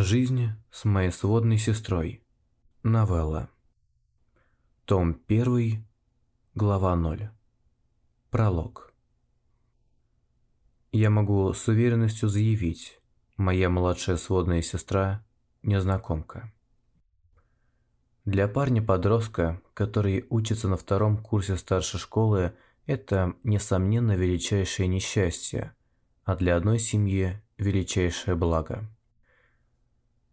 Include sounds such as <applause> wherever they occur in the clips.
Жизнь с моей сводной сестрой. Новелла. Том 1, глава 0. Пролог. Я могу с уверенностью заявить, моя младшая сводная сестра – незнакомка. Для парня-подростка, который учится на втором курсе старшей школы, это, несомненно, величайшее несчастье, а для одной семьи – величайшее благо.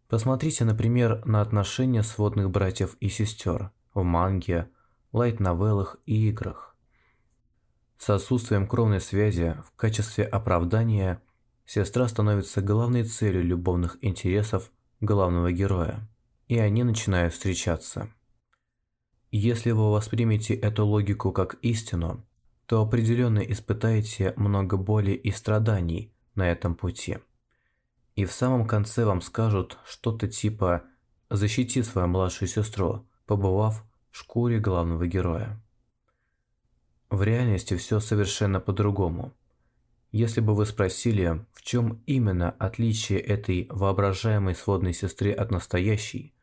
Посмотрите, например, на отношения сводных братьев и сестер в манге, лайт-новеллах и играх. С отсутствием кровной связи в качестве оправдания сестра становится главной целью любовных интересов главного героя, и они начинают встречаться. Если вы воспримете эту логику как истину, то определенно испытаете много боли и страданий на этом пути. И в самом конце вам скажут что-то типа «защити свою младшую сестру», побывав в шкуре главного героя. В реальности все совершенно по-другому. Если бы вы спросили, в чем именно отличие этой воображаемой сводной сестры от настоящей,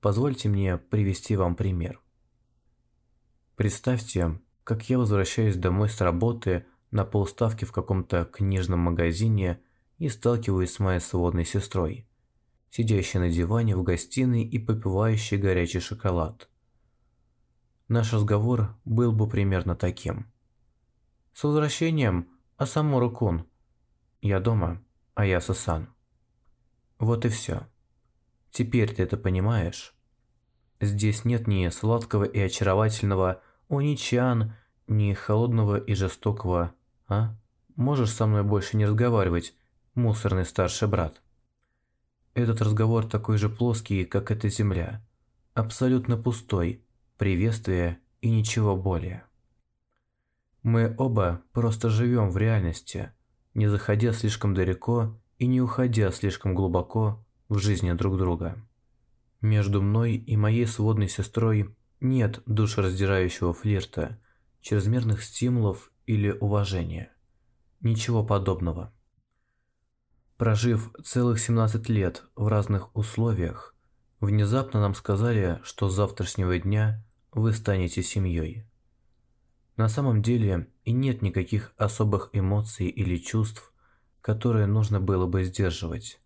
позвольте мне привести вам пример. Представьте, как я возвращаюсь домой с работы на полставки в каком-то книжном магазине и сталкиваюсь с моей сводной сестрой, сидящей на диване в гостиной и попивающей горячий шоколад. Наш разговор был бы примерно таким. «С возвращением, Асамура-кун. Я дома, а я Сасан». Вот и все. Теперь ты это понимаешь? Здесь нет ни сладкого и очаровательного «Оничан», ни холодного и жестокого «А? Можешь со мной больше не разговаривать, мусорный старший брат. Этот разговор такой же плоский, как эта земля. Абсолютно пустой, приветствие и ничего более. Мы оба просто живем в реальности, не заходя слишком далеко и не уходя слишком глубоко в жизни друг друга. Между мной и моей сводной сестрой нет душераздирающего флирта, чрезмерных стимулов или уважения. Ничего подобного. Прожив целых 17 лет в разных условиях, внезапно нам сказали, что с завтрашнего дня вы станете семьей. На самом деле и нет никаких особых эмоций или чувств, которые нужно было бы сдерживать.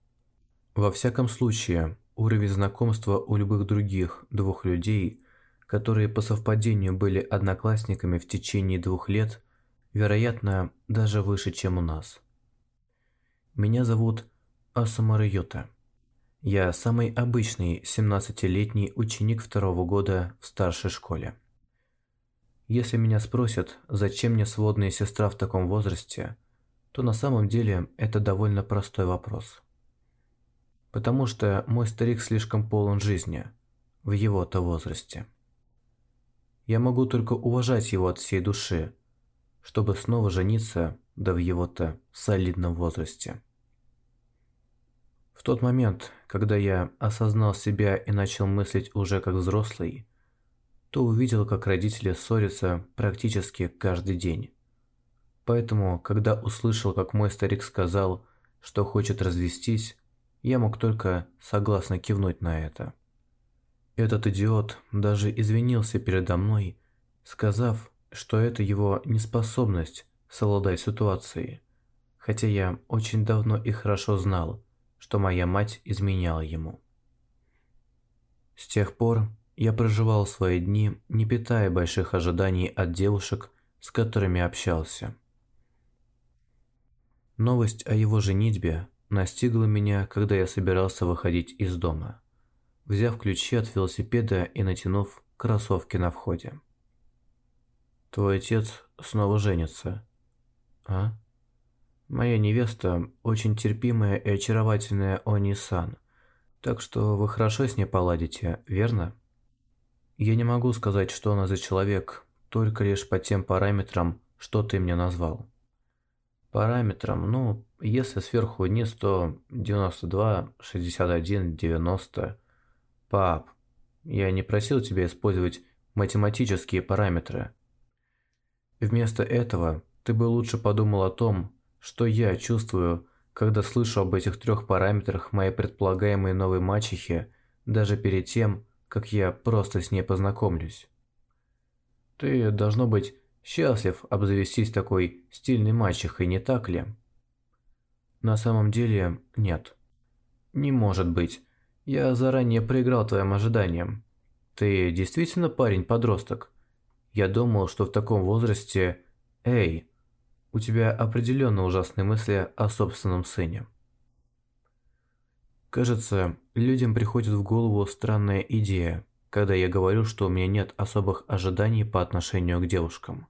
Во всяком случае, уровень знакомства у любых других двух людей, которые по совпадению были одноклассниками в течение двух лет, вероятно, даже выше, чем у нас. Меня зовут Асамара Йота. Я самый обычный 17-летний ученик второго года в старшей школе. Если меня спросят, зачем мне сводная сестра в таком возрасте, то на самом деле это довольно простой вопрос. Потому что мой старик слишком полон жизни в его-то возрасте. Я могу только уважать его от всей души, чтобы снова жениться да в его-то солидном возрасте. В тот момент, когда я осознал себя и начал мыслить уже как взрослый, то увидел, как родители ссорятся практически каждый день. Поэтому, когда услышал, как мой старик сказал, что хочет развестись, я мог только согласно кивнуть на это. Этот идиот даже извинился передо мной, сказав, что это его неспособность совладать ситуацией, хотя я очень давно и хорошо знал, что моя мать изменяла ему. С тех пор я проживал свои дни, не питая больших ожиданий от девушек, с которыми общался. Новость о его женитьбе настигла меня, когда я собирался выходить из дома, взяв ключи от велосипеда и натянув кроссовки на входе. Твой отец снова женится. А? Моя невеста очень терпимая и очаровательная Они-сан, так что вы хорошо с ней поладите, верно? Я не могу сказать, что она за человек, только лишь по тем параметрам, что ты мне назвал. Параметрам, ну, если сверху вниз, то 92, 61, 90. Пап, я не просил тебя использовать математические параметры. Вместо этого ты бы лучше подумал о том, что я чувствую, когда слышу об этих трех параметрах моей предполагаемой новой мачехи, даже перед тем, как я просто с ней познакомлюсь. Ты, должно быть, счастлив обзавестись такой стильной мачехой, не так ли? На самом деле, нет. Не может быть. Я заранее проиграл твоим ожиданиям. Ты действительно парень-подросток? Я думал, что в таком возрасте... Эй, у тебя определенно ужасные мысли о собственном сыне. Кажется, людям приходит в голову странная идея, когда я говорю, что у меня нет особых ожиданий по отношению к девушкам.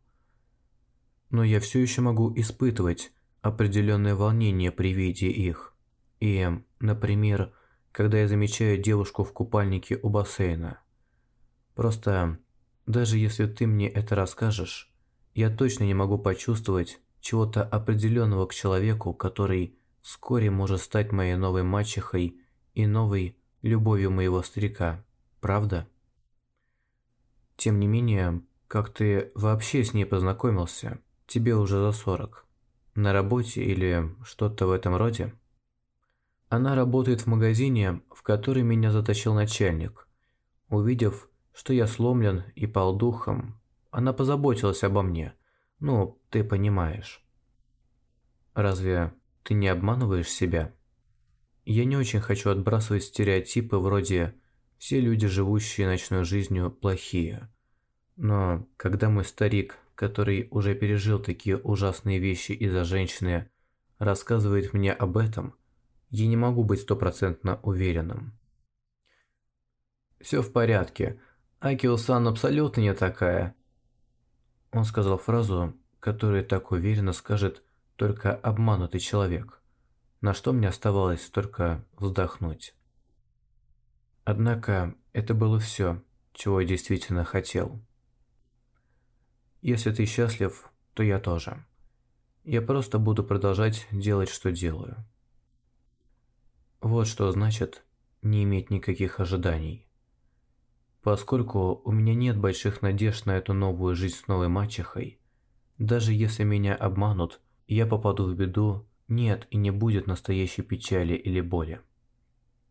Но я все еще могу испытывать определенное волнение при виде их. И, например, когда я замечаю девушку в купальнике у бассейна. Просто, даже если ты мне это расскажешь, я точно не могу почувствовать чего-то определенного к человеку, который вскоре может стать моей новой мачехой и новой любовью моего старика, правда? Тем не менее, как ты вообще с ней познакомился? Тебе уже за 40. На работе или что-то в этом роде? Она работает в магазине, в который меня затащил начальник. Увидев, что я сломлен и пал духом, она позаботилась обо мне. Ну, ты понимаешь. Разве ты не обманываешь себя? Я не очень хочу отбрасывать стереотипы вроде «все люди, живущие ночной жизнью, плохие». Но когда мой старик, который уже пережил такие ужасные вещи из-за женщины, рассказывает мне об этом, я не могу быть стопроцентно уверенным. «Все в порядке. Акио-сан абсолютно не такая». Он сказал фразу, которую так уверенно скажет только обманутый человек на что мне оставалось только вздохнуть. Однако это было все, чего я действительно хотел. Если ты счастлив, то я тоже. Я просто буду продолжать делать, что делаю. Вот что значит не иметь никаких ожиданий. Поскольку у меня нет больших надежд на эту новую жизнь с новой мачехой, даже если меня обманут, я попаду в беду нет и не будет настоящей печали или боли.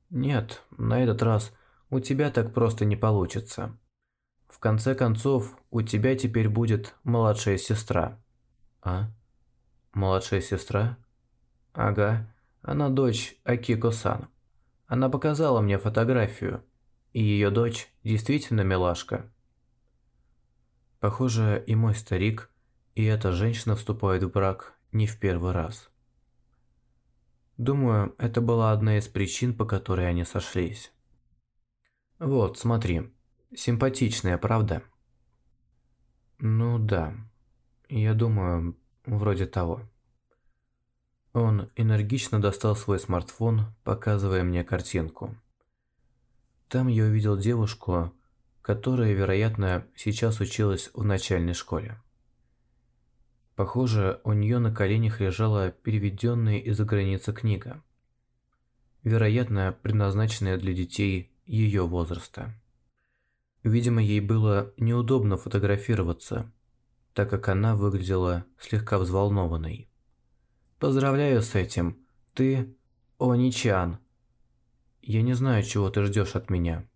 Нет, на этот раз у тебя так просто не получится. В конце концов, у тебя теперь будет младшая сестра. А? Младшая сестра? Ага, она дочь Акико-сан. Она показала мне фотографию, и ее дочь действительно милашка. Похоже, и мой старик, и эта женщина вступают в брак не в первый раз. Думаю, это была одна из причин, по которой они сошлись. Вот, смотри. Симпатичная, правда? Ну да. Я думаю, вроде того. Он энергично достал свой смартфон, показывая мне картинку. Там я увидел девушку, которая, вероятно, сейчас училась в начальной школе. Похоже, у нее на коленях лежала переведенная из-за границы книга. Вероятно, предназначенная для детей ее возраста. Видимо, ей было неудобно фотографироваться, так как она выглядела слегка взволнованной. «Поздравляю с этим. Ты Оничан. Я не знаю, чего ты ждешь от меня».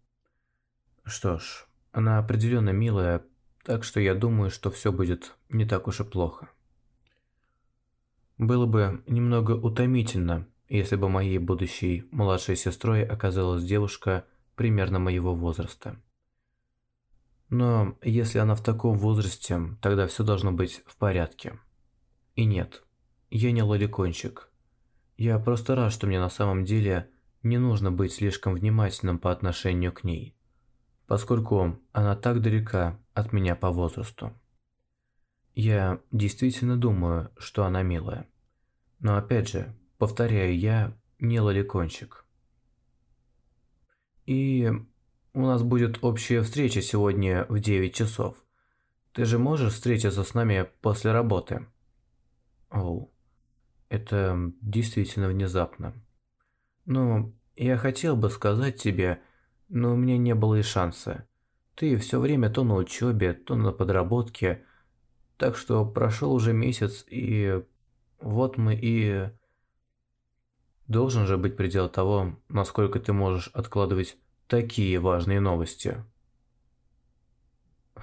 Что ж, она определенно милая, так что я думаю, что все будет не так уж и плохо. Было бы немного утомительно, если бы моей будущей младшей сестрой оказалась девушка примерно моего возраста. Но если она в таком возрасте, тогда все должно быть в порядке. И нет, я не лоликончик. Я просто рад, что мне на самом деле не нужно быть слишком внимательным по отношению к ней, поскольку она так далека от меня по возрасту. Я действительно думаю, что она милая. Но опять же, повторяю, я не лоликончик. И у нас будет общая встреча сегодня в 9 часов. Ты же можешь встретиться с нами после работы? Оу, это действительно внезапно. Ну, я хотел бы сказать тебе, но у меня не было и шанса. Ты все время то на учебе, то на подработке, так что прошел уже месяц, и вот мы и... Должен же быть предел того, насколько ты можешь откладывать такие важные новости.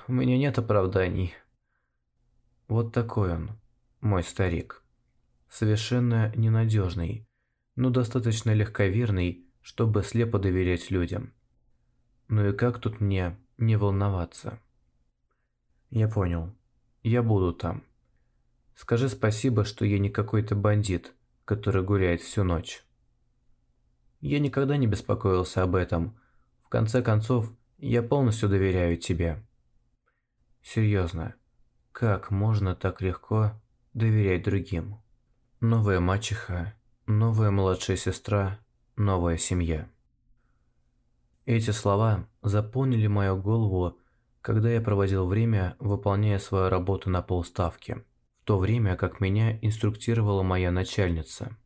У меня нет оправданий. Вот такой он, мой старик. Совершенно ненадежный, но достаточно легковерный, чтобы слепо доверять людям. Ну и как тут мне не волноваться? Я понял. Я буду там. Скажи спасибо, что я не какой-то бандит, который гуляет всю ночь. Я никогда не беспокоился об этом. В конце концов, я полностью доверяю тебе. Серьезно, как можно так легко доверять другим? Новая мачеха, новая младшая сестра, новая семья. Эти слова заполнили мою голову, когда я проводил время, выполняя свою работу на полставки, в то время как меня инструктировала моя начальница.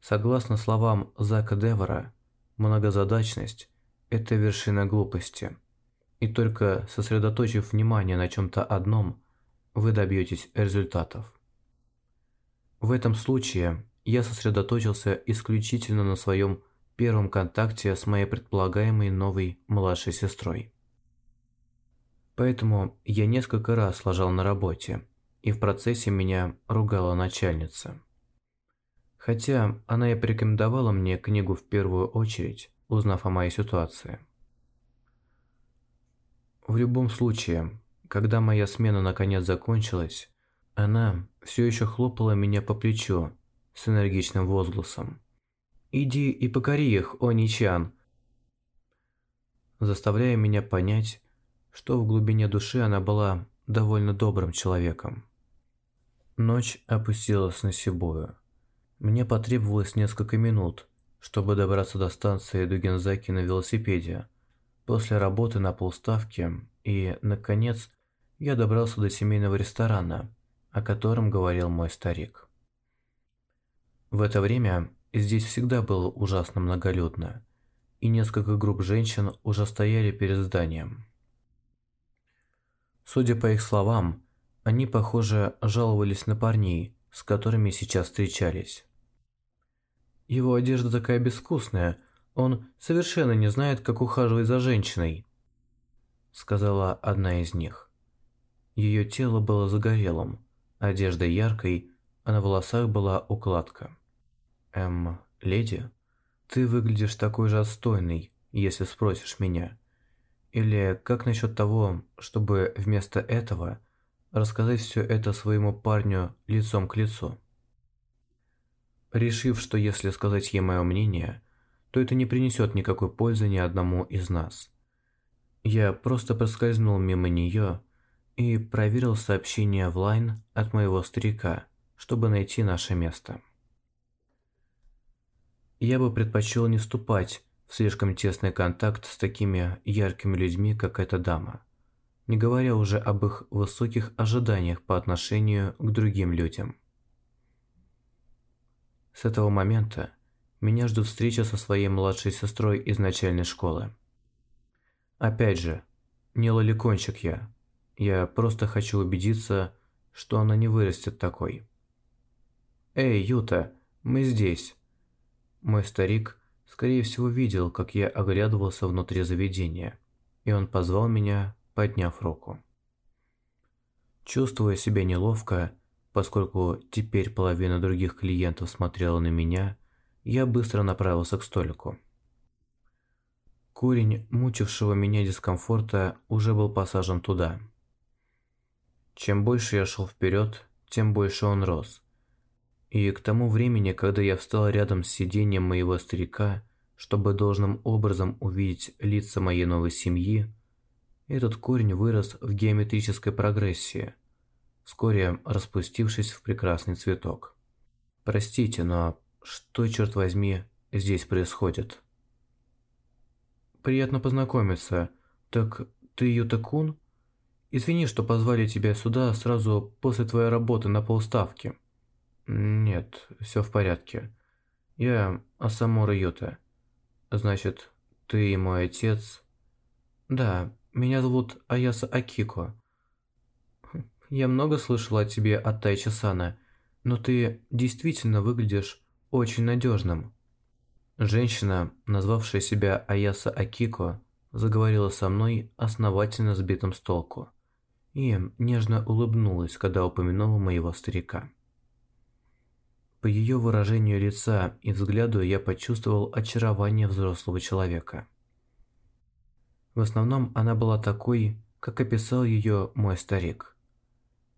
Согласно словам Зака Девора, многозадачность – это вершина глупости. И только сосредоточив внимание на чем-то одном, вы добьетесь результатов. В этом случае я сосредоточился исключительно на своем первом контакте с моей предполагаемой новой младшей сестрой. Поэтому я несколько раз ложал на работе, и в процессе меня ругала начальница. Хотя она и порекомендовала мне книгу в первую очередь, узнав о моей ситуации. В любом случае, когда моя смена наконец закончилась, она все еще хлопала меня по плечу с энергичным возгласом. «Иди и покори их, Они-чан!» Заставляя меня понять, что в глубине души она была довольно добрым человеком. Ночь опустилась на Сибую. Мне потребовалось несколько минут, чтобы добраться до станции Дугензаки на велосипеде. После работы на полставке и, наконец, я добрался до семейного ресторана, о котором говорил мой старик. В это время здесь всегда было ужасно многолюдно, и несколько групп женщин уже стояли перед зданием. Судя по их словам, они, похоже, жаловались на парней, с которыми сейчас встречались. Его одежда такая безвкусная, он совершенно не знает, как ухаживать за женщиной, сказала одна из них. Ее тело было загорелым, одежда яркой, а на волосах была укладка. Эм, леди, ты выглядишь такой же отстойный, если спросишь меня. Или как насчет того, чтобы вместо этого рассказать все это своему парню лицом к лицу? Решив, что если сказать ей мое мнение, то это не принесет никакой пользы ни одному из нас. Я просто проскользнул мимо нее и проверил сообщение в лайн от моего старика, чтобы найти наше место. Я бы предпочел не вступать в слишком тесный контакт с такими яркими людьми, как эта дама, не говоря уже об их высоких ожиданиях по отношению к другим людям. С этого момента меня ждут встреча со своей младшей сестрой из начальной школы. Опять же, не лоликончик я. Я просто хочу убедиться, что она не вырастет такой. «Эй, Юта, мы здесь!» Мой старик, скорее всего, видел, как я оглядывался внутри заведения, и он позвал меня, подняв руку. Чувствуя себя неловко, поскольку теперь половина других клиентов смотрела на меня, я быстро направился к столику. Корень мучившего меня дискомфорта уже был посажен туда. Чем больше я шел вперед, тем больше он рос, и к тому времени, когда я встал рядом с сиденьем моего старика, чтобы должным образом увидеть лица моей новой семьи, этот корень вырос в геометрической прогрессии, вскоре распустившись в прекрасный цветок. Простите, но что, черт возьми, здесь происходит? Приятно познакомиться. Так ты Юта-кун? Извини, что позвали тебя сюда сразу после твоей работы на полставки. Нет, все в порядке. Я Асамура Юта. Значит, ты мой отец? Да, меня зовут Аяса Акико. Я много слышала о тебе от Тайчи-сана, но ты действительно выглядишь очень надежным. Женщина, назвавшая себя Аяса Акико, заговорила со мной, основательно сбитым с толку, и нежно улыбнулась, когда упомянула моего старика. По ее выражению лица и взгляду я почувствовал очарование взрослого человека. В основном она была такой, как описал ее мой старик.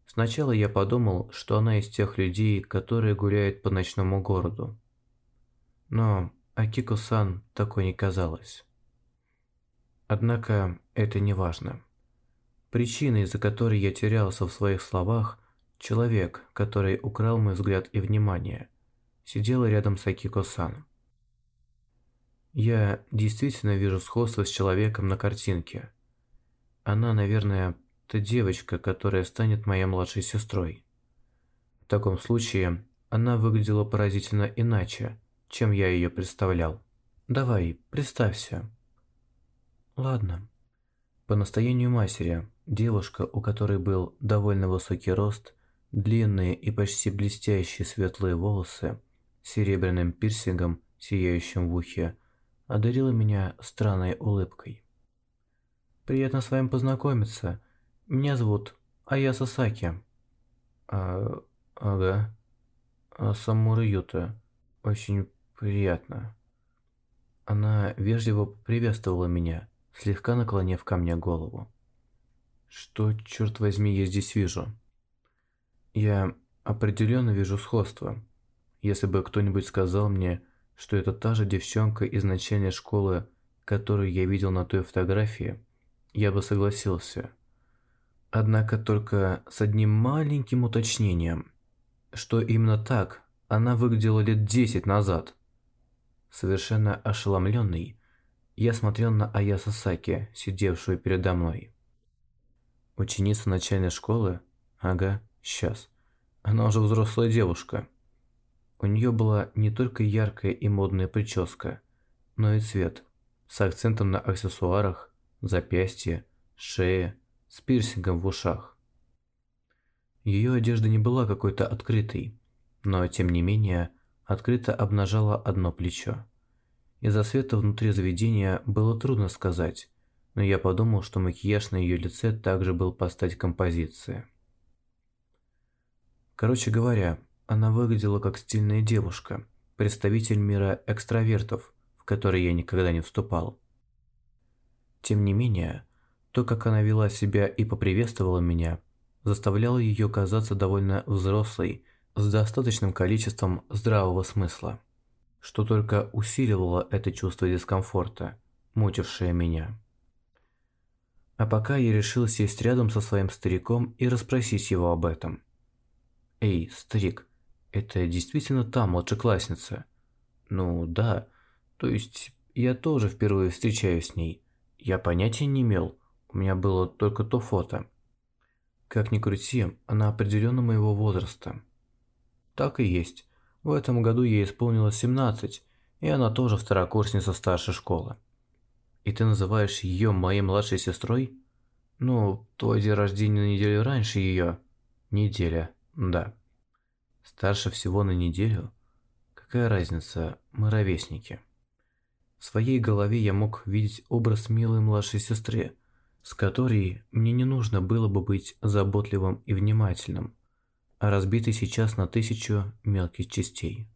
Сначала я подумал, что она из тех людей, которые гуляют по ночному городу. Но Акико-сан такой не казалась. Однако это не важно. Причина, из-за которой я терялся в своих словах, человек, который украл мой взгляд и внимание, сидел рядом с Акико-сан. Я действительно вижу сходство с человеком на картинке. Она, наверное, та девочка, которая станет моей младшей сестрой. В таком случае, она выглядела поразительно иначе, чем я ее представлял. Давай, представься. Ладно. По настоянию матери, девушка, у которой был довольно высокий рост, длинные и почти блестящие светлые волосы, серебряным пирсингом, сияющим в ухе, одарила меня странной улыбкой. «Приятно с вами познакомиться. Меня зовут Аяса Саки». «А... ага. А Самура Юта. Очень приятно». Она вежливо приветствовала меня, слегка наклонив ко мне голову. «Что, черт возьми, я здесь вижу?» «Я определенно вижу сходство. Если бы кто-нибудь сказал мне, что это та же девчонка из начальной школы, которую я видел на той фотографии, я бы согласился. Однако только с одним маленьким уточнением, что именно так она выглядела лет 10 назад. Совершенно ошеломленный, я смотрел на Ая Сасаки, сидевшую передо мной. Ученица начальной школы? Ага, сейчас. Она уже взрослая девушка. У нее была не только яркая и модная прическа, но и цвет, с акцентом на аксессуарах, запястье, шее, с пирсингом в ушах. Ее одежда не была какой-то открытой, но тем не менее открыто обнажала одно плечо. Из-за света внутри заведения было трудно сказать, но я подумал, что макияж на ее лице также был по стать композиции. Короче говоря, она выглядела как стильная девушка, представитель мира экстравертов, в который я никогда не вступал. Тем не менее, то, как она вела себя и поприветствовала меня, заставляло ее казаться довольно взрослой, с достаточным количеством здравого смысла, что только усиливало это чувство дискомфорта, мучившее меня. А пока я решил сесть рядом со своим стариком и расспросить его об этом. «Эй, старик, это действительно та младшеклассница? Ну да, то есть я тоже впервые встречаюсь с ней. Я понятия не имел, у меня было только то фото. Как ни крути, она определенно моего возраста. Так и есть. В этом году ей исполнилось 17, и она тоже второкурсница старшей школы. И ты называешь ее моей младшей сестрой? Ну, твой день рождения на неделю раньше ее. Неделя, да. Старше всего на неделю? Какая разница, мы ровесники. В своей голове я мог видеть образ милой младшей сестры, с которой мне не нужно было бы быть заботливым и внимательным, а разбитый сейчас на тысячу мелких частей.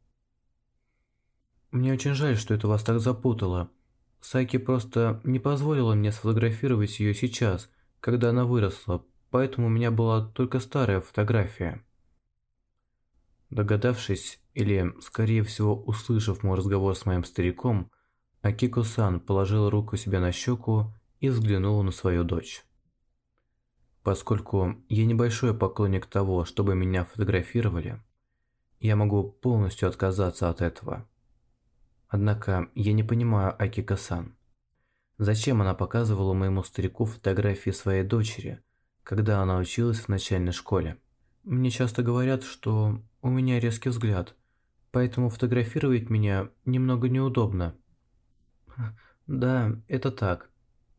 Мне очень жаль, что это вас так запутало. Сайки просто не позволила мне сфотографировать ее сейчас, когда она выросла, поэтому у меня была только старая фотография. Догадавшись, или, скорее всего, услышав мой разговор с моим стариком, Акико-сан положил руку себе на щеку и взглянул на свою дочь. Поскольку я небольшой поклонник того, чтобы меня фотографировали, я могу полностью отказаться от этого. Однако я не понимаю Акико-сан. Зачем она показывала моему старику фотографии своей дочери, когда она училась в начальной школе? Мне часто говорят, что у меня резкий взгляд, поэтому фотографировать меня немного неудобно. Да, это так.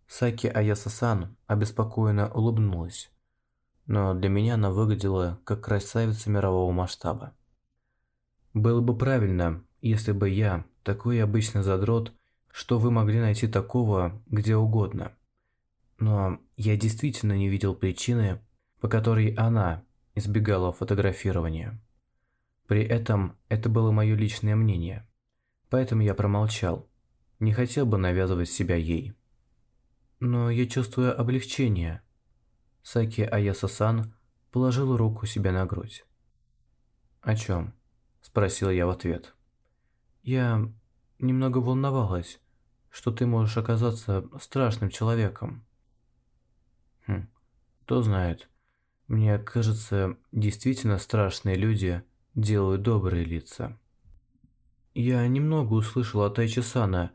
Саки Аяса-сан обеспокоенно улыбнулась. Но для меня она выглядела как красавица мирового масштаба. Было бы правильно, если бы я, такой обычный задрот, что вы могли найти такого где угодно. Но я действительно не видел причины, по которой она избегала фотографирования. При этом это было мое личное мнение, поэтому я промолчал, не хотел бы навязывать себя ей. Но я чувствую облегчение. Саки Аяса-сан положил руку себе на грудь. «О чем?» – спросил я в ответ. «Я немного волновалась, что ты можешь оказаться страшным человеком». «Хм, кто знает. Мне кажется, действительно страшные люди делают добрые лица». «Я немного услышал от Айчи-сана,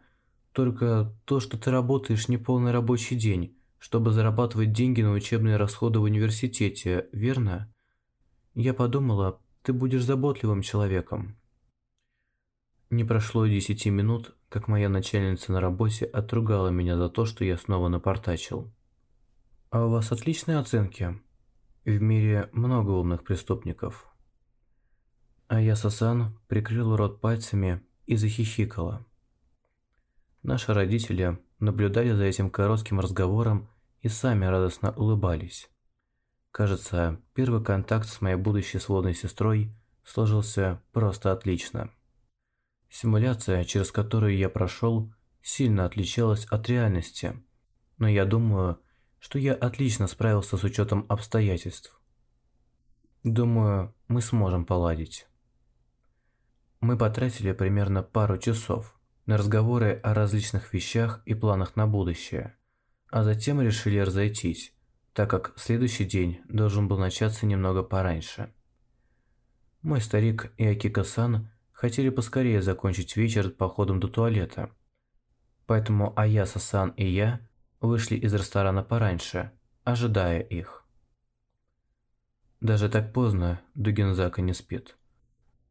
только то, что ты работаешь неполный рабочий день, чтобы зарабатывать деньги на учебные расходы в университете, верно? Я подумала, ты будешь заботливым человеком. Не прошло и десяти минут, как моя начальница на работе отругала меня за то, что я снова напортачил. А у вас отличные оценки. В мире много умных преступников. А я Сасан прикрыл рот пальцами и захихикала. Наши родители наблюдали за этим коротким разговором и сами радостно улыбались. Кажется, первый контакт с моей будущей сводной сестрой сложился просто отлично. Симуляция, через которую я прошел, сильно отличалась от реальности, но я думаю, что я отлично справился с учетом обстоятельств. Думаю, мы сможем поладить. Мы потратили примерно пару часов, на разговоры о различных вещах и планах на будущее, а затем решили разойтись, так как следующий день должен был начаться немного пораньше. Мой старик и Акика-сан хотели поскорее закончить вечер походом до туалета, поэтому Аяса-сан и я вышли из ресторана пораньше, ожидая их. Даже так поздно Дугензака не спит.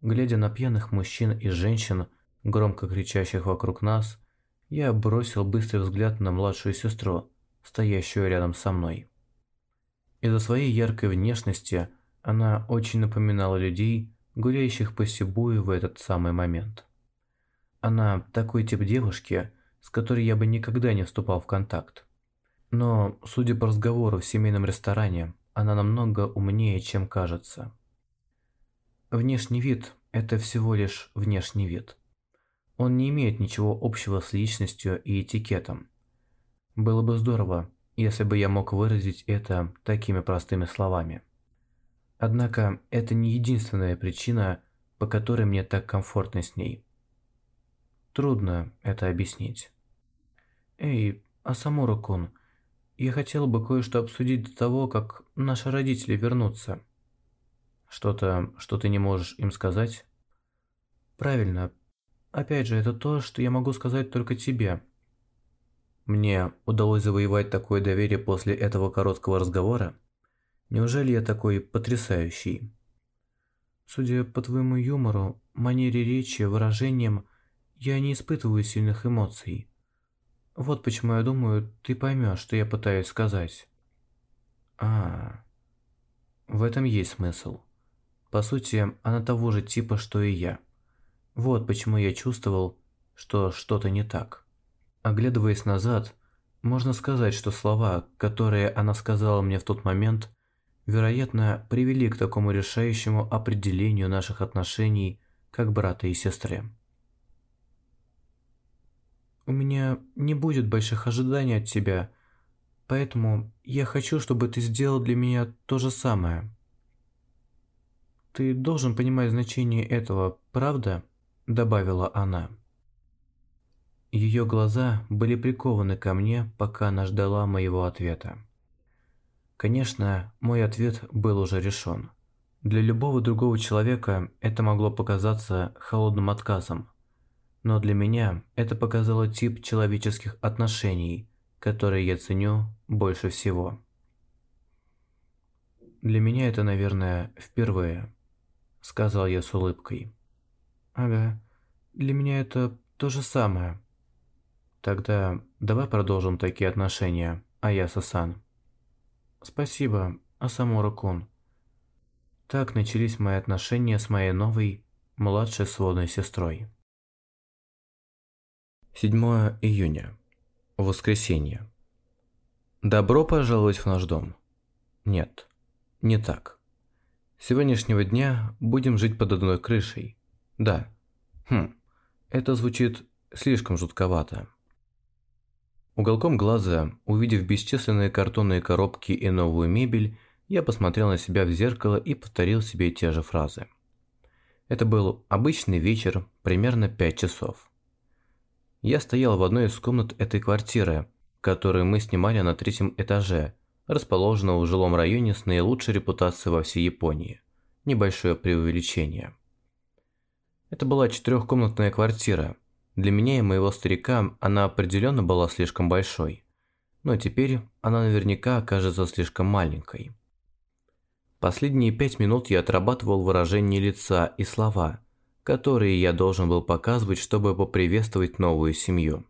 Глядя на пьяных мужчин и женщин, громко кричащих вокруг нас, я бросил быстрый взгляд на младшую сестру, стоящую рядом со мной. Из-за своей яркой внешности она очень напоминала людей, гуляющих по Сибую в этот самый момент. Она такой тип девушки, с которой я бы никогда не вступал в контакт. Но, судя по разговору в семейном ресторане, она намного умнее, чем кажется. Внешний вид – это всего лишь внешний вид – он не имеет ничего общего с личностью и этикетом. Было бы здорово, если бы я мог выразить это такими простыми словами. Однако это не единственная причина, по которой мне так комфортно с ней. Трудно это объяснить. Эй, Асамура-кун, я хотел бы кое-что обсудить до того, как наши родители вернутся. Что-то, что ты не можешь им сказать? Правильно, Опять же, это то, что я могу сказать только тебе. Мне удалось завоевать такое доверие после этого короткого разговора? Неужели я такой потрясающий? Судя по твоему юмору, манере речи, выражениям, я не испытываю сильных эмоций. Вот почему я думаю, ты поймешь, что я пытаюсь сказать. А, в этом есть смысл. По сути, она того же типа, что и я. Вот почему я чувствовал, что что-то не так. Оглядываясь назад, можно сказать, что слова, которые она сказала мне в тот момент, вероятно, привели к такому решающему определению наших отношений как брата и сестры. У меня не будет больших ожиданий от тебя, поэтому я хочу, чтобы ты сделал для меня то же самое. Ты должен понимать значение этого, правда? добавила она. Ее глаза были прикованы ко мне, пока она ждала моего ответа. Конечно, мой ответ был уже решен. Для любого другого человека это могло показаться холодным отказом. Но для меня это показало тип человеческих отношений, которые я ценю больше всего. Для меня это, наверное, впервые, сказал я с улыбкой. Ага, для меня это то же самое. Тогда давай продолжим такие отношения, Аяса-сан. Спасибо, Асамура-кун. Так начались мои отношения с моей новой, младшей сводной сестрой. 7 июня. Воскресенье. Добро пожаловать в наш дом. Нет, не так. С сегодняшнего дня будем жить под одной крышей. Да. Хм, это звучит слишком жутковато. Уголком глаза, увидев бесчисленные картонные коробки и новую мебель, я посмотрел на себя в зеркало и повторил себе те же фразы. Это был обычный вечер, примерно 5 часов. Я стоял в одной из комнат этой квартиры, которую мы снимали на третьем этаже, расположенного в жилом районе с наилучшей репутацией во всей Японии. Небольшое преувеличение. Это была четырехкомнатная квартира. Для меня и моего старика она определенно была слишком большой. Но теперь она наверняка окажется слишком маленькой. Последние пять минут я отрабатывал выражение лица и слова, которые я должен был показывать, чтобы поприветствовать новую семью.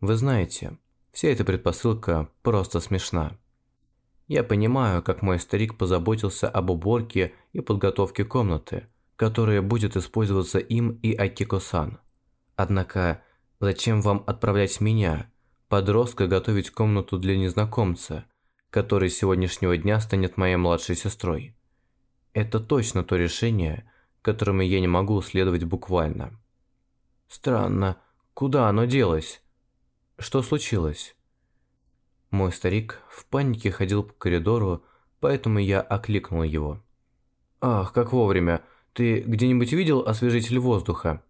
Вы знаете, вся эта предпосылка просто смешна. Я понимаю, как мой старик позаботился об уборке и подготовке комнаты, которая будет использоваться им и Акико-сан. Однако, зачем вам отправлять меня, подростка, готовить комнату для незнакомца – который с сегодняшнего дня станет моей младшей сестрой. Это точно то решение, которому я не могу следовать буквально. Странно, куда оно делось? Что случилось? Мой старик в панике ходил по коридору, поэтому я окликнул его. «Ах, как вовремя! Ты где-нибудь видел освежитель воздуха?»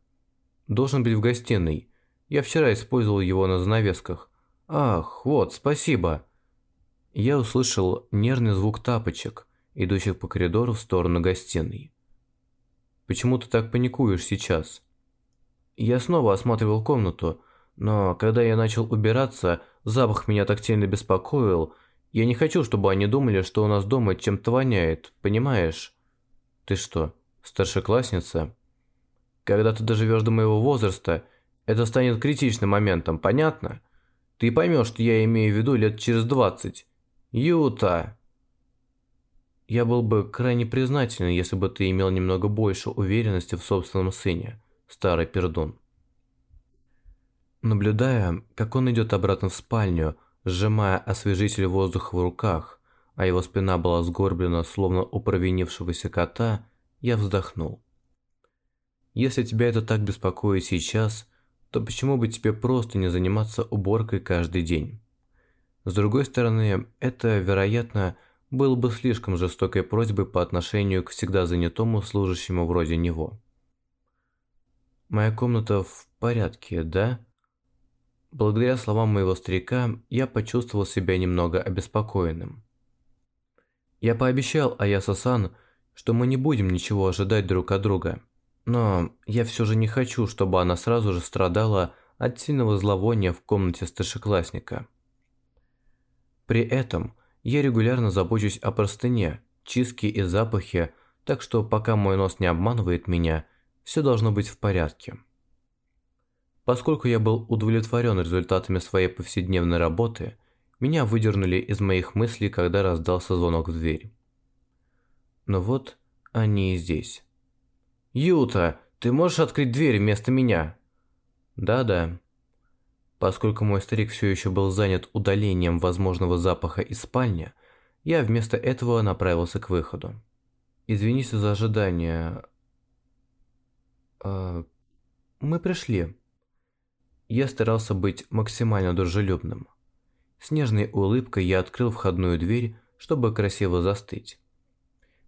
«Должен быть в гостиной. Я вчера использовал его на занавесках. Ах, вот, спасибо!» Я услышал нервный звук тапочек, идущих по коридору в сторону гостиной. «Почему ты так паникуешь сейчас?» Я снова осматривал комнату, но когда я начал убираться, запах меня так сильно беспокоил. Я не хочу, чтобы они думали, что у нас дома чем-то воняет, понимаешь? Ты что, старшеклассница? Когда ты доживешь до моего возраста, это станет критичным моментом, понятно? Ты поймешь, что я имею в виду лет через двадцать. Юта!» Я был бы крайне признателен, если бы ты имел немного больше уверенности в собственном сыне, старый пердун. Наблюдая, как он идет обратно в спальню, сжимая освежитель воздуха в руках, а его спина была сгорблена, словно у провинившегося кота, я вздохнул. Если тебя это так беспокоит сейчас, то почему бы тебе просто не заниматься уборкой каждый день? С другой стороны, это, вероятно, было бы слишком жестокой просьбой по отношению к всегда занятому служащему вроде него. «Моя комната в порядке, да?» Благодаря словам моего старика, я почувствовал себя немного обеспокоенным. Я пообещал Аяса-сан, что мы не будем ничего ожидать друг от друга, но я все же не хочу, чтобы она сразу же страдала от сильного зловония в комнате старшеклассника. При этом я регулярно забочусь о простыне, чистке и запахе, так что пока мой нос не обманывает меня, все должно быть в порядке. Поскольку я был удовлетворен результатами своей повседневной работы, меня выдернули из моих мыслей, когда раздался звонок в дверь. Но вот они и здесь. «Юта, ты можешь открыть дверь вместо меня?» «Да-да», Поскольку мой старик все еще был занят удалением возможного запаха из спальни, я вместо этого направился к выходу. Извините за ожидание. Э, мы пришли. Я старался быть максимально дружелюбным. С нежной улыбкой я открыл входную дверь, чтобы красиво застыть.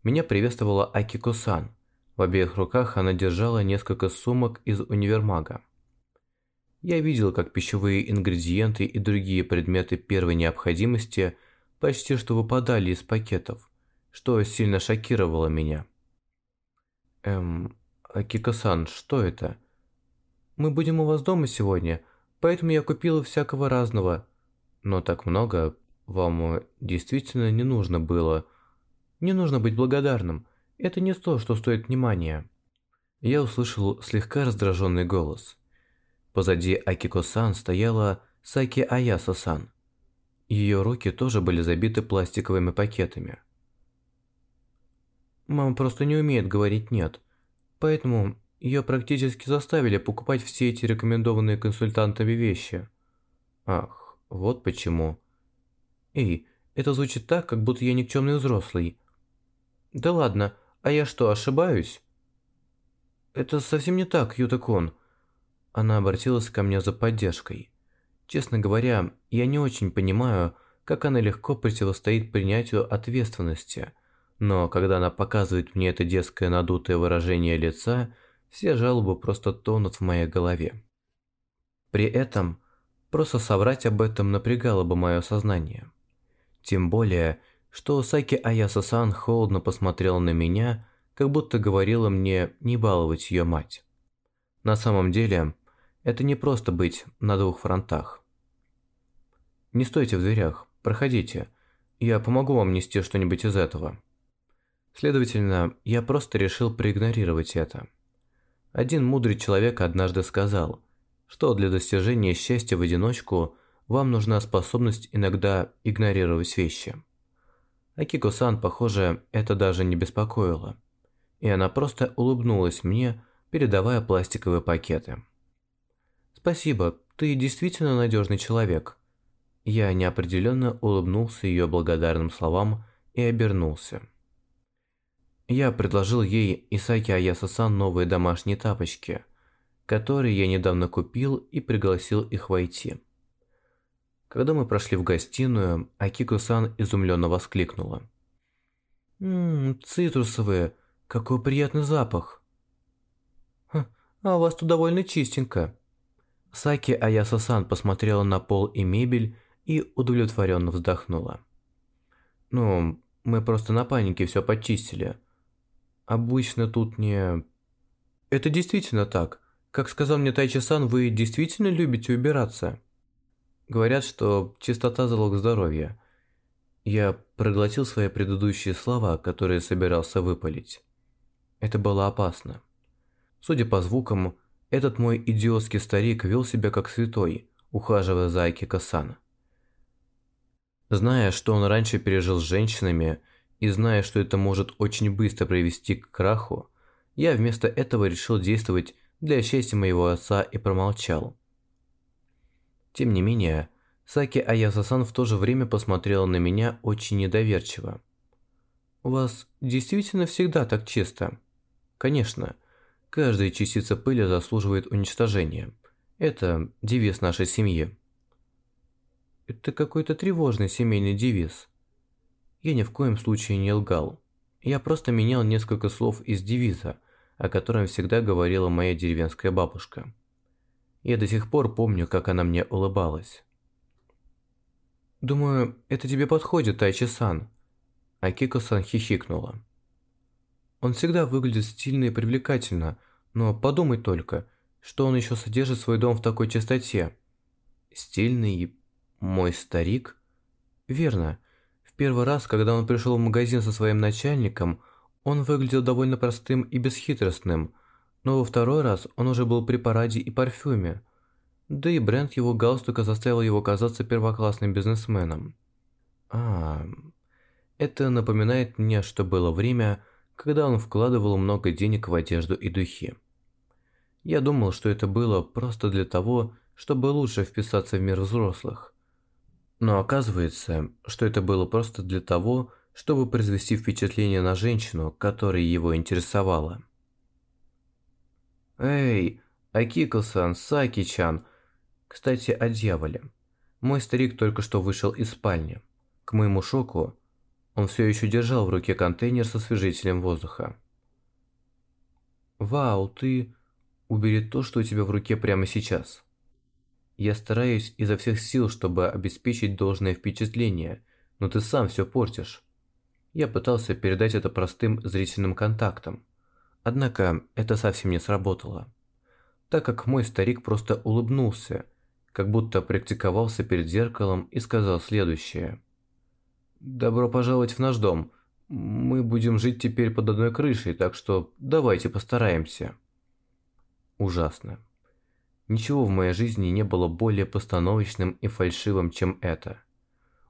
Меня приветствовала Акико-сан. В обеих руках она держала несколько сумок из универмага. Я видел, как пищевые ингредиенты и другие предметы первой необходимости почти что выпадали из пакетов, что сильно шокировало меня. Эм, Акика-сан, что это? Мы будем у вас дома сегодня, поэтому я купила всякого разного. Но так много вам действительно не нужно было. Не нужно быть благодарным. Это не то, что стоит внимания. Я услышал слегка раздраженный голос. Позади Акико-сан стояла Саки Аяса-сан. Ее руки тоже были забиты пластиковыми пакетами. Мама просто не умеет говорить «нет», поэтому Ее практически заставили покупать все эти рекомендованные консультантами вещи. Ах, вот почему. Эй, это звучит так, как будто я никчемный взрослый. Да ладно, а я что, ошибаюсь? Это совсем не так, Ютакон. Она обратилась ко мне за поддержкой. Честно говоря, я не очень понимаю, как она легко противостоит принятию ответственности. Но когда она показывает мне это детское надутое выражение лица, все жалобы просто тонут в моей голове. При этом, просто соврать об этом напрягало бы мое сознание. Тем более, что Саки Аяса-сан холодно посмотрела на меня, как будто говорила мне не баловать ее мать. На самом деле, это не просто быть на двух фронтах. Не стойте в дверях, проходите. Я помогу вам нести что-нибудь из этого. Следовательно, я просто решил проигнорировать это. Один мудрый человек однажды сказал, что для достижения счастья в одиночку вам нужна способность иногда игнорировать вещи. Акико-сан, похоже, это даже не беспокоило. И она просто улыбнулась мне, передавая пластиковые пакеты. «Спасибо, ты действительно надежный человек». Я неопределенно улыбнулся ее благодарным словам и обернулся. Я предложил ей Исаки Аяса-сан новые домашние тапочки, которые я недавно купил и пригласил их войти. Когда мы прошли в гостиную, Акико-сан изумленно воскликнула. «Ммм, цитрусовые, какой приятный запах!» «А у вас тут довольно чистенько!» Саки Аяса-сан посмотрела на пол и мебель и удовлетворенно вздохнула. «Ну, мы просто на панике все почистили. Обычно тут не... Это действительно так. Как сказал мне Тайчи-сан, вы действительно любите убираться. Говорят, что чистота – залог здоровья. Я проглотил свои предыдущие слова, которые собирался выпалить. Это было опасно. Судя по звукам, этот мой идиотский старик вел себя как святой, ухаживая за Акико-сан. Зная, что он раньше пережил с женщинами, и зная, что это может очень быстро привести к краху, я вместо этого решил действовать для счастья моего отца и промолчал. Тем не менее, Саки Аяса-сан в то же время посмотрела на меня очень недоверчиво. «У вас действительно всегда так чисто?» «Конечно. Каждая частица пыли заслуживает уничтожения. Это девиз нашей семьи». «Это какой-то тревожный семейный девиз», я ни в коем случае не лгал. Я просто менял несколько слов из девиза, о котором всегда говорила моя деревенская бабушка. Я до сих пор помню, как она мне улыбалась. «Думаю, это тебе подходит, Тайчи-сан», Акико-сан хихикнула. Он всегда выглядит стильно и привлекательно, но подумай только, что он еще содержит свой дом в такой чистоте. Стильный мой старик? Верно, первый раз, когда он пришел в магазин со своим начальником, он выглядел довольно простым и бесхитростным, но во второй раз он уже был при параде и парфюме. Да и бренд его галстука заставил его казаться первоклассным бизнесменом. А, это напоминает мне, что было время, когда он вкладывал много денег в одежду и духи. Я думал, что это было просто для того, чтобы лучше вписаться в мир взрослых. Но оказывается, что это было просто для того, чтобы произвести впечатление на женщину, которая его интересовала. «Эй, Акико-сан, Саки-чан!» Кстати, о дьяволе. Мой старик только что вышел из спальни. К моему шоку, он все еще держал в руке контейнер со освежителем воздуха. «Вау, ты...» «Убери то, что у тебя в руке прямо сейчас». Я стараюсь изо всех сил, чтобы обеспечить должное впечатление, но ты сам все портишь. Я пытался передать это простым зрительным контактом. Однако это совсем не сработало. Так как мой старик просто улыбнулся, как будто практиковался перед зеркалом и сказал следующее. «Добро пожаловать в наш дом. Мы будем жить теперь под одной крышей, так что давайте постараемся». Ужасно. Ничего в моей жизни не было более постановочным и фальшивым, чем это.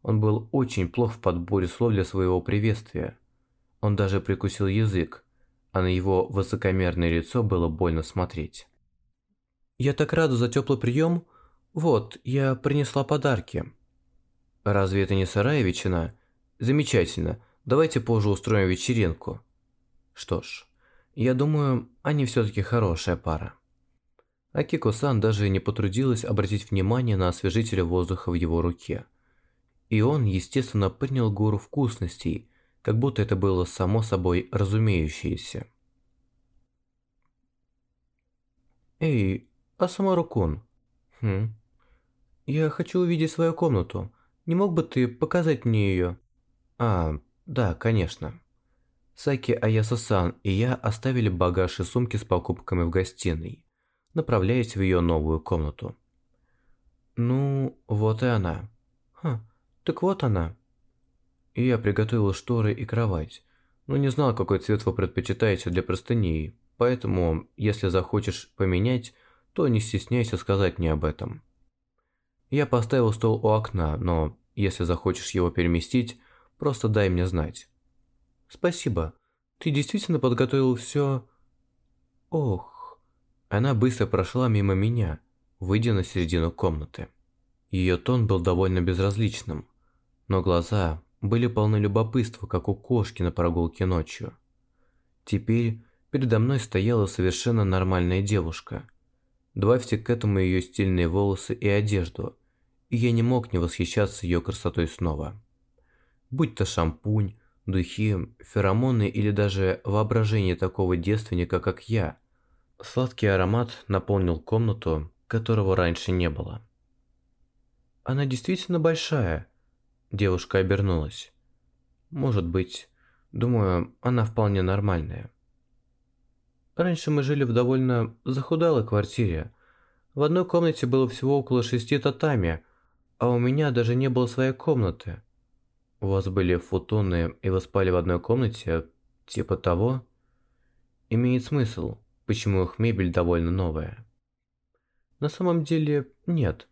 Он был очень плох в подборе слов для своего приветствия. Он даже прикусил язык, а на его высокомерное лицо было больно смотреть. «Я так рада за теплый прием. Вот, я принесла подарки». «Разве это не сарай ветчина? Замечательно. Давайте позже устроим вечеринку». Что ж, я думаю, они все-таки хорошая пара. Акико-сан даже не потрудилась обратить внимание на освежитель воздуха в его руке. И он, естественно, принял гору вкусностей, как будто это было само собой разумеющееся. «Эй, Асамару-кун, хм, я хочу увидеть свою комнату. Не мог бы ты показать мне ее?» «А, да, конечно». Саки Аяса-сан и я оставили багаж и сумки с покупками в гостиной, направляясь в ее новую комнату. Ну, вот и она. Ха, так вот она. И я приготовил шторы и кровать, но не знал, какой цвет вы предпочитаете для простыней, поэтому, если захочешь поменять, то не стесняйся сказать мне об этом. Я поставил стол у окна, но если захочешь его переместить, просто дай мне знать. Спасибо. Ты действительно подготовил все. Ох. Она быстро прошла мимо меня, выйдя на середину комнаты. Ее тон был довольно безразличным, но глаза были полны любопытства, как у кошки на прогулке ночью. Теперь передо мной стояла совершенно нормальная девушка. Добавьте к этому ее стильные волосы и одежду, и я не мог не восхищаться ее красотой снова. Будь то шампунь, духи, феромоны или даже воображение такого девственника, как я. Сладкий аромат наполнил комнату, которого раньше не было. Она действительно большая. Девушка обернулась. Может быть, думаю, она вполне нормальная. Раньше мы жили в довольно захудалой квартире. В одной комнате было всего около шести татами, а у меня даже не было своей комнаты. У вас были футоны, и вы спали в одной комнате, типа того? Имеет смысл, почему их мебель довольно новая. На самом деле, нет.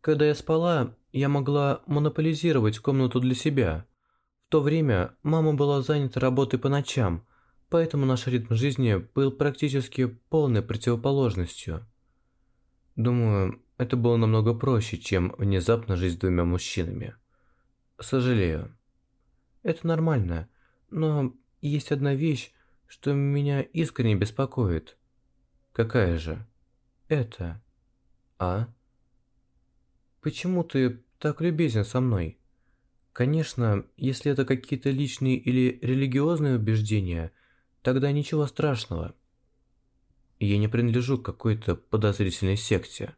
Когда я спала, я могла монополизировать комнату для себя. В то время мама была занята работой по ночам, поэтому наш ритм жизни был практически полной противоположностью. Думаю, это было намного проще, чем внезапно жить с двумя мужчинами. Сожалею. Это нормально, но есть одна вещь, что меня искренне беспокоит. Какая же? Это. А? Почему ты так любезен со мной? Конечно, если это какие-то личные или религиозные убеждения, тогда ничего страшного. Я не принадлежу к какой-то подозрительной секте.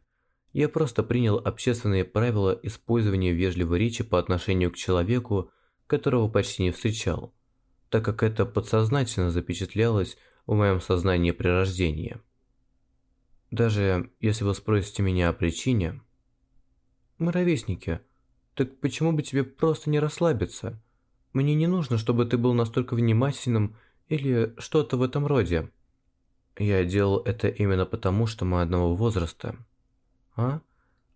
Я просто принял общественные правила использования вежливой речи по отношению к человеку, которого почти не встречал, так как это подсознательно запечатлялось в моем сознании при рождении. Даже если вы спросите меня о причине... Мы ровесники, так почему бы тебе просто не расслабиться? Мне не нужно, чтобы ты был настолько внимательным или что-то в этом роде. Я делал это именно потому, что мы одного возраста. А?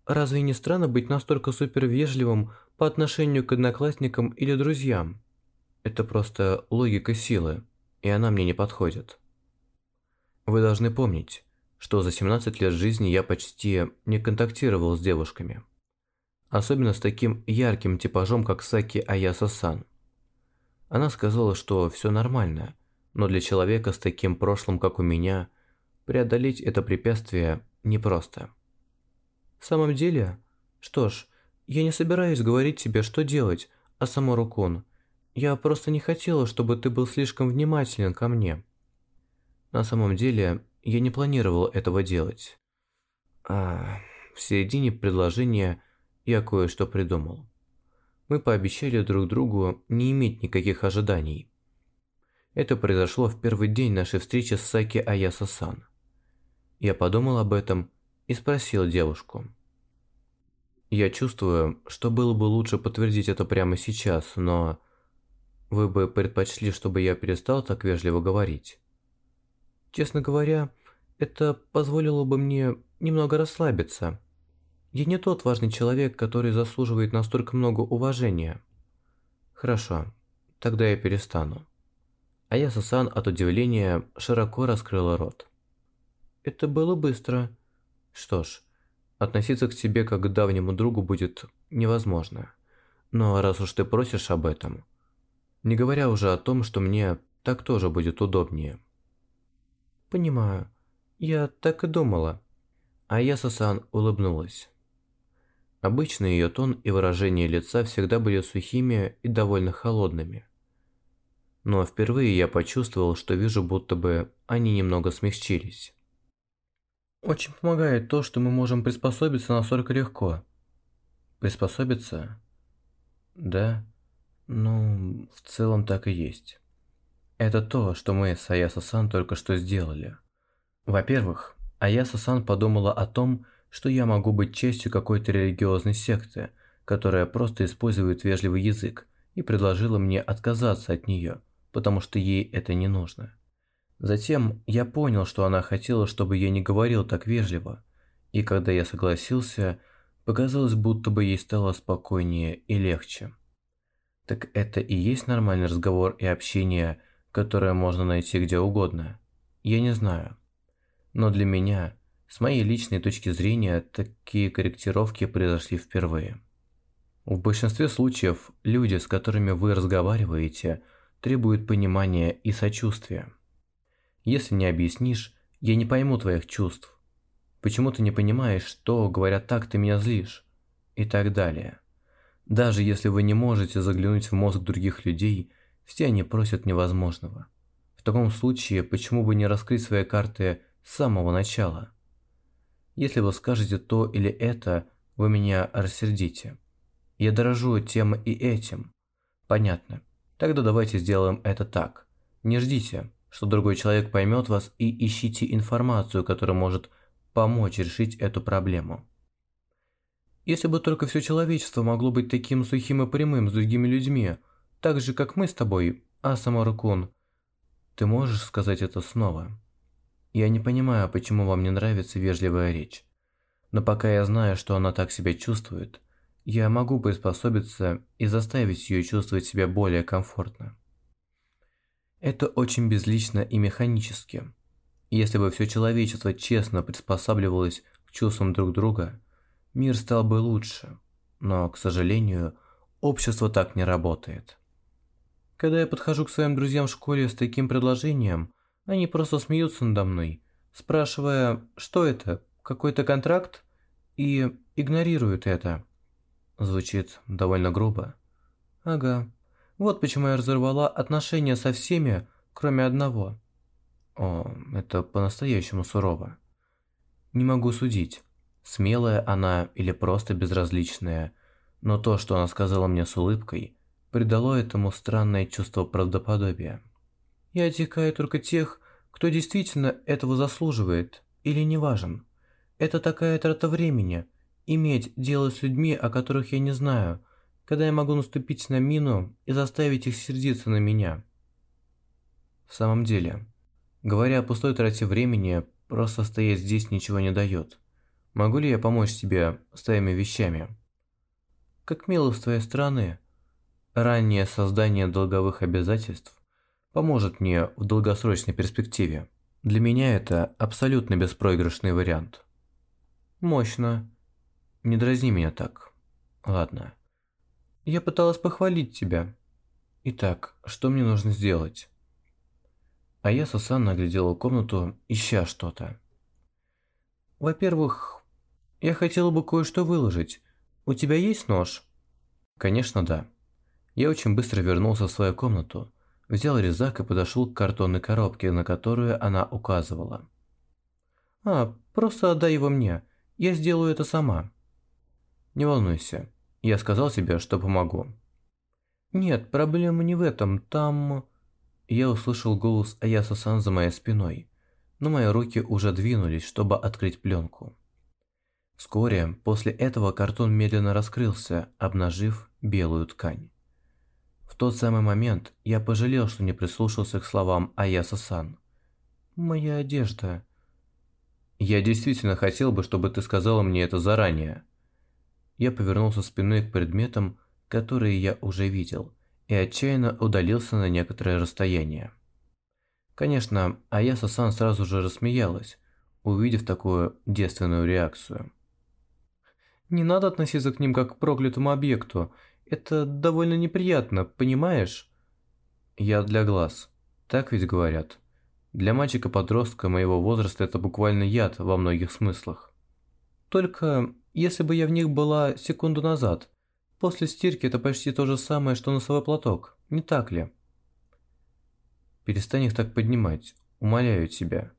Разве не странно быть настолько супервежливым по отношению к одноклассникам или друзьям? Это просто логика силы, и она мне не подходит. Вы должны помнить, что за 17 лет жизни я почти не контактировал с девушками. Особенно с таким ярким типажом, как Саки Аяса-сан. Она сказала, что все нормально, но для человека с таким прошлым, как у меня, преодолеть это препятствие непросто. В самом деле? Что ж, я не собираюсь говорить тебе, что делать, а Самуру-кун. Я просто не хотела, чтобы ты был слишком внимателен ко мне. На самом деле, я не планировал этого делать. А в середине предложения я кое-что придумал. Мы пообещали друг другу не иметь никаких ожиданий. Это произошло в первый день нашей встречи с Саки Аяса-сан. Я подумал об этом и спросил девушку. Я чувствую, что было бы лучше подтвердить это прямо сейчас, но... Вы бы предпочли, чтобы я перестал так вежливо говорить? Честно говоря, это позволило бы мне немного расслабиться. Я не тот важный человек, который заслуживает настолько много уважения. Хорошо, тогда я перестану. Аяса-сан от удивления широко раскрыла рот. «Это было быстро. Что ж, относиться к тебе как к давнему другу будет невозможно. Но раз уж ты просишь об этом, не говоря уже о том, что мне так тоже будет удобнее». «Понимаю. Я так и думала». Аяса-сан улыбнулась. Обычно ее тон и выражение лица всегда были сухими и довольно холодными. Но впервые я почувствовал, что вижу, будто бы они немного смягчились. Очень помогает то, что мы можем приспособиться настолько легко. Приспособиться? Да. Ну, в целом так и есть. Это то, что мы с Аяса-сан только что сделали. Во-первых, Аяса-сан подумала о том, что я могу быть частью какой-то религиозной секты, которая просто использует вежливый язык, и предложила мне отказаться от нее, потому что ей это не нужно. Затем я понял, что она хотела, чтобы я не говорил так вежливо, и когда я согласился, показалось, будто бы ей стало спокойнее и легче. Так это и есть нормальный разговор и общение, которое можно найти где угодно? Я не знаю. Но для меня с моей личной точки зрения, такие корректировки произошли впервые. В большинстве случаев люди, с которыми вы разговариваете, требуют понимания и сочувствия. Если не объяснишь, я не пойму твоих чувств. Почему ты не понимаешь, что, говоря так, ты меня злишь? И так далее. Даже если вы не можете заглянуть в мозг других людей, все они просят невозможного. В таком случае, почему бы не раскрыть свои карты с самого начала? Если вы скажете то или это, вы меня рассердите. Я дорожу тем и этим. Понятно. Тогда давайте сделаем это так. Не ждите, что другой человек поймет вас и ищите информацию, которая может помочь решить эту проблему. Если бы только все человечество могло быть таким сухим и прямым с другими людьми, так же, как мы с тобой, Асамаракун, ты можешь сказать это снова? Я не понимаю, почему вам не нравится вежливая речь. Но пока я знаю, что она так себя чувствует, я могу приспособиться и заставить ее чувствовать себя более комфортно. Это очень безлично и механически. Если бы все человечество честно приспосабливалось к чувствам друг друга, мир стал бы лучше. Но, к сожалению, общество так не работает. Когда я подхожу к своим друзьям в школе с таким предложением – они просто смеются надо мной, спрашивая, что это, какой-то контракт, и игнорируют это. Звучит довольно грубо. Ага. Вот почему я разорвала отношения со всеми, кроме одного. О, это по-настоящему сурово. Не могу судить, смелая она или просто безразличная, но то, что она сказала мне с улыбкой, придало этому странное чувство правдоподобия. Я отекаю только тех, кто действительно этого заслуживает или не важен. Это такая трата времени – иметь дело с людьми, о которых я не знаю, когда я могу наступить на мину и заставить их сердиться на меня. В самом деле, говоря о пустой трате времени, просто стоять здесь ничего не дает. Могу ли я помочь тебе с твоими вещами? Как мило с твоей стороны. Раннее создание долговых обязательств поможет мне в долгосрочной перспективе. Для меня это абсолютно беспроигрышный вариант. Мощно. Не дразни меня так. Ладно. Я пыталась похвалить тебя. Итак, что мне нужно сделать? А я Сусанна оглядела комнату, ища что-то. Во-первых, я хотела бы кое-что выложить. У тебя есть нож? Конечно, да. Я очень быстро вернулся в свою комнату, Взял резак и подошел к картонной коробке, на которую она указывала. «А, просто отдай его мне. Я сделаю это сама». «Не волнуйся. Я сказал тебе, что помогу». «Нет, проблема не в этом. Там...» Я услышал голос Аяса-сан за моей спиной, но мои руки уже двинулись, чтобы открыть пленку. Вскоре после этого картон медленно раскрылся, обнажив белую ткань. В тот самый момент я пожалел, что не прислушался к словам Аяса-сан. «Моя одежда...» «Я действительно хотел бы, чтобы ты сказала мне это заранее». Я повернулся спиной к предметам, которые я уже видел, и отчаянно удалился на некоторое расстояние. Конечно, Аяса-сан сразу же рассмеялась, увидев такую девственную реакцию. Не надо относиться к ним как к проклятому объекту. Это довольно неприятно, понимаешь? Я для глаз. Так ведь говорят. Для мальчика-подростка моего возраста это буквально яд во многих смыслах. Только если бы я в них была секунду назад. После стирки это почти то же самое, что носовой платок, не так ли? Перестань их так поднимать, умоляю тебя.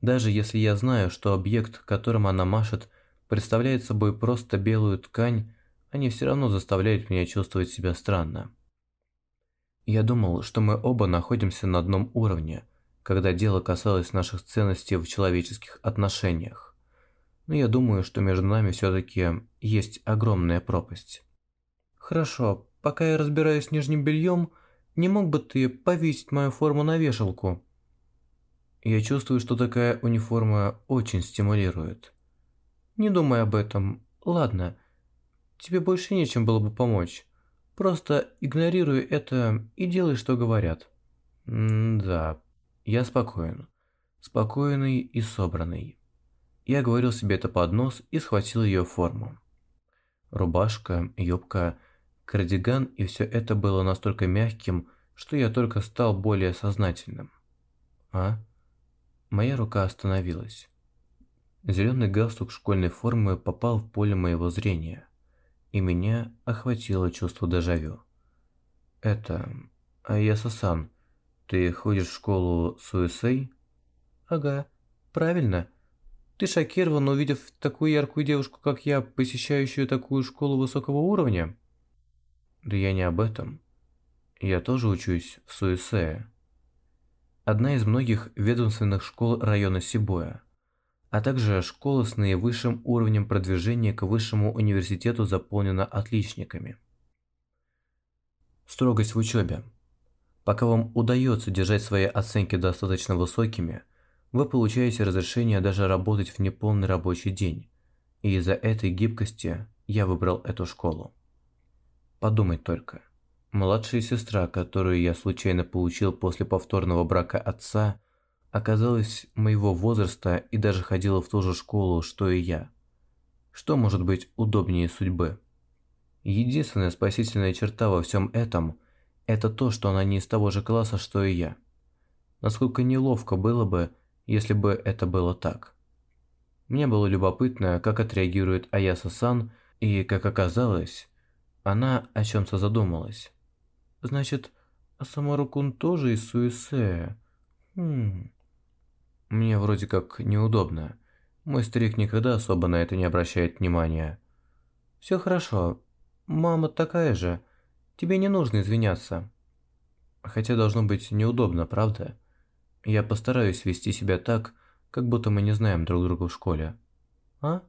Даже если я знаю, что объект, которым она машет, представляет собой просто белую ткань, они все равно заставляют меня чувствовать себя странно. Я думал, что мы оба находимся на одном уровне, когда дело касалось наших ценностей в человеческих отношениях. Но я думаю, что между нами все-таки есть огромная пропасть. Хорошо, пока я разбираюсь с нижним бельем, не мог бы ты повесить мою форму на вешалку? Я чувствую, что такая униформа очень стимулирует. Не думай об этом. Ладно. Тебе больше нечем было бы помочь. Просто игнорируй это и делай, что говорят. Да, я спокоен. Спокойный и собранный. Я говорил себе это под нос и схватил ее форму. Рубашка, юбка, кардиган и все это было настолько мягким, что я только стал более сознательным. А? Моя рука остановилась. Зеленый галстук школьной формы попал в поле моего зрения, и меня охватило чувство дежавю. Это... Аяса-сан, ты ходишь в школу Суэсэй? Ага, правильно. Ты шокирован, увидев такую яркую девушку, как я, посещающую такую школу высокого уровня? Да я не об этом. Я тоже учусь в Суэсэе. Одна из многих ведомственных школ района Сибоя а также школа с наивысшим уровнем продвижения к высшему университету заполнена отличниками. Строгость в учебе. Пока вам удается держать свои оценки достаточно высокими, вы получаете разрешение даже работать в неполный рабочий день, и из-за этой гибкости я выбрал эту школу. Подумать только. Младшая сестра, которую я случайно получил после повторного брака отца, оказалась моего возраста и даже ходила в ту же школу, что и я. Что может быть удобнее судьбы? Единственная спасительная черта во всем этом – это то, что она не из того же класса, что и я. Насколько неловко было бы, если бы это было так. Мне было любопытно, как отреагирует Аяса-сан, и, как оказалось, она о чем-то задумалась. «Значит, Самару-кун тоже из Суэсэ? Хм...» Мне вроде как неудобно. Мой старик никогда особо на это не обращает внимания. Все хорошо. Мама такая же. Тебе не нужно извиняться. Хотя должно быть неудобно, правда? Я постараюсь вести себя так, как будто мы не знаем друг друга в школе. А?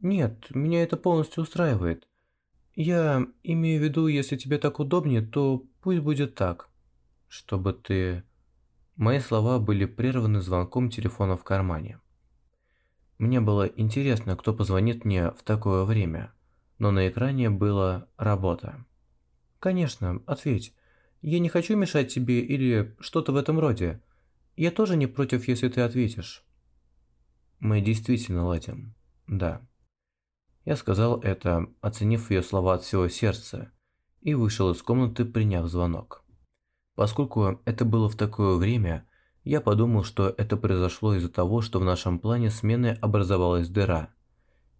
Нет, меня это полностью устраивает. Я имею в виду, если тебе так удобнее, то пусть будет так. Чтобы ты... Мои слова были прерваны звонком телефона в кармане. Мне было интересно, кто позвонит мне в такое время, но на экране была работа. «Конечно, ответь. Я не хочу мешать тебе или что-то в этом роде. Я тоже не против, если ты ответишь». «Мы действительно ладим. Да». Я сказал это, оценив ее слова от всего сердца, и вышел из комнаты, приняв звонок. Поскольку это было в такое время, я подумал, что это произошло из-за того, что в нашем плане смены образовалась дыра,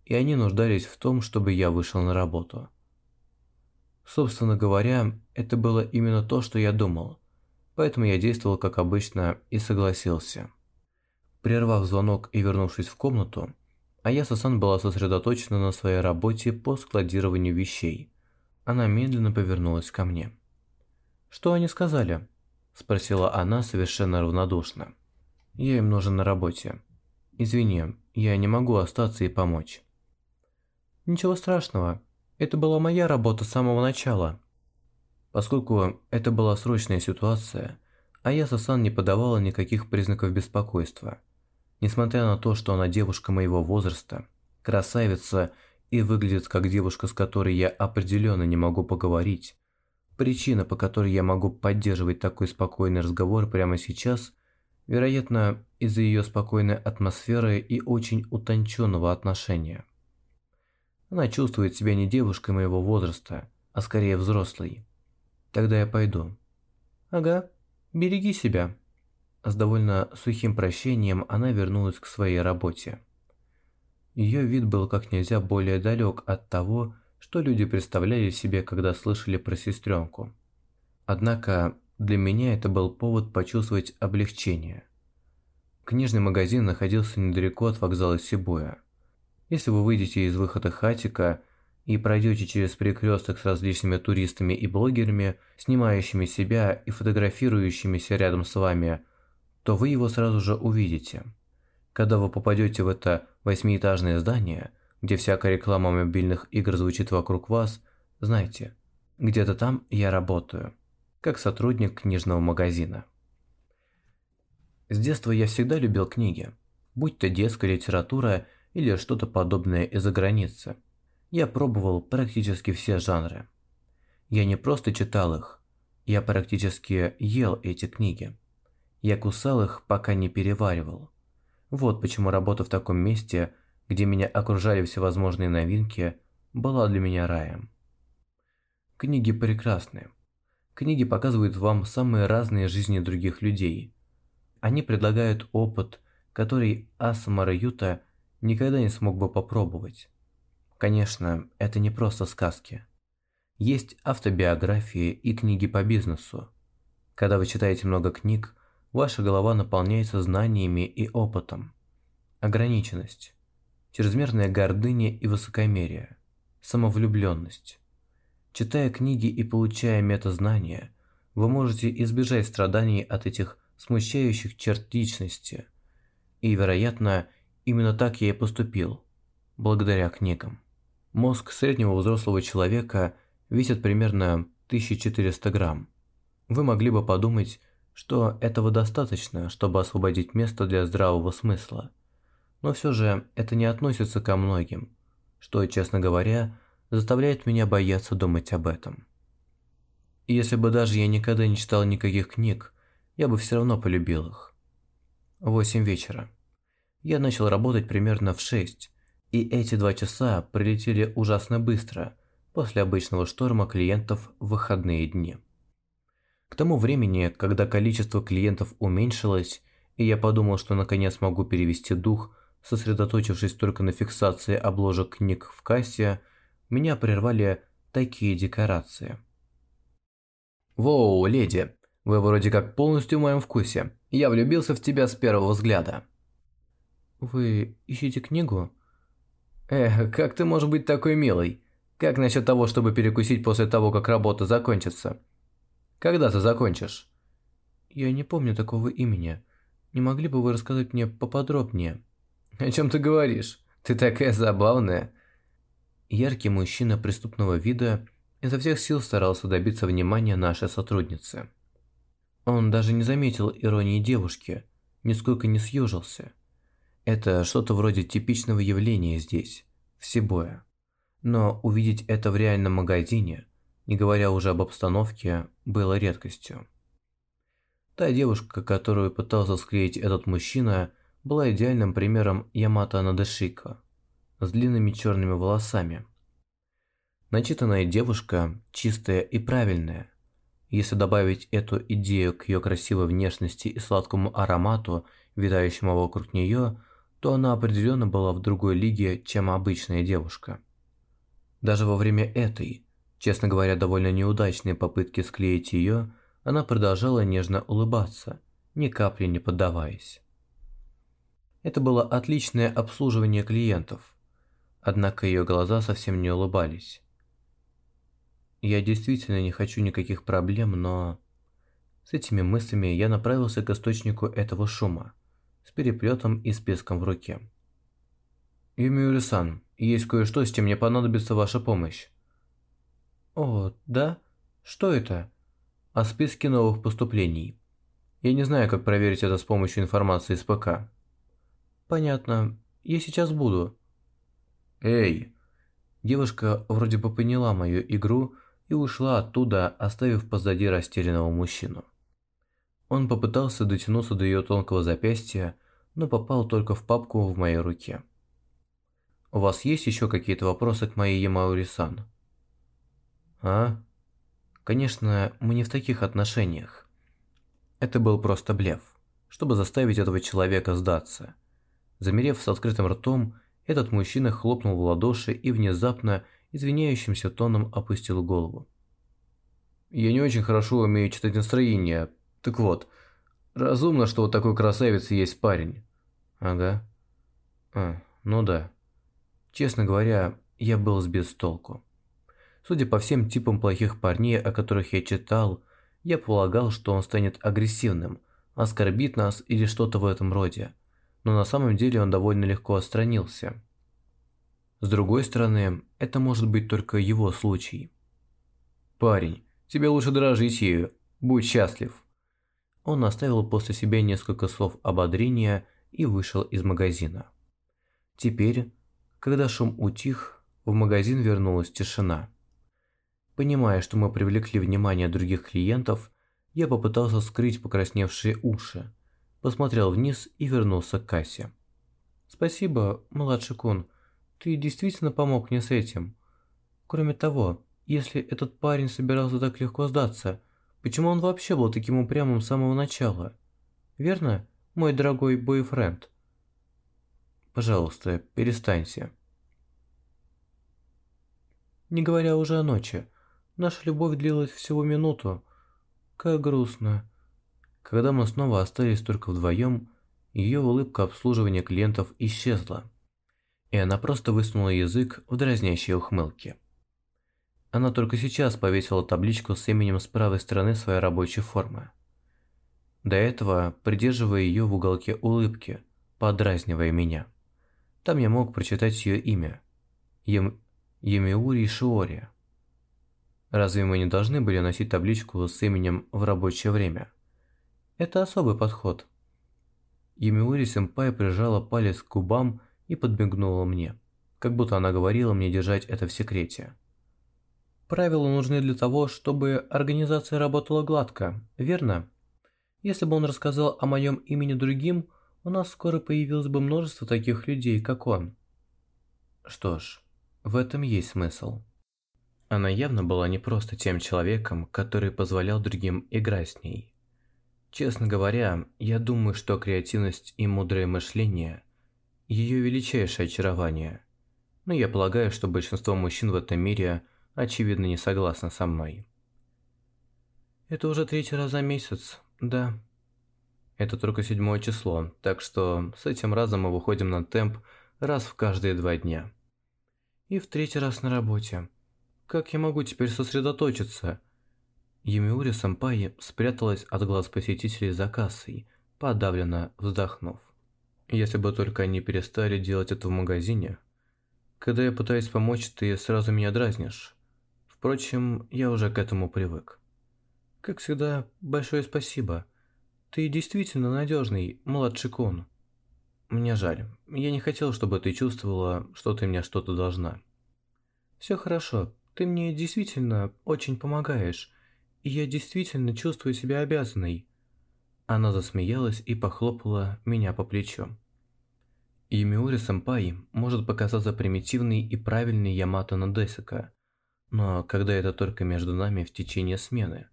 и они нуждались в том, чтобы я вышел на работу. Собственно говоря, это было именно то, что я думал, поэтому я действовал как обычно и согласился. Прервав звонок и вернувшись в комнату, Аяса-сан была сосредоточена на своей работе по складированию вещей. Она медленно повернулась ко мне. «Что они сказали?» – спросила она совершенно равнодушно. «Я им нужен на работе. Извини, я не могу остаться и помочь». «Ничего страшного. Это была моя работа с самого начала». Поскольку это была срочная ситуация, Аяса-сан не подавала никаких признаков беспокойства. Несмотря на то, что она девушка моего возраста, красавица и выглядит как девушка, с которой я определенно не могу поговорить, Причина, по которой я могу поддерживать такой спокойный разговор прямо сейчас, Вероятно, из-за ее спокойной атмосферы и очень утонченного отношения. Она чувствует себя не девушкой моего возраста, а скорее взрослой. Тогда я пойду. Ага, береги себя. С довольно сухим прощением она вернулась к своей работе. Ее вид был как нельзя более далек от того, что люди представляли себе, когда слышали про сестренку. Однако для меня это был повод почувствовать облегчение. Книжный магазин находился недалеко от вокзала Сибуя. Если вы выйдете из выхода Хатика и пройдете через перекресток с различными туристами и блогерами, снимающими себя и фотографирующимися рядом с вами, то вы его сразу же увидите. Когда вы попадете в это восьмиэтажное здание, где всякая реклама мобильных игр звучит вокруг вас, знайте, где-то там я работаю, как сотрудник книжного магазина. С детства я всегда любил книги, будь то детская литература или что-то подобное из-за границы. Я пробовал практически все жанры. Я не просто читал их, я практически ел эти книги. Я кусал их, пока не переваривал. Вот почему работа в таком месте, где меня окружали всевозможные новинки, была для меня раем. Книги прекрасны. Книги показывают вам самые разные жизни других людей. Они предлагают опыт, который Асамара Юта никогда не смог бы попробовать. Конечно, это не просто сказки. Есть автобиографии и книги по бизнесу. Когда вы читаете много книг, ваша голова наполняется знаниями и опытом. Ограниченность, чрезмерная гордыня и высокомерие, самовлюбленность. Читая книги и получая метазнания, вы можете избежать страданий от этих смущающих черт личности. И, вероятно, Именно так я и поступил, благодаря книгам. Мозг среднего взрослого человека весит примерно 1400 грамм. Вы могли бы подумать, что этого достаточно, чтобы освободить место для здравого смысла. Но все же это не относится ко многим, что, честно говоря, заставляет меня бояться думать об этом. И если бы даже я никогда не читал никаких книг, я бы все равно полюбил их. Восемь вечера. Я начал работать примерно в 6, и эти два часа пролетели ужасно быстро после обычного шторма клиентов в выходные дни. К тому времени, когда количество клиентов уменьшилось, и я подумал, что наконец могу перевести дух, сосредоточившись только на фиксации обложек книг в кассе, меня прервали такие декорации. «Воу, леди, вы вроде как полностью в моем вкусе. Я влюбился в тебя с первого взгляда». Вы ищете книгу? Эх, как ты можешь быть такой милой? Как насчет того, чтобы перекусить после того, как работа закончится? Когда ты закончишь? Я не помню такого имени. Не могли бы вы рассказать мне поподробнее? <laughs> О чем ты говоришь? Ты такая забавная. Яркий мужчина преступного вида изо всех сил старался добиться внимания нашей сотрудницы. Он даже не заметил иронии девушки, нисколько не съежился. Это что-то вроде типичного явления здесь, в Сибое. Но увидеть это в реальном магазине, не говоря уже об обстановке, было редкостью. Та девушка, которую пытался склеить этот мужчина, была идеальным примером Ямато Надешика с длинными черными волосами. Начитанная девушка, чистая и правильная. Если добавить эту идею к ее красивой внешности и сладкому аромату, витающему вокруг нее, то она определенно была в другой лиге, чем обычная девушка. Даже во время этой, честно говоря, довольно неудачной попытки склеить ее, она продолжала нежно улыбаться, ни капли не поддаваясь. Это было отличное обслуживание клиентов, однако ее глаза совсем не улыбались. Я действительно не хочу никаких проблем, но... С этими мыслями я направился к источнику этого шума с переплетом и списком в руке. «Юмиури-сан, есть кое-что, с чем мне понадобится ваша помощь». «О, да? Что это?» «О списке новых поступлений. Я не знаю, как проверить это с помощью информации из ПК». «Понятно. Я сейчас буду». «Эй!» Девушка вроде бы поняла мою игру и ушла оттуда, оставив позади растерянного мужчину. Он попытался дотянуться до ее тонкого запястья, но попал только в папку в моей руке. «У вас есть еще какие-то вопросы к моей Ямаури-сан?» «А?» «Конечно, мы не в таких отношениях. Это был просто блеф, чтобы заставить этого человека сдаться». Замерев с открытым ртом, этот мужчина хлопнул в ладоши и внезапно, извиняющимся тоном, опустил голову. «Я не очень хорошо умею читать настроение. Так вот, разумно, что вот такой красавец есть парень». «Ага». «А, ну да». Честно говоря, я был сбит с толку. Судя по всем типам плохих парней, о которых я читал, я полагал, что он станет агрессивным, оскорбит нас или что-то в этом роде но на самом деле он довольно легко отстранился. С другой стороны, это может быть только его случай. «Парень, тебе лучше дорожить ею, будь счастлив». Он оставил после себя несколько слов ободрения и вышел из магазина. Теперь, когда шум утих, в магазин вернулась тишина. Понимая, что мы привлекли внимание других клиентов, я попытался скрыть покрасневшие уши, посмотрел вниз и вернулся к кассе. «Спасибо, младший кун, ты действительно помог мне с этим. Кроме того, если этот парень собирался так легко сдаться, почему он вообще был таким упрямым с самого начала? Верно, мой дорогой бойфренд?» «Пожалуйста, перестаньте». Не говоря уже о ночи, наша любовь длилась всего минуту. Как грустно. Когда мы снова остались только вдвоем, ее улыбка обслуживания клиентов исчезла, и она просто высунула язык в дразнящей ухмылке. Она только сейчас повесила табличку с именем с правой стороны своей рабочей формы. До этого придерживая ее в уголке улыбки, подразнивая меня. Там я мог прочитать ее имя. Ем... Емиури Шиори. Разве мы не должны были носить табличку с именем в рабочее время? Это особый подход. Юмиури Сэмпай прижала палец к губам и подмигнула мне, как будто она говорила мне держать это в секрете. Правила нужны для того, чтобы организация работала гладко, верно? Если бы он рассказал о моем имени другим, у нас скоро появилось бы множество таких людей, как он. Что ж, в этом есть смысл. Она явно была не просто тем человеком, который позволял другим играть с ней. Честно говоря, я думаю, что креативность и мудрое мышление – ее величайшее очарование. Но я полагаю, что большинство мужчин в этом мире очевидно не согласны со мной. Это уже третий раз за месяц, да. Это только седьмое число, так что с этим разом мы выходим на темп раз в каждые два дня. И в третий раз на работе. Как я могу теперь сосредоточиться – Юмиури Сампай спряталась от глаз посетителей за кассой, подавленно вздохнув. Если бы только они перестали делать это в магазине. Когда я пытаюсь помочь, ты сразу меня дразнишь. Впрочем, я уже к этому привык. Как всегда, большое спасибо. Ты действительно надежный, младший кун. Мне жаль. Я не хотел, чтобы ты чувствовала, что ты мне что-то должна. Все хорошо. Ты мне действительно очень помогаешь я действительно чувствую себя обязанной». Она засмеялась и похлопала меня по плечу. Юмиури-сэмпай может показаться примитивной и правильной Ямато Надесика, но когда это только между нами в течение смены.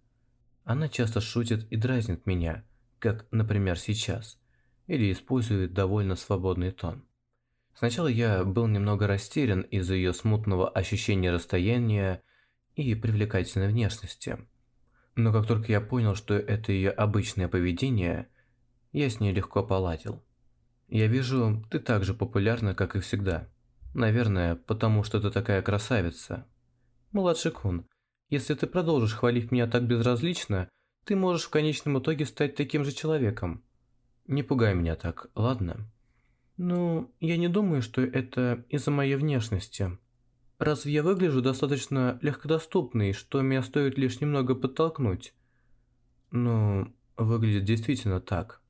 Она часто шутит и дразнит меня, как, например, сейчас, или использует довольно свободный тон. Сначала я был немного растерян из-за ее смутного ощущения расстояния и привлекательной внешности – но как только я понял, что это ее обычное поведение, я с ней легко поладил. Я вижу, ты так же популярна, как и всегда. Наверное, потому что ты такая красавица. Младший Кун, если ты продолжишь хвалить меня так безразлично, ты можешь в конечном итоге стать таким же человеком. Не пугай меня так, ладно? Ну, я не думаю, что это из-за моей внешности. Разве я выгляжу достаточно легкодоступной, что меня стоит лишь немного подтолкнуть? Ну, выглядит действительно так.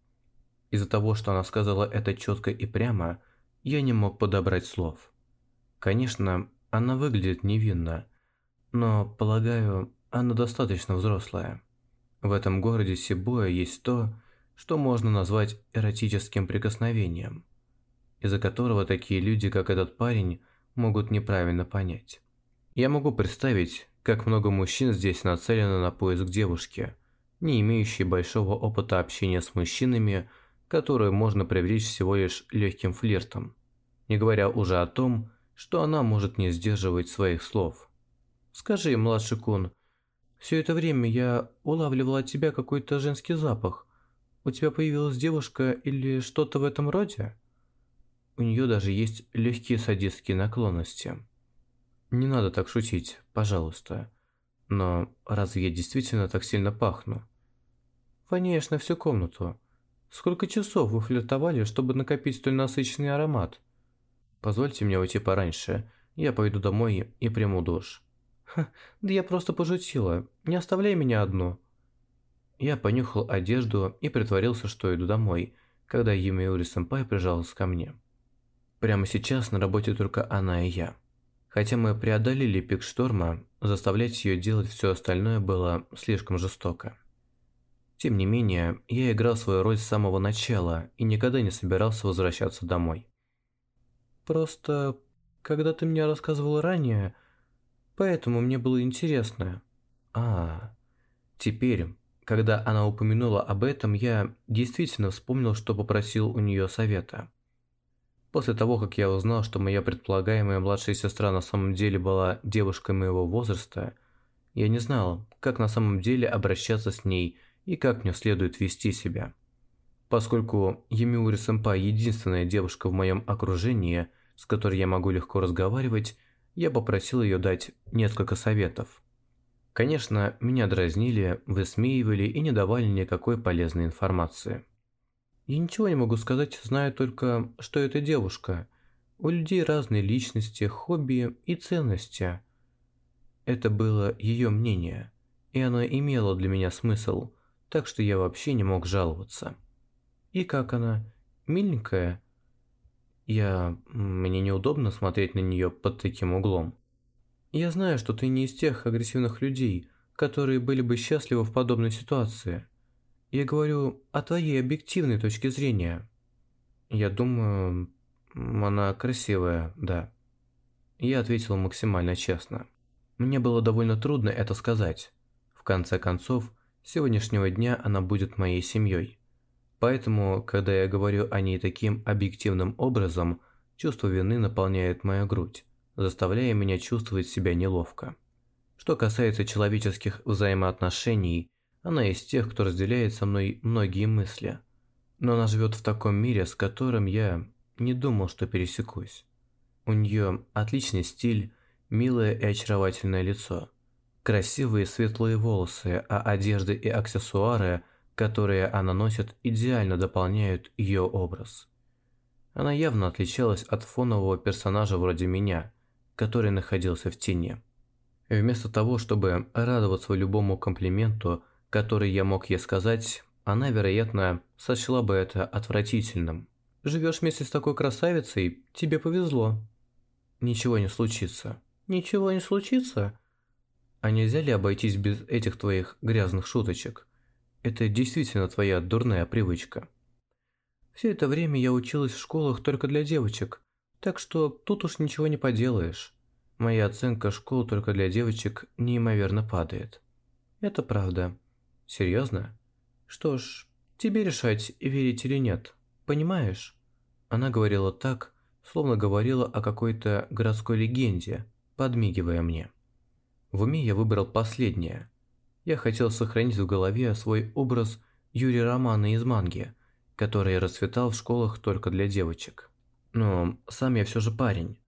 Из-за того, что она сказала это четко и прямо, я не мог подобрать слов. Конечно, она выглядит невинно, но, полагаю, она достаточно взрослая. В этом городе Сибуя есть то, что можно назвать эротическим прикосновением, из-за которого такие люди, как этот парень, могут неправильно понять. Я могу представить, как много мужчин здесь нацелено на поиск девушки, не имеющей большого опыта общения с мужчинами, которую можно привлечь всего лишь легким флиртом, не говоря уже о том, что она может не сдерживать своих слов. «Скажи, младший кун, все это время я улавливала от тебя какой-то женский запах. У тебя появилась девушка или что-то в этом роде?» У нее даже есть легкие садистские наклонности. Не надо так шутить, пожалуйста. Но разве я действительно так сильно пахну? Воняешь на всю комнату. Сколько часов вы флиртовали, чтобы накопить столь насыщенный аромат? Позвольте мне уйти пораньше. Я пойду домой и приму душ. Ха, да я просто пошутила. Не оставляй меня одну. Я понюхал одежду и притворился, что иду домой, когда Юмиури-сэмпай прижалась ко мне. Прямо сейчас на работе только она и я. Хотя мы преодолели пик шторма, заставлять ее делать все остальное было слишком жестоко. Тем не менее, я играл свою роль с самого начала и никогда не собирался возвращаться домой. Просто, когда ты мне рассказывал ранее, поэтому мне было интересно. А, теперь, когда она упомянула об этом, я действительно вспомнил, что попросил у нее совета. После того, как я узнал, что моя предполагаемая младшая сестра на самом деле была девушкой моего возраста, я не знал, как на самом деле обращаться с ней и как мне следует вести себя. Поскольку Емиури-сэмпай единственная девушка в моем окружении, с которой я могу легко разговаривать, я попросил ее дать несколько советов. Конечно, меня дразнили, высмеивали и не давали никакой полезной информации. Я ничего не могу сказать, знаю только, что это девушка. У людей разные личности, хобби и ценности. Это было ее мнение, и оно имело для меня смысл, так что я вообще не мог жаловаться. И как она? Миленькая? Я... Мне неудобно смотреть на нее под таким углом. Я знаю, что ты не из тех агрессивных людей, которые были бы счастливы в подобной ситуации. Я говорю о твоей объективной точке зрения. Я думаю, она красивая, да. Я ответил максимально честно. Мне было довольно трудно это сказать. В конце концов, сегодняшнего дня она будет моей семьей. Поэтому, когда я говорю о ней таким объективным образом, чувство вины наполняет мою грудь, заставляя меня чувствовать себя неловко. Что касается человеческих взаимоотношений, она из тех, кто разделяет со мной многие мысли. Но она живет в таком мире, с которым я не думал, что пересекусь. У нее отличный стиль, милое и очаровательное лицо, красивые светлые волосы, а одежды и аксессуары, которые она носит, идеально дополняют ее образ. Она явно отличалась от фонового персонажа вроде меня, который находился в тени. Вместо того, чтобы радоваться любому комплименту, который я мог ей сказать, она, вероятно, сочла бы это отвратительным. Живешь вместе с такой красавицей, тебе повезло. Ничего не случится. Ничего не случится? А нельзя ли обойтись без этих твоих грязных шуточек? Это действительно твоя дурная привычка. Все это время я училась в школах только для девочек, так что тут уж ничего не поделаешь. Моя оценка школ только для девочек неимоверно падает. Это правда. Серьезно? Что ж, тебе решать, верить или нет. Понимаешь? Она говорила так, словно говорила о какой-то городской легенде, подмигивая мне. В уме я выбрал последнее. Я хотел сохранить в голове свой образ Юрия Романа из манги, который расцветал в школах только для девочек. Но сам я все же парень,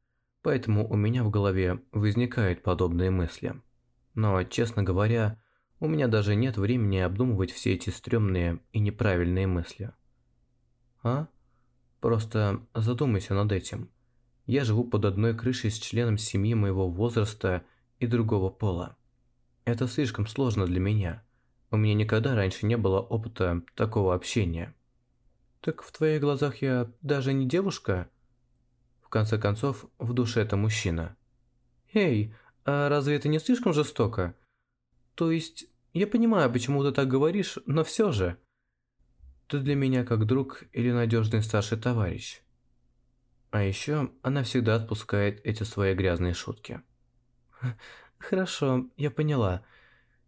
поэтому у меня в голове возникают подобные мысли. Но, честно говоря, у меня даже нет времени обдумывать все эти стрёмные и неправильные мысли. А? Просто задумайся над этим. Я живу под одной крышей с членом семьи моего возраста и другого пола. Это слишком сложно для меня. У меня никогда раньше не было опыта такого общения. Так в твоих глазах я даже не девушка? В конце концов, в душе это мужчина. Эй, а разве это не слишком жестоко? То есть, Я понимаю, почему ты так говоришь, но все же. Ты для меня как друг или надежный старший товарищ. А еще она всегда отпускает эти свои грязные шутки. <laughs> Хорошо, я поняла.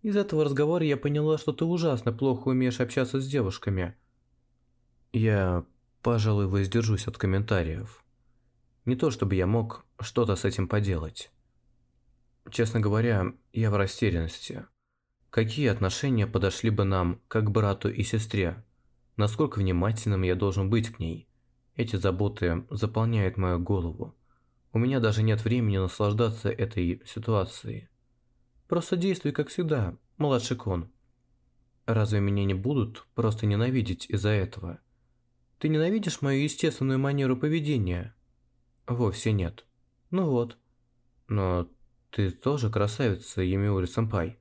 Из этого разговора я поняла, что ты ужасно плохо умеешь общаться с девушками. Я, пожалуй, воздержусь от комментариев. Не то чтобы я мог что-то с этим поделать. Честно говоря, я в растерянности. Какие отношения подошли бы нам, как брату и сестре? Насколько внимательным я должен быть к ней? Эти заботы заполняют мою голову. У меня даже нет времени наслаждаться этой ситуацией. Просто действуй как всегда, младший кон. Разве меня не будут просто ненавидеть из-за этого? Ты ненавидишь мою естественную манеру поведения? Вовсе нет. Ну вот. Но ты тоже красавица, Емиури-сэмпай.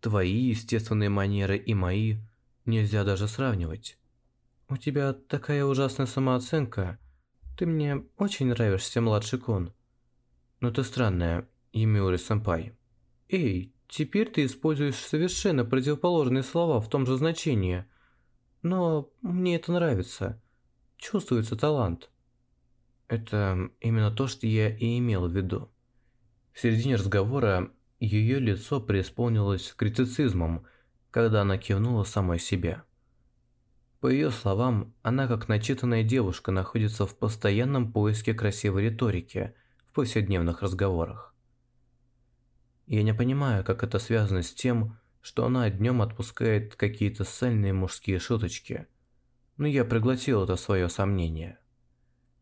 Твои естественные манеры и мои нельзя даже сравнивать. У тебя такая ужасная самооценка. Ты мне очень нравишься, младший кон. Но ты странная, Емиури-сэмпай. Эй, теперь ты используешь совершенно противоположные слова в том же значении. Но мне это нравится. Чувствуется талант. Это именно то, что я и имел в виду. В середине разговора ее лицо преисполнилось критицизмом, когда она кивнула самой себе. По ее словам, она как начитанная девушка находится в постоянном поиске красивой риторики в повседневных разговорах. Я не понимаю, как это связано с тем, что она днем отпускает какие-то сальные мужские шуточки. Но я проглотил это свое сомнение.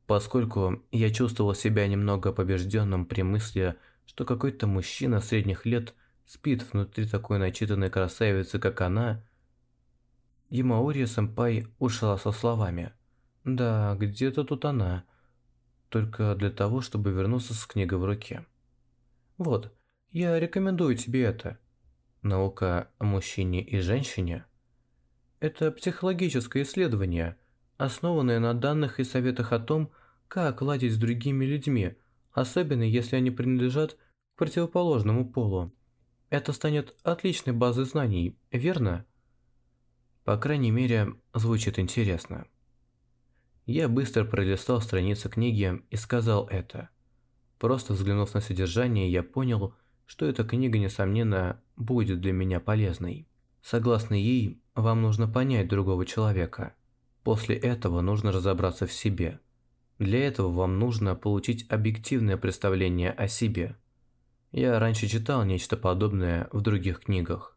Поскольку я чувствовал себя немного побежденным при мысли, что какой-то мужчина средних лет спит внутри такой начитанной красавицы, как она, Ямаори-сэмпай ушла со словами «Да, где-то тут она», только для того, чтобы вернуться с книгой в руке. Вот, я рекомендую тебе это. Наука о мужчине и женщине – это психологическое исследование, основанное на данных и советах о том, как ладить с другими людьми, особенно если они принадлежат к противоположному полу. Это станет отличной базой знаний, верно? По крайней мере, звучит интересно. Я быстро пролистал страницы книги и сказал это. Просто взглянув на содержание, я понял, что эта книга, несомненно, будет для меня полезной. Согласно ей, вам нужно понять другого человека. После этого нужно разобраться в себе. Для этого вам нужно получить объективное представление о себе. Я раньше читал нечто подобное в других книгах.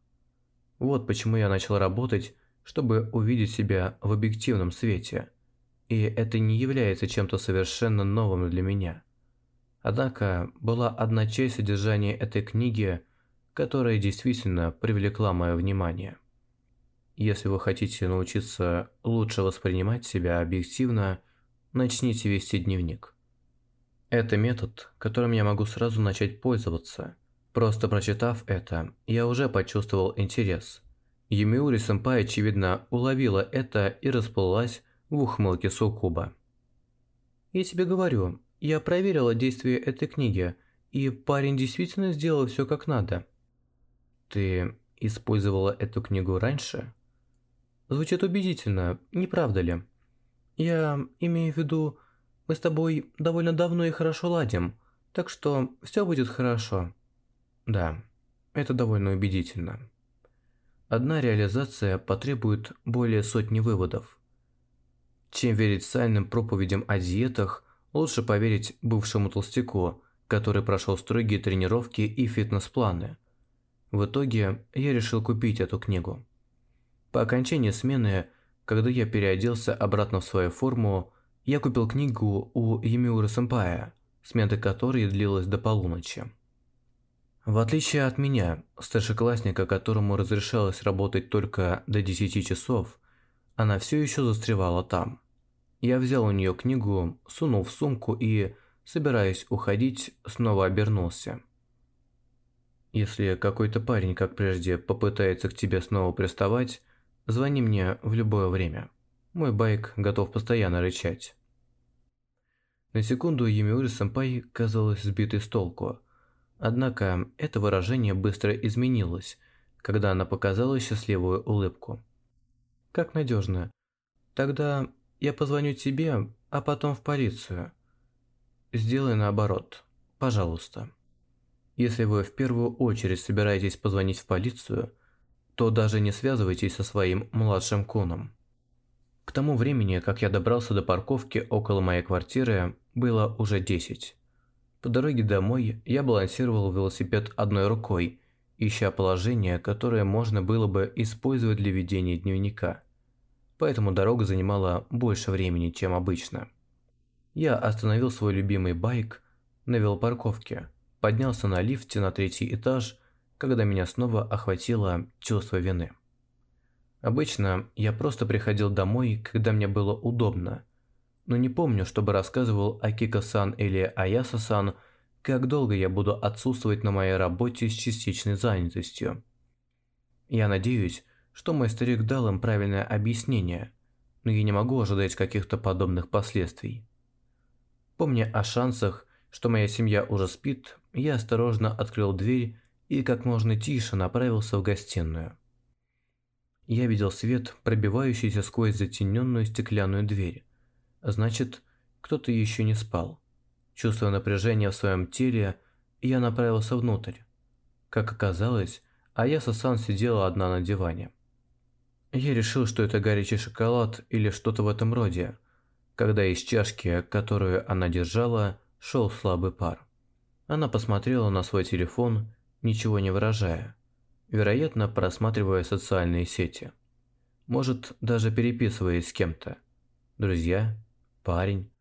Вот почему я начал работать, чтобы увидеть себя в объективном свете. И это не является чем-то совершенно новым для меня. Однако была одна часть содержания этой книги, которая действительно привлекла мое внимание. Если вы хотите научиться лучше воспринимать себя объективно, начните вести дневник. Это метод, которым я могу сразу начать пользоваться. Просто прочитав это, я уже почувствовал интерес. Юмиури-сэмпай, очевидно, уловила это и расплылась в ухмылке Сукуба. «Я тебе говорю, я проверила действие этой книги, и парень действительно сделал все как надо. Ты использовала эту книгу раньше? Звучит убедительно, не правда ли? Я имею в виду, мы с тобой довольно давно и хорошо ладим, так что все будет хорошо. Да, это довольно убедительно. Одна реализация потребует более сотни выводов. Чем верить сальным проповедям о диетах, Лучше поверить бывшему толстяку, который прошел строгие тренировки и фитнес-планы. В итоге я решил купить эту книгу. По окончании смены, когда я переоделся обратно в свою форму, я купил книгу у Емиуры Сэмпая, смена которой длилась до полуночи. В отличие от меня, старшеклассника, которому разрешалось работать только до 10 часов, она все еще застревала там. Я взял у нее книгу, сунул в сумку и, собираясь уходить, снова обернулся. Если какой-то парень, как прежде, попытается к тебе снова приставать, звони мне в любое время. Мой байк готов постоянно рычать. На секунду Юмиури-сэмпай казалась сбитой с толку. Однако это выражение быстро изменилось, когда она показала счастливую улыбку. «Как надежно. Тогда я позвоню тебе, а потом в полицию. Сделай наоборот, пожалуйста. Если вы в первую очередь собираетесь позвонить в полицию, то даже не связывайтесь со своим младшим куном». К тому времени, как я добрался до парковки около моей квартиры, было уже 10. По дороге домой я балансировал велосипед одной рукой, ища положение, которое можно было бы использовать для ведения дневника. Поэтому дорога занимала больше времени, чем обычно. Я остановил свой любимый байк на велопарковке, поднялся на лифте на третий этаж, когда меня снова охватило чувство вины. Обычно я просто приходил домой, когда мне было удобно, но не помню, чтобы рассказывал Акика-сан или Аяса-сан, как долго я буду отсутствовать на моей работе с частичной занятостью. Я надеюсь, что мой старик дал им правильное объяснение, но я не могу ожидать каких-то подобных последствий. Помня о шансах, что моя семья уже спит, я осторожно открыл дверь и как можно тише направился в гостиную. Я видел свет, пробивающийся сквозь затененную стеклянную дверь. Значит, кто-то еще не спал. Чувствуя напряжение в своем теле, я направился внутрь. Как оказалось, Аяса-сан сидела одна на диване. Я решил, что это горячий шоколад или что-то в этом роде, когда из чашки, которую она держала, шел слабый пар. Она посмотрела на свой телефон, ничего не выражая вероятно, просматривая социальные сети. Может, даже переписываясь с кем-то. Друзья, парень.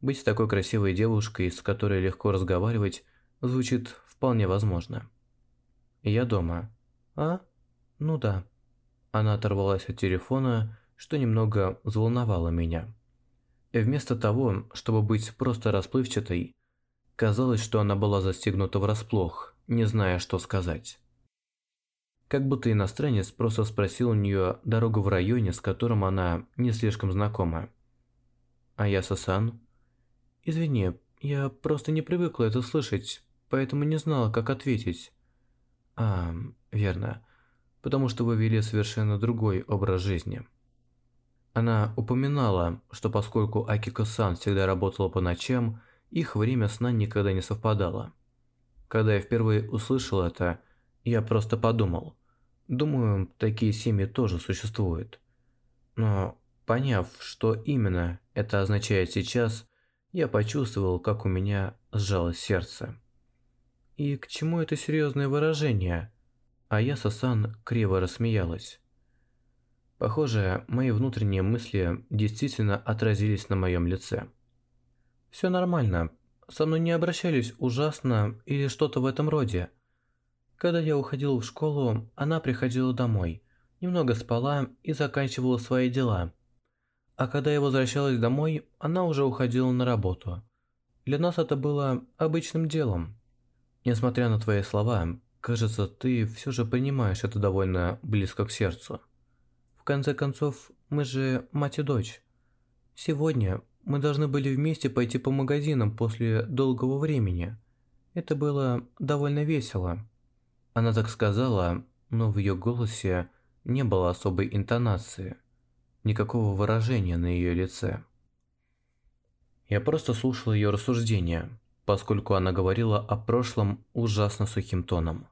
Быть такой красивой девушкой, с которой легко разговаривать, звучит вполне возможно. Я дома. А? Ну да. Она оторвалась от телефона, что немного взволновало меня. И вместо того, чтобы быть просто расплывчатой, казалось, что она была застигнута врасплох, не зная, что сказать. Как будто иностранец просто спросил у нее дорогу в районе, с которым она не слишком знакома. А я Сасан? Извини, я просто не привыкла это слышать, поэтому не знала, как ответить. А, верно. Потому что вы вели совершенно другой образ жизни. Она упоминала, что поскольку Акико-сан всегда работала по ночам, их время сна никогда не совпадало. Когда я впервые услышал это, я просто подумал – Думаю, такие семьи тоже существуют. Но поняв, что именно это означает сейчас, я почувствовал, как у меня сжалось сердце. И к чему это серьезное выражение? А я Сасан криво рассмеялась. Похоже, мои внутренние мысли действительно отразились на моем лице. Все нормально. Со мной не обращались ужасно или что-то в этом роде. Когда я уходил в школу, она приходила домой, немного спала и заканчивала свои дела. А когда я возвращалась домой, она уже уходила на работу. Для нас это было обычным делом. Несмотря на твои слова, кажется, ты все же понимаешь это довольно близко к сердцу. В конце концов, мы же мать и дочь. Сегодня мы должны были вместе пойти по магазинам после долгого времени. Это было довольно весело. Она так сказала, но в ее голосе не было особой интонации, никакого выражения на ее лице. Я просто слушал ее рассуждения, поскольку она говорила о прошлом ужасно сухим тоном.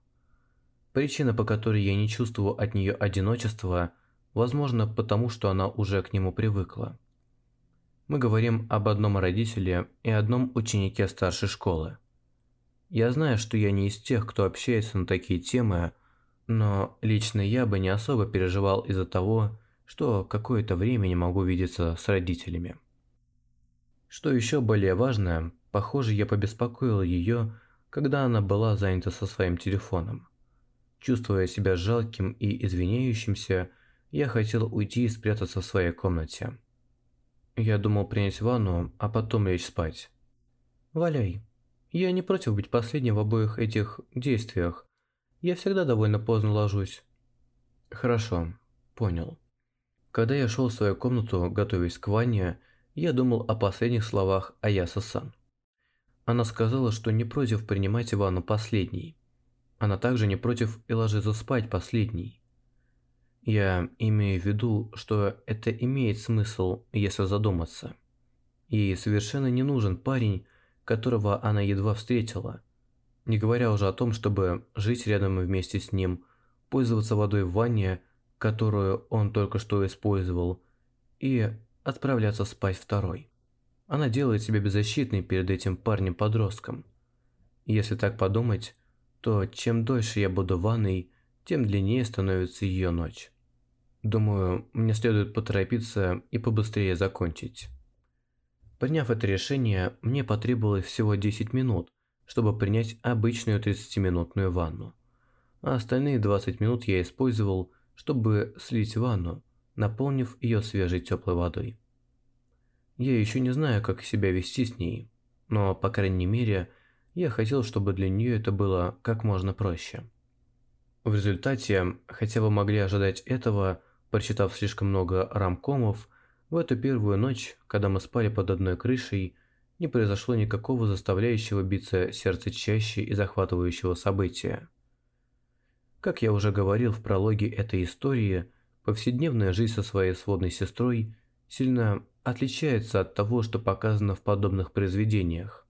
Причина, по которой я не чувствую от нее одиночества, возможно, потому что она уже к нему привыкла. Мы говорим об одном родителе и одном ученике старшей школы. Я знаю, что я не из тех, кто общается на такие темы, но лично я бы не особо переживал из-за того, что какое-то время не могу видеться с родителями. Что еще более важно, похоже, я побеспокоил ее, когда она была занята со своим телефоном. Чувствуя себя жалким и извиняющимся, я хотел уйти и спрятаться в своей комнате. Я думал принять ванну, а потом лечь спать. «Валяй», я не против быть последним в обоих этих действиях. Я всегда довольно поздно ложусь. Хорошо, понял. Когда я шел в свою комнату, готовясь к ванне, я думал о последних словах Аяса-сан. Она сказала, что не против принимать ванну последней. она также не против и ложится спать последней. Я имею в виду, что это имеет смысл, если задуматься. Ей совершенно не нужен парень, которого она едва встретила. Не говоря уже о том, чтобы жить рядом и вместе с ним, пользоваться водой в ванне, которую он только что использовал, и отправляться спать второй. Она делает себя беззащитной перед этим парнем-подростком. Если так подумать, то чем дольше я буду в ванной, тем длиннее становится ее ночь. Думаю, мне следует поторопиться и побыстрее закончить. Приняв это решение, мне потребовалось всего 10 минут, чтобы принять обычную 30-минутную ванну. А остальные 20 минут я использовал, чтобы слить ванну, наполнив ее свежей теплой водой. Я еще не знаю, как себя вести с ней, но, по крайней мере, я хотел, чтобы для нее это было как можно проще. В результате, хотя вы могли ожидать этого, прочитав слишком много рамкомов, в эту первую ночь, когда мы спали под одной крышей, не произошло никакого заставляющего биться сердце чаще и захватывающего события. Как я уже говорил в прологе этой истории, повседневная жизнь со своей сводной сестрой сильно отличается от того, что показано в подобных произведениях.